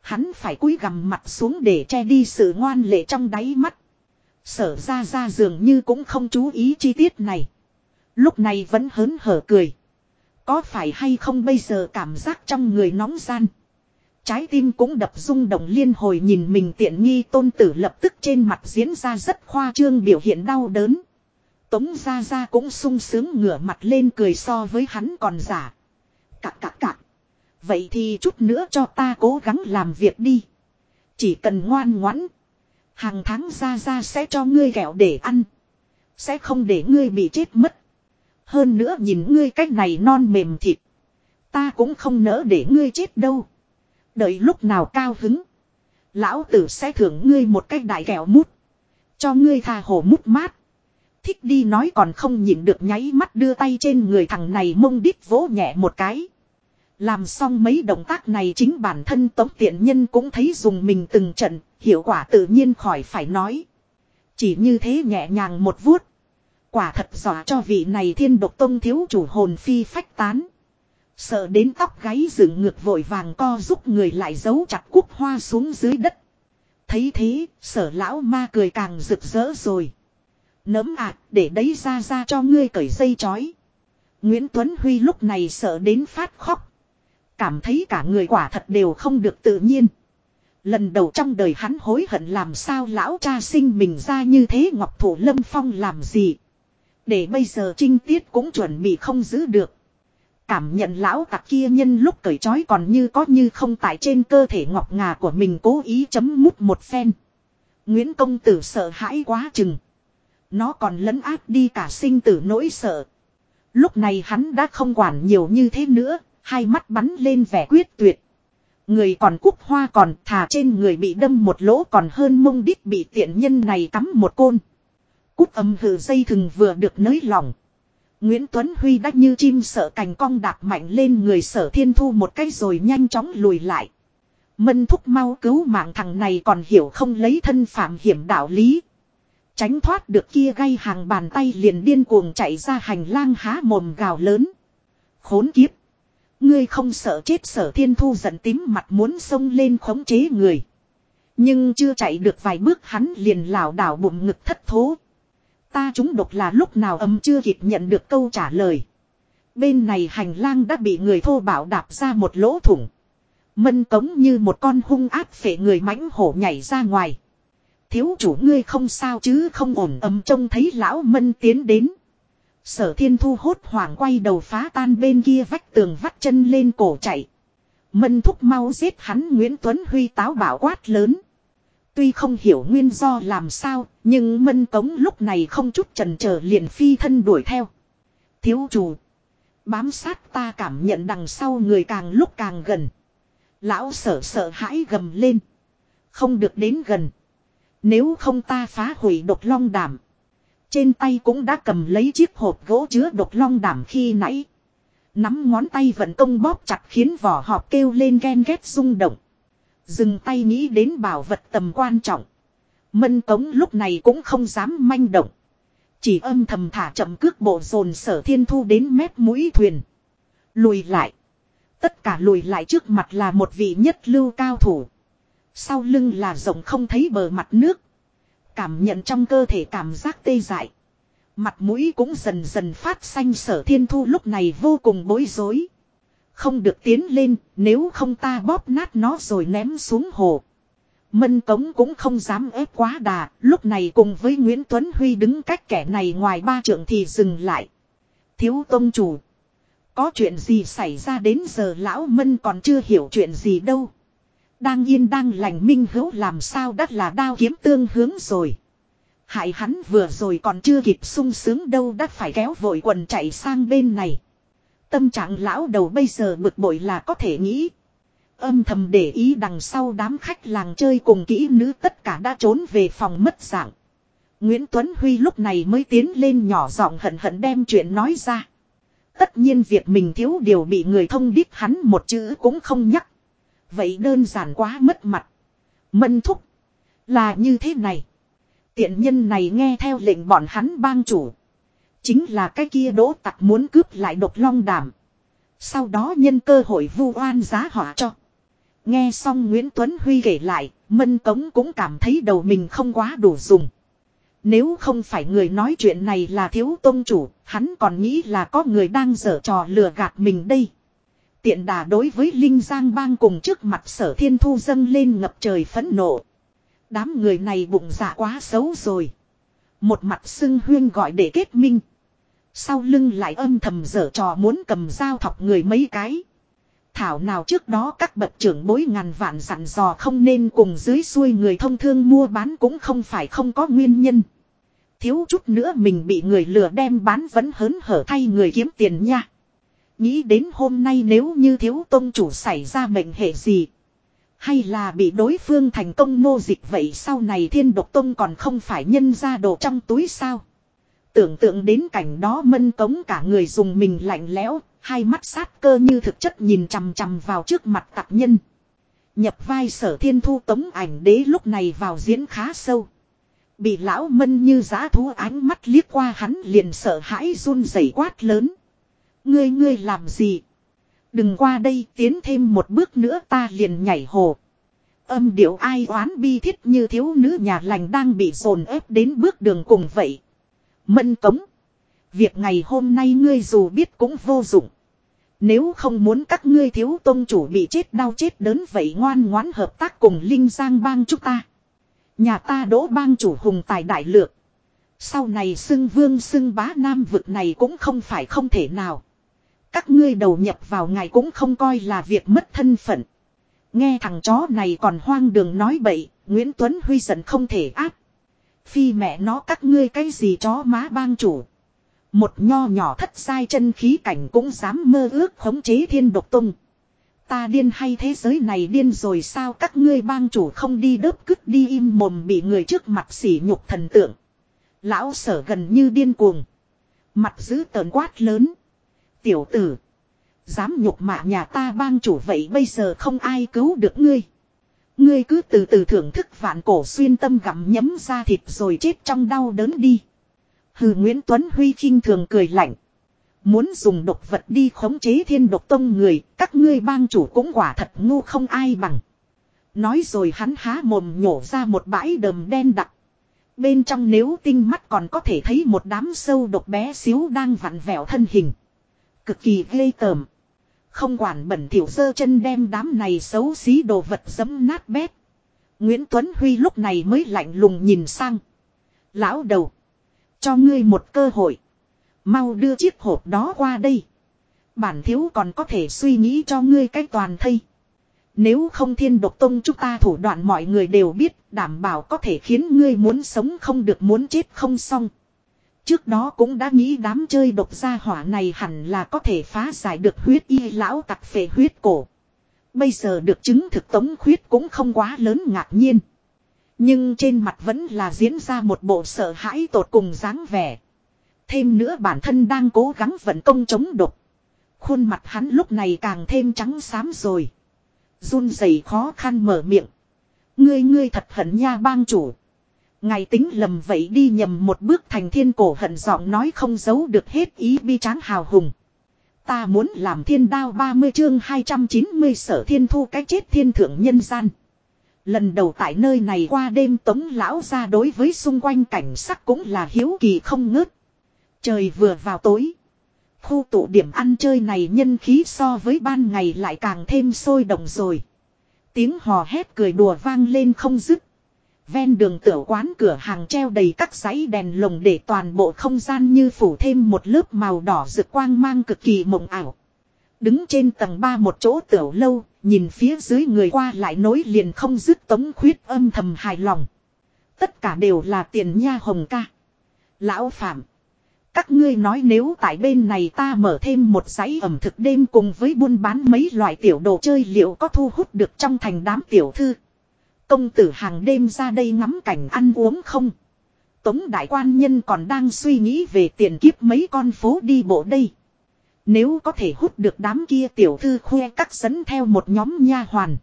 Hắn phải cúi gằm mặt xuống để che đi sự ngoan lệ trong đáy mắt. Sở ra ra dường như cũng không chú ý chi tiết này. Lúc này vẫn hớn hở cười. Có phải hay không bây giờ cảm giác trong người nóng gian. Trái tim cũng đập rung động liên hồi nhìn mình tiện nghi tôn tử lập tức trên mặt diễn ra rất khoa trương biểu hiện đau đớn. Tống gia gia cũng sung sướng ngửa mặt lên cười so với hắn còn giả. Cạc cạc cạc. Vậy thì chút nữa cho ta cố gắng làm việc đi. Chỉ cần ngoan ngoãn. Hàng tháng gia gia sẽ cho ngươi kẹo để ăn. Sẽ không để ngươi bị chết mất. Hơn nữa nhìn ngươi cách này non mềm thịt. Ta cũng không nỡ để ngươi chết đâu. Đợi lúc nào cao hứng. Lão tử sẽ thưởng ngươi một cách đại kẹo mút. Cho ngươi tha hồ mút mát. Thích đi nói còn không nhịn được nháy mắt đưa tay trên người thằng này mông đít vỗ nhẹ một cái. Làm xong mấy động tác này chính bản thân tống tiện nhân cũng thấy dùng mình từng trận, hiệu quả tự nhiên khỏi phải nói. Chỉ như thế nhẹ nhàng một vuốt. Quả thật dọa cho vị này thiên độc tông thiếu chủ hồn phi phách tán. Sợ đến tóc gáy dựng ngược vội vàng co giúp người lại giấu chặt cúc hoa xuống dưới đất. Thấy thế, sở lão ma cười càng rực rỡ rồi. Nấm ạ, để đấy ra ra cho ngươi cởi dây chói. Nguyễn Tuấn Huy lúc này sợ đến phát khóc. Cảm thấy cả người quả thật đều không được tự nhiên. Lần đầu trong đời hắn hối hận làm sao lão cha sinh mình ra như thế Ngọc Thủ Lâm Phong làm gì. Để bây giờ trinh tiết cũng chuẩn bị không giữ được. Cảm nhận lão tặc kia nhân lúc cởi trói còn như có như không tại trên cơ thể ngọc ngà của mình cố ý chấm mút một phen. Nguyễn công tử sợ hãi quá chừng. Nó còn lấn áp đi cả sinh tử nỗi sợ. Lúc này hắn đã không quản nhiều như thế nữa, hai mắt bắn lên vẻ quyết tuyệt. Người còn cúc hoa còn thà trên người bị đâm một lỗ còn hơn mông đít bị tiện nhân này cắm một côn. Cúc âm hừ dây thừng vừa được nới lỏng. Nguyễn Tuấn Huy đã như chim sợ cành cong đạp mạnh lên người sở thiên thu một cái rồi nhanh chóng lùi lại. Mân thúc mau cứu mạng thằng này còn hiểu không lấy thân phạm hiểm đạo lý. Tránh thoát được kia gây hàng bàn tay liền điên cuồng chạy ra hành lang há mồm gào lớn. Khốn kiếp. Ngươi không sợ chết sở thiên thu giận tím mặt muốn xông lên khống chế người. Nhưng chưa chạy được vài bước hắn liền lảo đảo bụng ngực thất thố. Ta chúng độc là lúc nào âm chưa kịp nhận được câu trả lời. Bên này hành lang đã bị người thô bảo đạp ra một lỗ thủng. Mân cống như một con hung ác phệ người mãnh hổ nhảy ra ngoài. Thiếu chủ ngươi không sao chứ không ổn ầm trông thấy lão mân tiến đến. Sở thiên thu hốt hoảng quay đầu phá tan bên kia vách tường vắt chân lên cổ chạy. Mân thúc mau giết hắn Nguyễn Tuấn Huy táo bảo quát lớn. Tuy không hiểu nguyên do làm sao, nhưng mân cống lúc này không chút trần chờ liền phi thân đuổi theo. Thiếu chủ. Bám sát ta cảm nhận đằng sau người càng lúc càng gần. Lão sợ sợ hãi gầm lên. Không được đến gần. Nếu không ta phá hủy độc long đảm. Trên tay cũng đã cầm lấy chiếc hộp gỗ chứa độc long đảm khi nãy. Nắm ngón tay vận công bóp chặt khiến vỏ họp kêu lên ghen ghét rung động. Dừng tay nghĩ đến bảo vật tầm quan trọng. Mân tống lúc này cũng không dám manh động. Chỉ âm thầm thả chậm cước bộ dồn sở thiên thu đến mép mũi thuyền. Lùi lại. Tất cả lùi lại trước mặt là một vị nhất lưu cao thủ. Sau lưng là rộng không thấy bờ mặt nước. Cảm nhận trong cơ thể cảm giác tê dại. Mặt mũi cũng dần dần phát xanh sở thiên thu lúc này vô cùng bối rối. Không được tiến lên, nếu không ta bóp nát nó rồi ném xuống hồ. Mân Tống cũng không dám ép quá đà, lúc này cùng với Nguyễn Tuấn Huy đứng cách kẻ này ngoài ba trượng thì dừng lại. Thiếu tông chủ. Có chuyện gì xảy ra đến giờ lão Mân còn chưa hiểu chuyện gì đâu. Đang yên đang lành minh hữu làm sao đắt là đao kiếm tương hướng rồi. Hại hắn vừa rồi còn chưa kịp sung sướng đâu đắt phải kéo vội quần chạy sang bên này. Tâm trạng lão đầu bây giờ bực bội là có thể nghĩ. Âm thầm để ý đằng sau đám khách làng chơi cùng kỹ nữ tất cả đã trốn về phòng mất dạng. Nguyễn Tuấn Huy lúc này mới tiến lên nhỏ giọng hận hận đem chuyện nói ra. Tất nhiên việc mình thiếu điều bị người thông điếc hắn một chữ cũng không nhắc. Vậy đơn giản quá mất mặt. Mân thúc. Là như thế này. Tiện nhân này nghe theo lệnh bọn hắn bang chủ. Chính là cái kia đỗ tặc muốn cướp lại độc long đảm. Sau đó nhân cơ hội vu oan giá họa cho. Nghe xong Nguyễn Tuấn Huy kể lại, Mân Cống cũng cảm thấy đầu mình không quá đủ dùng. Nếu không phải người nói chuyện này là thiếu tôn chủ, hắn còn nghĩ là có người đang dở trò lừa gạt mình đây. Tiện đà đối với Linh Giang bang cùng trước mặt sở thiên thu dâng lên ngập trời phẫn nộ. Đám người này bụng dạ quá xấu rồi. Một mặt xưng huyên gọi để kết minh. Sau lưng lại âm thầm dở trò muốn cầm dao thọc người mấy cái. Thảo nào trước đó các bậc trưởng bối ngàn vạn dặn dò không nên cùng dưới xuôi người thông thương mua bán cũng không phải không có nguyên nhân. Thiếu chút nữa mình bị người lừa đem bán vẫn hớn hở thay người kiếm tiền nha. Nghĩ đến hôm nay nếu như thiếu tôn chủ xảy ra mệnh hệ gì. Hay là bị đối phương thành công nô dịch vậy sau này thiên độc tông còn không phải nhân ra đồ trong túi sao. Tưởng tượng đến cảnh đó mân cống cả người dùng mình lạnh lẽo, Hai mắt sát cơ như thực chất nhìn chằm chằm vào trước mặt tặc nhân. Nhập vai sở thiên thu tống ảnh đế lúc này vào diễn khá sâu. Bị lão mân như giá thú ánh mắt liếc qua hắn liền sợ hãi run rẩy quát lớn. Ngươi ngươi làm gì? Đừng qua đây, tiến thêm một bước nữa ta liền nhảy hồ. Âm điệu ai oán bi thiết như thiếu nữ nhà lành đang bị dồn ép đến bước đường cùng vậy. Mân cống. Việc ngày hôm nay ngươi dù biết cũng vô dụng. Nếu không muốn các ngươi thiếu tôn chủ bị chết đau chết đớn vậy ngoan ngoãn hợp tác cùng Linh Giang bang chúng ta. Nhà ta đỗ bang chủ hùng tài đại lược. Sau này xưng vương xưng bá nam vực này cũng không phải không thể nào. Các ngươi đầu nhập vào ngài cũng không coi là việc mất thân phận. Nghe thằng chó này còn hoang đường nói bậy, Nguyễn Tuấn Huy giận không thể áp. Phi mẹ nó các ngươi cái gì chó má bang chủ. Một nho nhỏ thất sai chân khí cảnh cũng dám mơ ước khống chế thiên độc tung. Ta điên hay thế giới này điên rồi sao các ngươi bang chủ không đi đớp cứt đi im mồm bị người trước mặt sỉ nhục thần tượng. Lão sở gần như điên cuồng. Mặt giữ tờn quát lớn. Tiểu tử. Dám nhục mạ nhà ta bang chủ vậy bây giờ không ai cứu được ngươi. Ngươi cứ từ từ thưởng thức vạn cổ xuyên tâm gặm nhấm ra thịt rồi chết trong đau đớn đi. Hừ Nguyễn Tuấn Huy khinh thường cười lạnh. Muốn dùng độc vật đi khống chế thiên độc tông người, các ngươi bang chủ cũng quả thật ngu không ai bằng. Nói rồi hắn há mồm nhổ ra một bãi đầm đen đặc. Bên trong nếu tinh mắt còn có thể thấy một đám sâu độc bé xíu đang vặn vẹo thân hình. Cực kỳ ghê tởm. Không quản bẩn thỉu sơ chân đem đám này xấu xí đồ vật dấm nát bét. Nguyễn Tuấn Huy lúc này mới lạnh lùng nhìn sang. Lão đầu. Cho ngươi một cơ hội. Mau đưa chiếc hộp đó qua đây. Bản thiếu còn có thể suy nghĩ cho ngươi cách toàn thây. Nếu không thiên độc tông chúng ta thủ đoạn mọi người đều biết, đảm bảo có thể khiến ngươi muốn sống không được muốn chết không xong. Trước đó cũng đã nghĩ đám chơi độc gia hỏa này hẳn là có thể phá giải được huyết y lão tặc phệ huyết cổ. Bây giờ được chứng thực tống khuyết cũng không quá lớn ngạc nhiên. Nhưng trên mặt vẫn là diễn ra một bộ sợ hãi tột cùng dáng vẻ. Thêm nữa bản thân đang cố gắng vận công chống độc. Khuôn mặt hắn lúc này càng thêm trắng xám rồi. run rẩy khó khăn mở miệng. Ngươi ngươi thật hận nha bang chủ. Ngày tính lầm vậy đi nhầm một bước thành thiên cổ hận giọng nói không giấu được hết ý bi tráng hào hùng. Ta muốn làm thiên đao 30 chương 290 sở thiên thu cái chết thiên thượng nhân gian. Lần đầu tại nơi này qua đêm tống lão ra đối với xung quanh cảnh sắc cũng là hiếu kỳ không ngớt. Trời vừa vào tối. Khu tụ điểm ăn chơi này nhân khí so với ban ngày lại càng thêm sôi động rồi. Tiếng hò hét cười đùa vang lên không dứt. Ven đường tiểu quán cửa hàng treo đầy các giấy đèn lồng để toàn bộ không gian như phủ thêm một lớp màu đỏ rực quang mang cực kỳ mộng ảo. Đứng trên tầng 3 một chỗ tiểu lâu, nhìn phía dưới người qua lại nối liền không dứt tống khuyết âm thầm hài lòng. Tất cả đều là tiền nha hồng ca. Lão Phạm. Các ngươi nói nếu tại bên này ta mở thêm một giấy ẩm thực đêm cùng với buôn bán mấy loại tiểu đồ chơi liệu có thu hút được trong thành đám tiểu thư. Công tử hàng đêm ra đây ngắm cảnh ăn uống không? Tống đại quan nhân còn đang suy nghĩ về tiền kiếp mấy con phố đi bộ đây. Nếu có thể hút được đám kia tiểu thư khoe các dẫn theo một nhóm nha hoàn.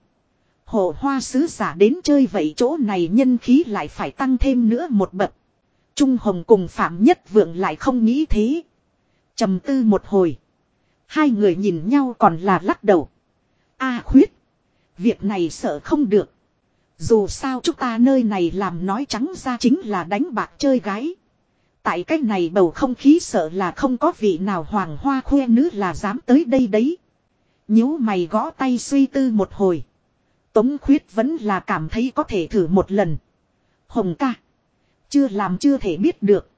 Hồ hoa sứ giả đến chơi vậy chỗ này nhân khí lại phải tăng thêm nữa một bậc. Trung Hồng cùng Phạm Nhất Vượng lại không nghĩ thế. trầm tư một hồi. Hai người nhìn nhau còn là lắc đầu. A khuyết. Việc này sợ không được. Dù sao chúng ta nơi này làm nói trắng ra chính là đánh bạc chơi gái. Tại cách này bầu không khí sợ là không có vị nào hoàng hoa khuê nữ là dám tới đây đấy. nhíu mày gõ tay suy tư một hồi. Tống khuyết vẫn là cảm thấy có thể thử một lần. Hồng ca. Chưa làm chưa thể biết được.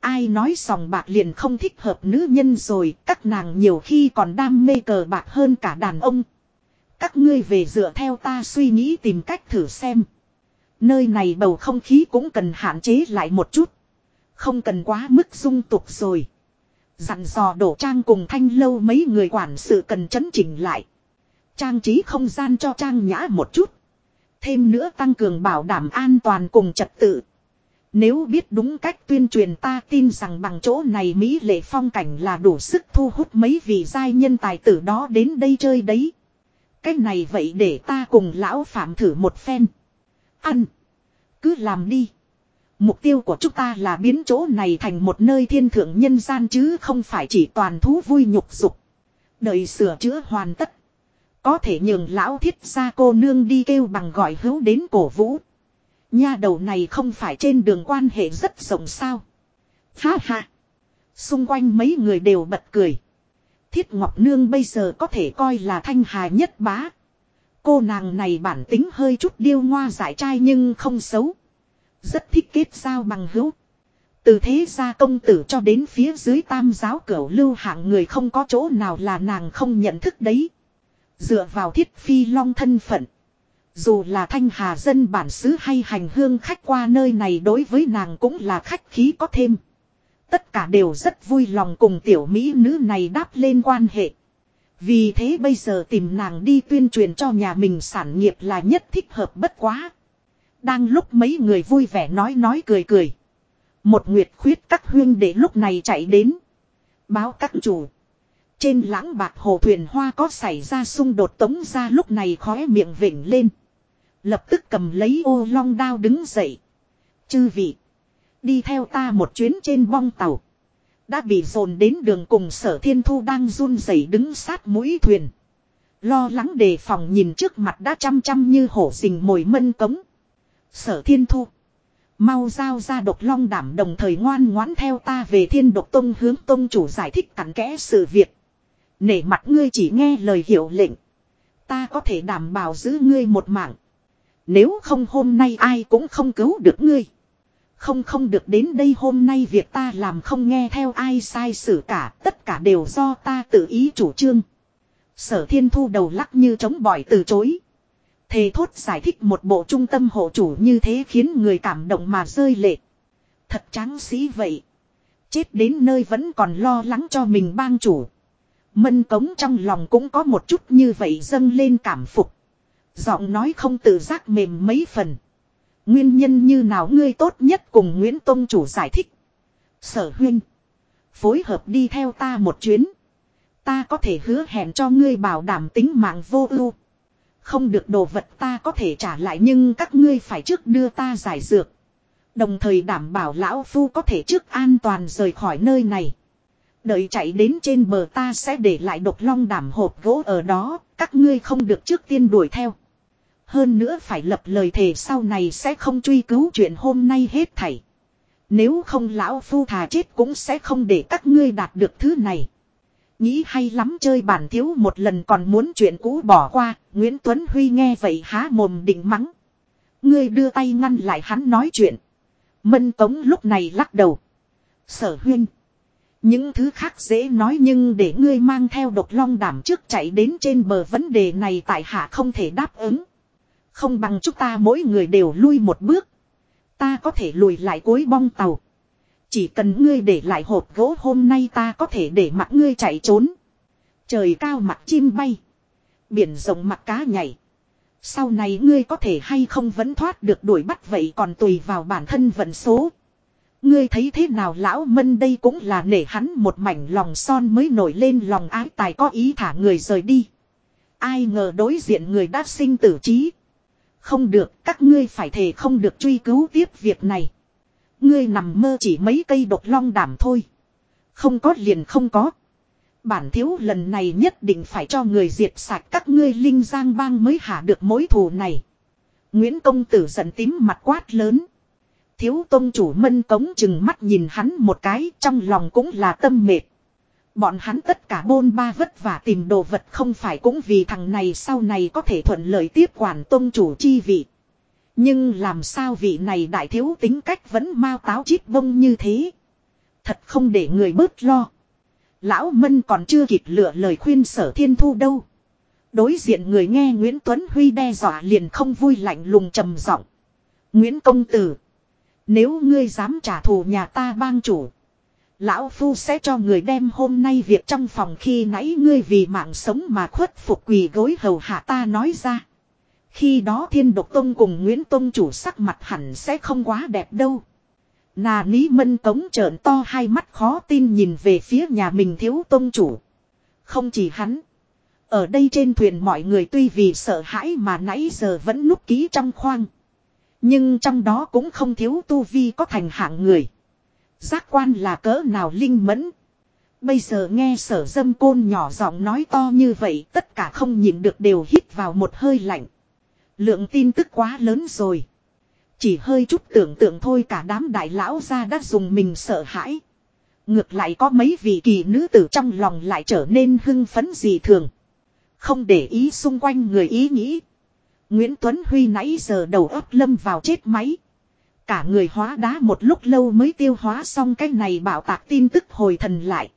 Ai nói sòng bạc liền không thích hợp nữ nhân rồi, các nàng nhiều khi còn đam mê cờ bạc hơn cả đàn ông. Các ngươi về dựa theo ta suy nghĩ tìm cách thử xem. Nơi này bầu không khí cũng cần hạn chế lại một chút. Không cần quá mức dung tục rồi. Dặn dò đổ trang cùng thanh lâu mấy người quản sự cần chấn chỉnh lại. Trang trí không gian cho trang nhã một chút. Thêm nữa tăng cường bảo đảm an toàn cùng trật tự. Nếu biết đúng cách tuyên truyền ta tin rằng bằng chỗ này Mỹ lệ phong cảnh là đủ sức thu hút mấy vị giai nhân tài tử đó đến đây chơi đấy. Cách này vậy để ta cùng lão phạm thử một phen. Ăn. Cứ làm đi. Mục tiêu của chúng ta là biến chỗ này thành một nơi thiên thượng nhân gian chứ không phải chỉ toàn thú vui nhục dục. Đợi sửa chữa hoàn tất. Có thể nhường lão thiết ra cô nương đi kêu bằng gọi hữu đến cổ vũ. Nha đầu này không phải trên đường quan hệ rất rộng sao. Ha ha. Xung quanh mấy người đều bật cười. Thiết Ngọc Nương bây giờ có thể coi là thanh hà nhất bá. Cô nàng này bản tính hơi chút điêu ngoa giải trai nhưng không xấu. Rất thích kết giao bằng hữu. Từ thế gia công tử cho đến phía dưới tam giáo cửu lưu hạng người không có chỗ nào là nàng không nhận thức đấy. Dựa vào thiết phi long thân phận. Dù là thanh hà dân bản xứ hay hành hương khách qua nơi này đối với nàng cũng là khách khí có thêm. Tất cả đều rất vui lòng cùng tiểu mỹ nữ này đáp lên quan hệ. Vì thế bây giờ tìm nàng đi tuyên truyền cho nhà mình sản nghiệp là nhất thích hợp bất quá. Đang lúc mấy người vui vẻ nói nói cười cười. Một nguyệt khuyết các huyên để lúc này chạy đến. Báo các chủ. Trên lãng bạc hồ thuyền hoa có xảy ra xung đột tống ra lúc này khóe miệng vỉnh lên. Lập tức cầm lấy ô long đao đứng dậy. Chư vị. Đi theo ta một chuyến trên bong tàu. Đã bị dồn đến đường cùng sở thiên thu đang run rẩy đứng sát mũi thuyền. Lo lắng đề phòng nhìn trước mặt đã chăm chăm như hổ rình mồi mân cống. Sở thiên thu. Mau giao ra độc long đảm đồng thời ngoan ngoãn theo ta về thiên độc tông hướng tông chủ giải thích cặn kẽ sự việc. Nể mặt ngươi chỉ nghe lời hiệu lệnh. Ta có thể đảm bảo giữ ngươi một mạng. Nếu không hôm nay ai cũng không cứu được ngươi. Không không được đến đây hôm nay việc ta làm không nghe theo ai sai xử cả, tất cả đều do ta tự ý chủ trương. Sở thiên thu đầu lắc như chống bỏi từ chối. Thề thốt giải thích một bộ trung tâm hộ chủ như thế khiến người cảm động mà rơi lệ. Thật tráng sĩ vậy. Chết đến nơi vẫn còn lo lắng cho mình bang chủ. Mân cống trong lòng cũng có một chút như vậy dâng lên cảm phục. Giọng nói không tự giác mềm mấy phần. Nguyên nhân như nào ngươi tốt nhất cùng Nguyễn Tông chủ giải thích. Sở huynh. Phối hợp đi theo ta một chuyến. Ta có thể hứa hẹn cho ngươi bảo đảm tính mạng vô ưu. Không được đồ vật ta có thể trả lại nhưng các ngươi phải trước đưa ta giải dược. Đồng thời đảm bảo lão phu có thể trước an toàn rời khỏi nơi này. Đợi chạy đến trên bờ ta sẽ để lại độc long đảm hộp gỗ ở đó, các ngươi không được trước tiên đuổi theo. Hơn nữa phải lập lời thề sau này sẽ không truy cứu chuyện hôm nay hết thảy. Nếu không lão phu thà chết cũng sẽ không để các ngươi đạt được thứ này. Nghĩ hay lắm chơi bản thiếu một lần còn muốn chuyện cũ bỏ qua, Nguyễn Tuấn Huy nghe vậy há mồm định mắng. Ngươi đưa tay ngăn lại hắn nói chuyện. Mân Tống lúc này lắc đầu. Sở huyên Những thứ khác dễ nói nhưng để ngươi mang theo độc long đảm trước chạy đến trên bờ vấn đề này tại hạ không thể đáp ứng. Không bằng chúng ta mỗi người đều lui một bước. Ta có thể lùi lại cuối bong tàu. Chỉ cần ngươi để lại hộp gỗ hôm nay ta có thể để mặc ngươi chạy trốn. Trời cao mặt chim bay. Biển rộng mặt cá nhảy. Sau này ngươi có thể hay không vẫn thoát được đuổi bắt vậy còn tùy vào bản thân vận số. Ngươi thấy thế nào lão mân đây cũng là nể hắn một mảnh lòng son mới nổi lên lòng ái tài có ý thả người rời đi. Ai ngờ đối diện người đã sinh tử trí. Không được, các ngươi phải thề không được truy cứu tiếp việc này. Ngươi nằm mơ chỉ mấy cây độc long đảm thôi. Không có liền không có. Bản thiếu lần này nhất định phải cho người diệt sạch các ngươi linh giang bang mới hạ được mối thù này. Nguyễn công tử giận tím mặt quát lớn. Thiếu tôn chủ mân cống chừng mắt nhìn hắn một cái trong lòng cũng là tâm mệt. Bọn hắn tất cả bôn ba vất vả tìm đồ vật không phải cũng vì thằng này sau này có thể thuận lợi tiếp quản tôn chủ chi vị. Nhưng làm sao vị này đại thiếu tính cách vẫn mau táo chít bông như thế. Thật không để người bớt lo. Lão Mân còn chưa kịp lựa lời khuyên sở thiên thu đâu. Đối diện người nghe Nguyễn Tuấn Huy đe dọa liền không vui lạnh lùng trầm giọng. Nguyễn Công Tử. Nếu ngươi dám trả thù nhà ta bang chủ. Lão Phu sẽ cho người đem hôm nay việc trong phòng khi nãy ngươi vì mạng sống mà khuất phục quỳ gối hầu hạ ta nói ra. Khi đó thiên độc tông cùng Nguyễn Tông chủ sắc mặt hẳn sẽ không quá đẹp đâu. Nà ní mân cống trợn to hai mắt khó tin nhìn về phía nhà mình thiếu tôn chủ. Không chỉ hắn. Ở đây trên thuyền mọi người tuy vì sợ hãi mà nãy giờ vẫn núp ký trong khoang. Nhưng trong đó cũng không thiếu tu vi có thành hạng người. Giác quan là cỡ nào linh mẫn. Bây giờ nghe sở dâm côn nhỏ giọng nói to như vậy, tất cả không nhìn được đều hít vào một hơi lạnh. Lượng tin tức quá lớn rồi. Chỉ hơi chút tưởng tượng thôi cả đám đại lão ra đã dùng mình sợ hãi. Ngược lại có mấy vị kỳ nữ tử trong lòng lại trở nên hưng phấn gì thường. Không để ý xung quanh người ý nghĩ. Nguyễn Tuấn Huy nãy giờ đầu óc lâm vào chết máy. Cả người hóa đá một lúc lâu mới tiêu hóa xong cái này bảo tạc tin tức hồi thần lại.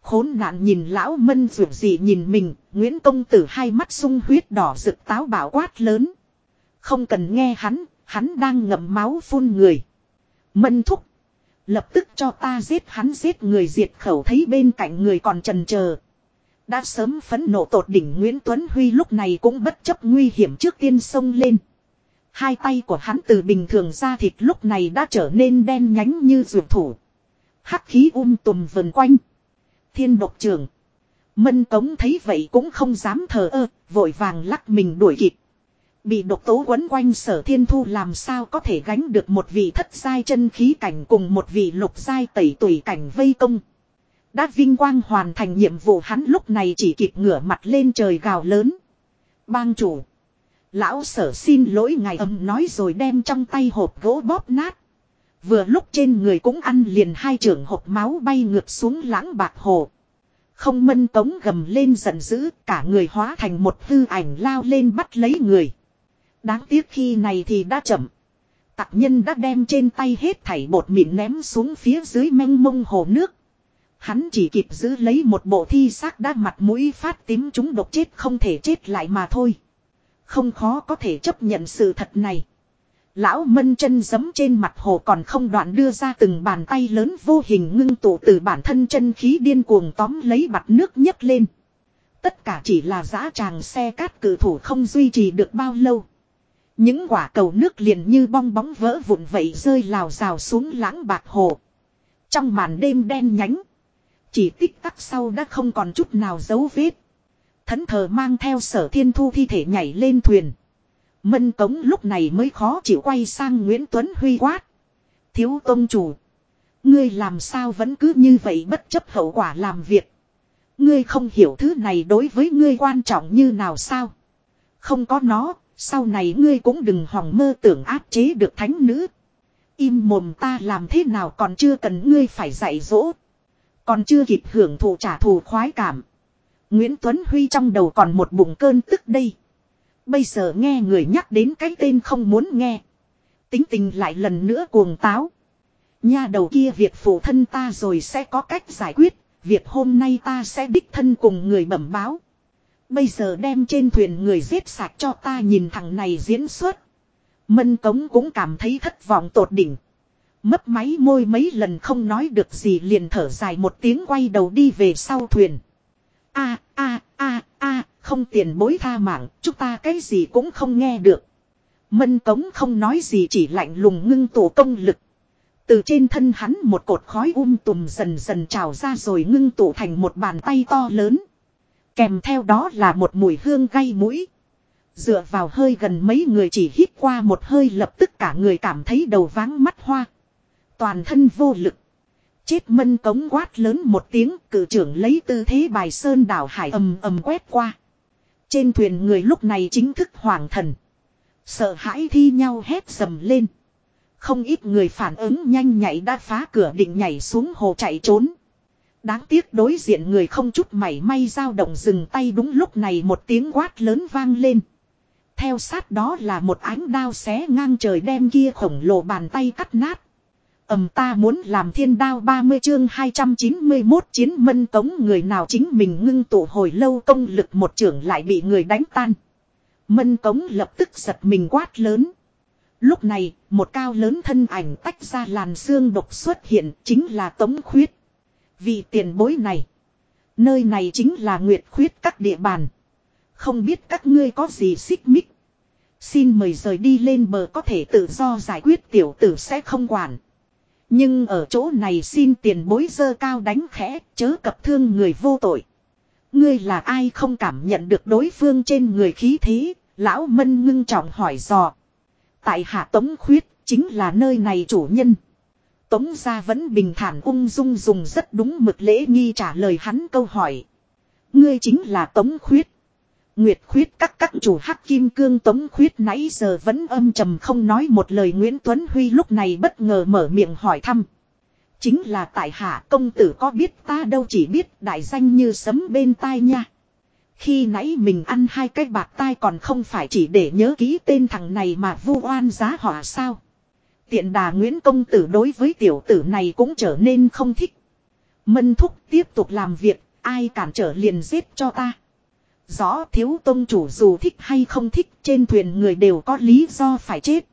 Khốn nạn nhìn lão mân rượu gì nhìn mình, Nguyễn Công Tử hai mắt sung huyết đỏ rực táo bảo quát lớn. Không cần nghe hắn, hắn đang ngậm máu phun người. Mân thúc. Lập tức cho ta giết hắn giết người diệt khẩu thấy bên cạnh người còn trần chờ Đã sớm phấn nộ tột đỉnh Nguyễn Tuấn Huy lúc này cũng bất chấp nguy hiểm trước tiên sông lên. Hai tay của hắn từ bình thường ra thịt lúc này đã trở nên đen nhánh như ruột thủ. Hắc khí um tùm vần quanh. Thiên độc trường. Mân cống thấy vậy cũng không dám thờ ơ, vội vàng lắc mình đuổi kịp. Bị độc tố quấn quanh sở thiên thu làm sao có thể gánh được một vị thất giai chân khí cảnh cùng một vị lục giai tẩy tùy cảnh vây công. Đã vinh quang hoàn thành nhiệm vụ hắn lúc này chỉ kịp ngửa mặt lên trời gào lớn. Bang chủ. Lão sở xin lỗi ngài âm nói rồi đem trong tay hộp gỗ bóp nát. Vừa lúc trên người cũng ăn liền hai trưởng hộp máu bay ngược xuống lãng bạc hồ. Không mân tống gầm lên giận dữ, cả người hóa thành một hư ảnh lao lên bắt lấy người. Đáng tiếc khi này thì đã chậm. Tặc nhân đã đem trên tay hết thảy bột mịn ném xuống phía dưới mênh mông hồ nước. Hắn chỉ kịp giữ lấy một bộ thi xác đã mặt mũi phát tím chúng độc chết không thể chết lại mà thôi. Không khó có thể chấp nhận sự thật này. Lão mân chân giấm trên mặt hồ còn không đoạn đưa ra từng bàn tay lớn vô hình ngưng tụ từ bản thân chân khí điên cuồng tóm lấy mặt nước nhấc lên. Tất cả chỉ là giã tràng xe cát cử thủ không duy trì được bao lâu. Những quả cầu nước liền như bong bóng vỡ vụn vậy rơi lào rào xuống lãng bạc hồ. Trong màn đêm đen nhánh. Chỉ tích tắc sau đã không còn chút nào dấu vết. Thấn thờ mang theo sở thiên thu thi thể nhảy lên thuyền. Mân cống lúc này mới khó chịu quay sang Nguyễn Tuấn Huy quát. Thiếu tôn chủ. Ngươi làm sao vẫn cứ như vậy bất chấp hậu quả làm việc. Ngươi không hiểu thứ này đối với ngươi quan trọng như nào sao. Không có nó, sau này ngươi cũng đừng hòng mơ tưởng áp chế được thánh nữ. Im mồm ta làm thế nào còn chưa cần ngươi phải dạy dỗ. Còn chưa kịp hưởng thụ trả thù khoái cảm. Nguyễn Tuấn Huy trong đầu còn một bụng cơn tức đây. Bây giờ nghe người nhắc đến cái tên không muốn nghe. Tính tình lại lần nữa cuồng táo. Nha đầu kia việc phụ thân ta rồi sẽ có cách giải quyết. Việc hôm nay ta sẽ đích thân cùng người bẩm báo. Bây giờ đem trên thuyền người giết sạch cho ta nhìn thằng này diễn xuất. Mân Cống cũng cảm thấy thất vọng tột đỉnh. Mấp máy môi mấy lần không nói được gì liền thở dài một tiếng quay đầu đi về sau thuyền a a a a không tiền bối tha mạng, chúng ta cái gì cũng không nghe được. Mân Cống không nói gì chỉ lạnh lùng ngưng tụ công lực. Từ trên thân hắn một cột khói um tùm dần dần trào ra rồi ngưng tụ thành một bàn tay to lớn. Kèm theo đó là một mùi hương gay mũi. Dựa vào hơi gần mấy người chỉ hít qua một hơi lập tức cả người cảm thấy đầu váng mắt hoa. Toàn thân vô lực. Chết mân cống quát lớn một tiếng, cử trưởng lấy tư thế bài sơn đảo hải ầm ầm quét qua. Trên thuyền người lúc này chính thức hoàng thần. Sợ hãi thi nhau hét dầm lên. Không ít người phản ứng nhanh nhạy đã phá cửa định nhảy xuống hồ chạy trốn. Đáng tiếc đối diện người không chút mảy may dao động dừng tay đúng lúc này một tiếng quát lớn vang lên. Theo sát đó là một ánh đao xé ngang trời đem kia khổng lồ bàn tay cắt nát ầm ta muốn làm thiên đao 30 chương 291 chiến mân tống người nào chính mình ngưng tụ hồi lâu công lực một trưởng lại bị người đánh tan. Mân tống lập tức giật mình quát lớn. Lúc này, một cao lớn thân ảnh tách ra làn xương độc xuất hiện chính là tống khuyết. Vì tiền bối này. Nơi này chính là nguyệt khuyết các địa bàn. Không biết các ngươi có gì xích mích. Xin mời rời đi lên bờ có thể tự do giải quyết tiểu tử sẽ không quản. Nhưng ở chỗ này xin tiền bối dơ cao đánh khẽ, chớ cập thương người vô tội. Ngươi là ai không cảm nhận được đối phương trên người khí thế, lão mân ngưng trọng hỏi dò. Tại hạ tống khuyết, chính là nơi này chủ nhân. Tống gia vẫn bình thản ung dung dùng rất đúng mực lễ nghi trả lời hắn câu hỏi. Ngươi chính là tống khuyết. Nguyệt khuyết các các chủ hắc kim cương tống khuyết nãy giờ vẫn âm trầm không nói một lời Nguyễn Tuấn Huy lúc này bất ngờ mở miệng hỏi thăm. Chính là tại hạ công tử có biết ta đâu chỉ biết đại danh như sấm bên tai nha. Khi nãy mình ăn hai cái bạc tai còn không phải chỉ để nhớ ký tên thằng này mà vu oan giá họa sao. Tiện đà Nguyễn Công Tử đối với tiểu tử này cũng trở nên không thích. Mân thúc tiếp tục làm việc, ai cản trở liền giết cho ta. Rõ thiếu tôn chủ dù thích hay không thích trên thuyền người đều có lý do phải chết.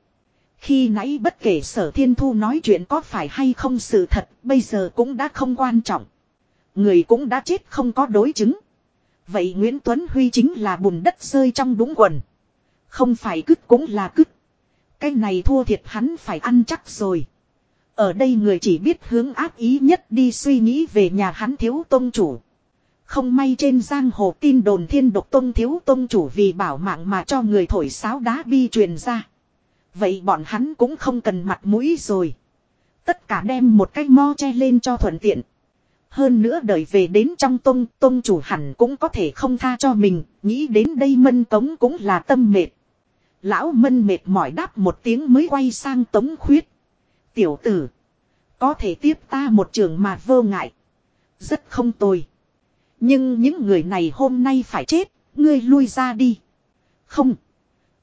Khi nãy bất kể sở thiên thu nói chuyện có phải hay không sự thật, bây giờ cũng đã không quan trọng. Người cũng đã chết không có đối chứng. Vậy Nguyễn Tuấn Huy chính là bùn đất rơi trong đúng quần. Không phải cứt cũng là cứt. Cái này thua thiệt hắn phải ăn chắc rồi. Ở đây người chỉ biết hướng ác ý nhất đi suy nghĩ về nhà hắn thiếu tôn chủ. Không may trên giang hồ tin đồn thiên độc tôn thiếu tôn chủ vì bảo mạng mà cho người thổi sáo đá bi truyền ra. Vậy bọn hắn cũng không cần mặt mũi rồi. Tất cả đem một cái mo che lên cho thuận tiện. Hơn nữa đợi về đến trong tông, tông chủ hẳn cũng có thể không tha cho mình, nghĩ đến đây mân tống cũng là tâm mệt. Lão mân mệt mỏi đáp một tiếng mới quay sang tống khuyết. Tiểu tử, có thể tiếp ta một trường mà vô ngại. Rất không tồi. Nhưng những người này hôm nay phải chết, ngươi lui ra đi. Không.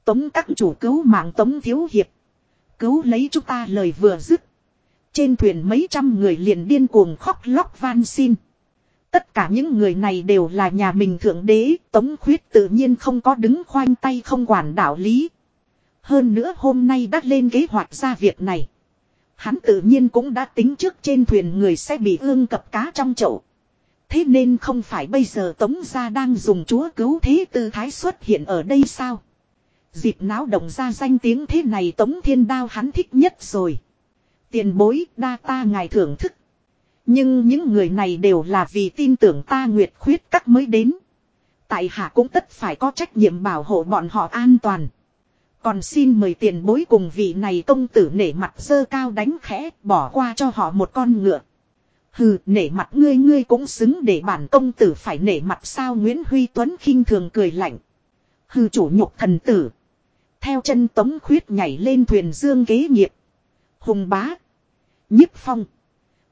Tống các chủ cứu mạng tống thiếu hiệp. Cứu lấy chúng ta lời vừa dứt. Trên thuyền mấy trăm người liền điên cuồng khóc lóc van xin. Tất cả những người này đều là nhà mình thượng đế, tống khuyết tự nhiên không có đứng khoanh tay không quản đạo lý. Hơn nữa hôm nay đã lên kế hoạch ra việc này. Hắn tự nhiên cũng đã tính trước trên thuyền người sẽ bị ương cập cá trong chậu. Thế nên không phải bây giờ Tống Gia đang dùng chúa cứu thế tư thái xuất hiện ở đây sao? Dịp náo động ra danh tiếng thế này Tống Thiên Đao hắn thích nhất rồi. Tiền bối, đa ta ngài thưởng thức. Nhưng những người này đều là vì tin tưởng ta nguyệt khuyết các mới đến. Tại hạ cũng tất phải có trách nhiệm bảo hộ bọn họ an toàn. Còn xin mời tiền bối cùng vị này công tử nể mặt dơ cao đánh khẽ, bỏ qua cho họ một con ngựa. Hừ, nể mặt ngươi ngươi cũng xứng để bản công tử phải nể mặt sao Nguyễn Huy Tuấn khinh thường cười lạnh. Hừ chủ nhục thần tử. Theo chân tống khuyết nhảy lên thuyền dương kế nghiệp. Hùng bá. nhiếp phong.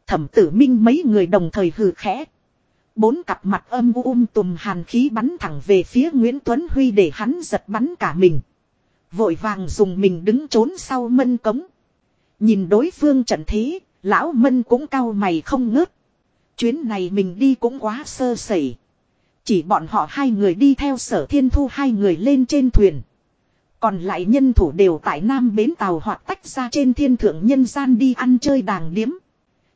Thẩm tử minh mấy người đồng thời hừ khẽ. Bốn cặp mặt âm u um tùm hàn khí bắn thẳng về phía Nguyễn Tuấn Huy để hắn giật bắn cả mình. Vội vàng dùng mình đứng trốn sau mân cống. Nhìn đối phương trận thế, lão mân cũng cau mày không ngớt. Chuyến này mình đi cũng quá sơ sẩy. Chỉ bọn họ hai người đi theo sở thiên thu hai người lên trên thuyền. Còn lại nhân thủ đều tại Nam Bến Tàu hoặc tách ra trên thiên thượng nhân gian đi ăn chơi đàng điếm.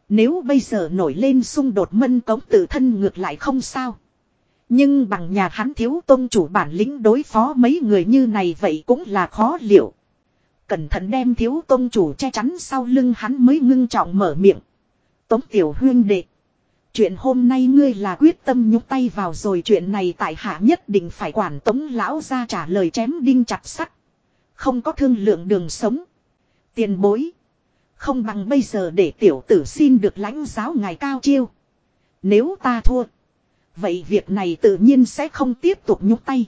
Nếu bây giờ nổi lên xung đột mân cống tự thân ngược lại không sao. Nhưng bằng nhà hắn thiếu tôn chủ bản lĩnh đối phó mấy người như này vậy cũng là khó liệu. Cẩn thận đem thiếu công chủ che chắn sau lưng hắn mới ngưng trọng mở miệng. Tống tiểu huyên đệ. Chuyện hôm nay ngươi là quyết tâm nhúc tay vào rồi, chuyện này tại hạ nhất định phải quản tống lão ra trả lời chém đinh chặt sắt. Không có thương lượng đường sống. Tiền bối. Không bằng bây giờ để tiểu tử xin được lãnh giáo ngài cao chiêu. Nếu ta thua. Vậy việc này tự nhiên sẽ không tiếp tục nhúc tay.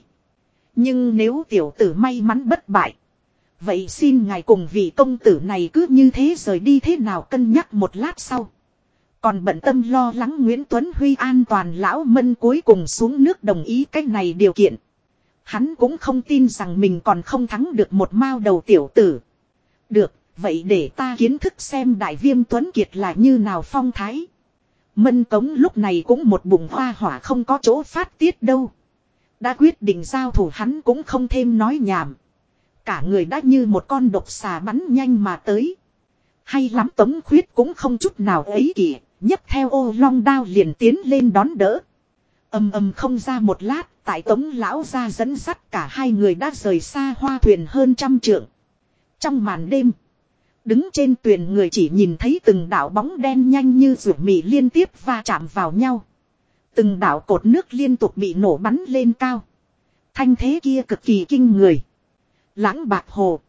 Nhưng nếu tiểu tử may mắn bất bại. Vậy xin ngài cùng vị công tử này cứ như thế rời đi thế nào cân nhắc một lát sau. Còn bận tâm lo lắng Nguyễn Tuấn Huy an toàn lão mân cuối cùng xuống nước đồng ý cách này điều kiện. Hắn cũng không tin rằng mình còn không thắng được một mao đầu tiểu tử. Được, vậy để ta kiến thức xem đại viêm Tuấn Kiệt là như nào phong thái. Mân tống lúc này cũng một bụng hoa hỏa không có chỗ phát tiết đâu. Đã quyết định giao thủ hắn cũng không thêm nói nhảm. Cả người đã như một con độc xà bắn nhanh mà tới. Hay lắm tống khuyết cũng không chút nào ấy kỷ, nhấp theo ô long đao liền tiến lên đón đỡ. ầm ầm không ra một lát, tại tống lão ra dẫn sắt cả hai người đã rời xa hoa thuyền hơn trăm trượng. Trong màn đêm, Đứng trên thuyền người chỉ nhìn thấy từng đảo bóng đen nhanh như rượu mì liên tiếp va chạm vào nhau. Từng đảo cột nước liên tục bị nổ bắn lên cao. Thanh thế kia cực kỳ kinh người. Lãng bạc hồ.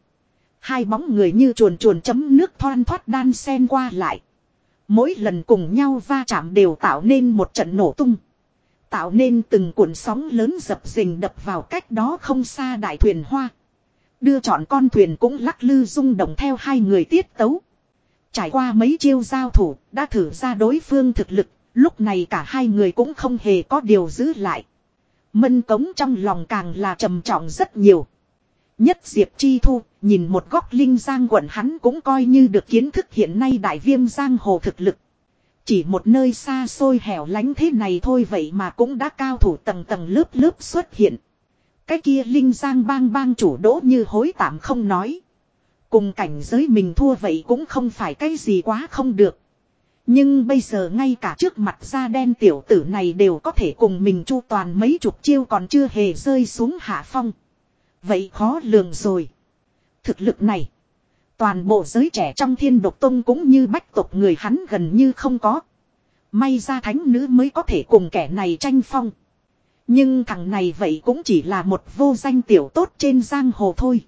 Hai bóng người như chuồn chuồn chấm nước thoăn thoát đan sen qua lại. Mỗi lần cùng nhau va chạm đều tạo nên một trận nổ tung. Tạo nên từng cuộn sóng lớn dập dình đập vào cách đó không xa đại thuyền hoa. Đưa chọn con thuyền cũng lắc lư rung động theo hai người tiết tấu. Trải qua mấy chiêu giao thủ, đã thử ra đối phương thực lực, lúc này cả hai người cũng không hề có điều giữ lại. Mân cống trong lòng càng là trầm trọng rất nhiều. Nhất Diệp Chi Thu, nhìn một góc linh giang quận hắn cũng coi như được kiến thức hiện nay đại viêm giang hồ thực lực. Chỉ một nơi xa xôi hẻo lánh thế này thôi vậy mà cũng đã cao thủ tầng tầng lớp lớp xuất hiện. Cái kia linh giang bang bang chủ đỗ như hối tạm không nói. Cùng cảnh giới mình thua vậy cũng không phải cái gì quá không được. Nhưng bây giờ ngay cả trước mặt da đen tiểu tử này đều có thể cùng mình chu toàn mấy chục chiêu còn chưa hề rơi xuống hạ phong. Vậy khó lường rồi. Thực lực này. Toàn bộ giới trẻ trong thiên độc tông cũng như bách tộc người hắn gần như không có. May ra thánh nữ mới có thể cùng kẻ này tranh phong. Nhưng thằng này vậy cũng chỉ là một vô danh tiểu tốt trên giang hồ thôi.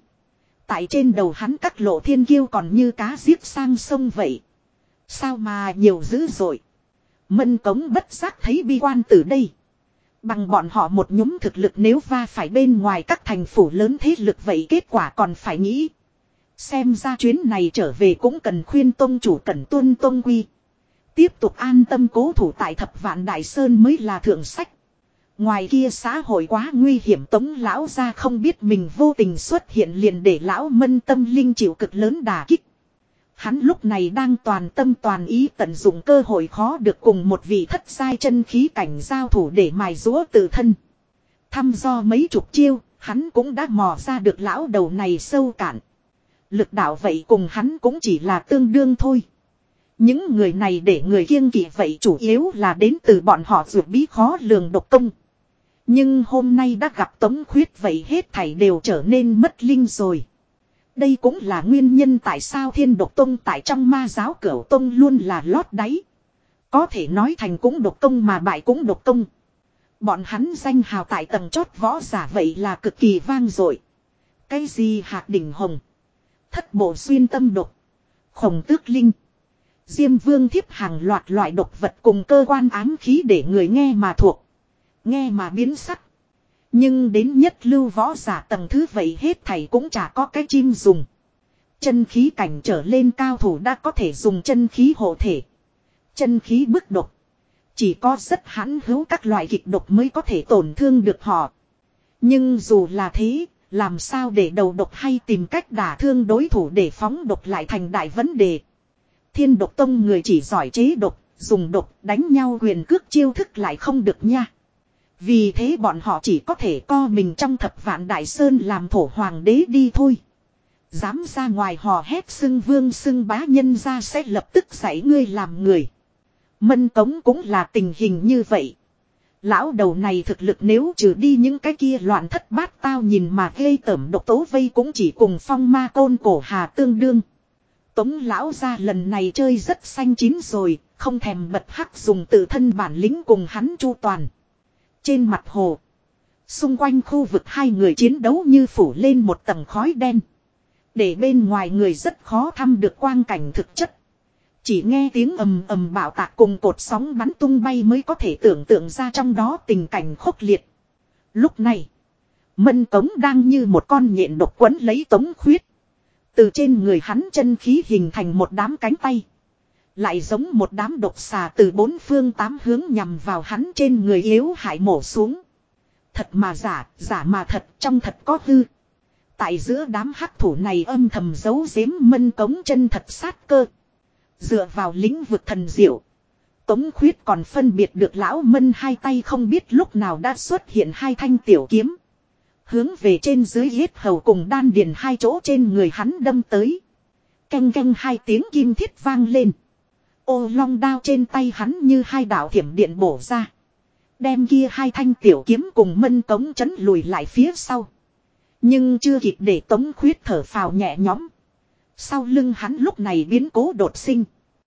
Tại trên đầu hắn các lộ thiên kiêu còn như cá giết sang sông vậy. Sao mà nhiều dữ rồi Mân cống bất giác thấy bi quan từ đây. Bằng bọn họ một nhúm thực lực nếu va phải bên ngoài các thành phủ lớn thế lực vậy kết quả còn phải nghĩ. Xem ra chuyến này trở về cũng cần khuyên tông chủ cần tuân tông quy. Tiếp tục an tâm cố thủ tại thập vạn đại sơn mới là thượng sách. Ngoài kia xã hội quá nguy hiểm tống lão ra không biết mình vô tình xuất hiện liền để lão mân tâm linh chịu cực lớn đà kích. Hắn lúc này đang toàn tâm toàn ý tận dụng cơ hội khó được cùng một vị thất sai chân khí cảnh giao thủ để mài rũa tự thân. Thăm do mấy chục chiêu, hắn cũng đã mò ra được lão đầu này sâu cạn. Lực đạo vậy cùng hắn cũng chỉ là tương đương thôi. Những người này để người kiêng kỵ vậy chủ yếu là đến từ bọn họ dù bí khó lường độc công. Nhưng hôm nay đã gặp tống khuyết vậy hết thảy đều trở nên mất linh rồi. Đây cũng là nguyên nhân tại sao thiên độc tông tại trong ma giáo cửu tông luôn là lót đáy. Có thể nói thành cũng độc công mà bại cũng độc công. Bọn hắn danh hào tại tầng chót võ giả vậy là cực kỳ vang dội. Cái gì hạt đỉnh hồng. Thất bộ xuyên tâm độc. Khổng tước linh. Diêm vương thiếp hàng loạt loại độc vật cùng cơ quan ám khí để người nghe mà thuộc. Nghe mà biến sắc. Nhưng đến nhất lưu võ giả tầng thứ vậy hết thầy cũng chả có cái chim dùng. Chân khí cảnh trở lên cao thủ đã có thể dùng chân khí hộ thể. Chân khí bức độc. Chỉ có rất hãn hữu các loại kịch độc mới có thể tổn thương được họ. Nhưng dù là thế, làm sao để đầu độc hay tìm cách đả thương đối thủ để phóng độc lại thành đại vấn đề. Thiên độc tông người chỉ giỏi chế độc, dùng độc đánh nhau huyền cước chiêu thức lại không được nha. Vì thế bọn họ chỉ có thể co mình trong thập vạn đại sơn làm thổ hoàng đế đi thôi. Dám ra ngoài hò hét xưng vương xưng bá nhân ra sẽ lập tức dạy ngươi làm người. Mân tống cũng là tình hình như vậy. Lão đầu này thực lực nếu trừ đi những cái kia loạn thất bát tao nhìn mà gây tẩm độc tố vây cũng chỉ cùng phong ma côn cổ hà tương đương. Tống lão ra lần này chơi rất xanh chín rồi, không thèm bật hắc dùng tự thân bản lính cùng hắn chu toàn. Trên mặt hồ. Xung quanh khu vực hai người chiến đấu như phủ lên một tầng khói đen. Để bên ngoài người rất khó thăm được quang cảnh thực chất. Chỉ nghe tiếng ầm ầm bạo tạc cùng cột sóng bắn tung bay mới có thể tưởng tượng ra trong đó tình cảnh khốc liệt. Lúc này, mân tống đang như một con nhện độc quấn lấy tống khuyết. Từ trên người hắn chân khí hình thành một đám cánh tay. Lại giống một đám độc xà từ bốn phương tám hướng nhằm vào hắn trên người yếu hại mổ xuống. Thật mà giả, giả mà thật, trong thật có hư. Tại giữa đám hắc thủ này âm thầm giấu giếm mân cống chân thật sát cơ. Dựa vào lĩnh vực thần diệu. Tống khuyết còn phân biệt được lão mân hai tay không biết lúc nào đã xuất hiện hai thanh tiểu kiếm. Hướng về trên dưới yết hầu cùng đan điền hai chỗ trên người hắn đâm tới. Canh canh hai tiếng kim thiết vang lên. Ô long đao trên tay hắn như hai đạo thiểm điện bổ ra. Đem kia hai thanh tiểu kiếm cùng mân cống chấn lùi lại phía sau. Nhưng chưa kịp để tống khuyết thở phào nhẹ nhõm. Sau lưng hắn lúc này biến cố đột sinh.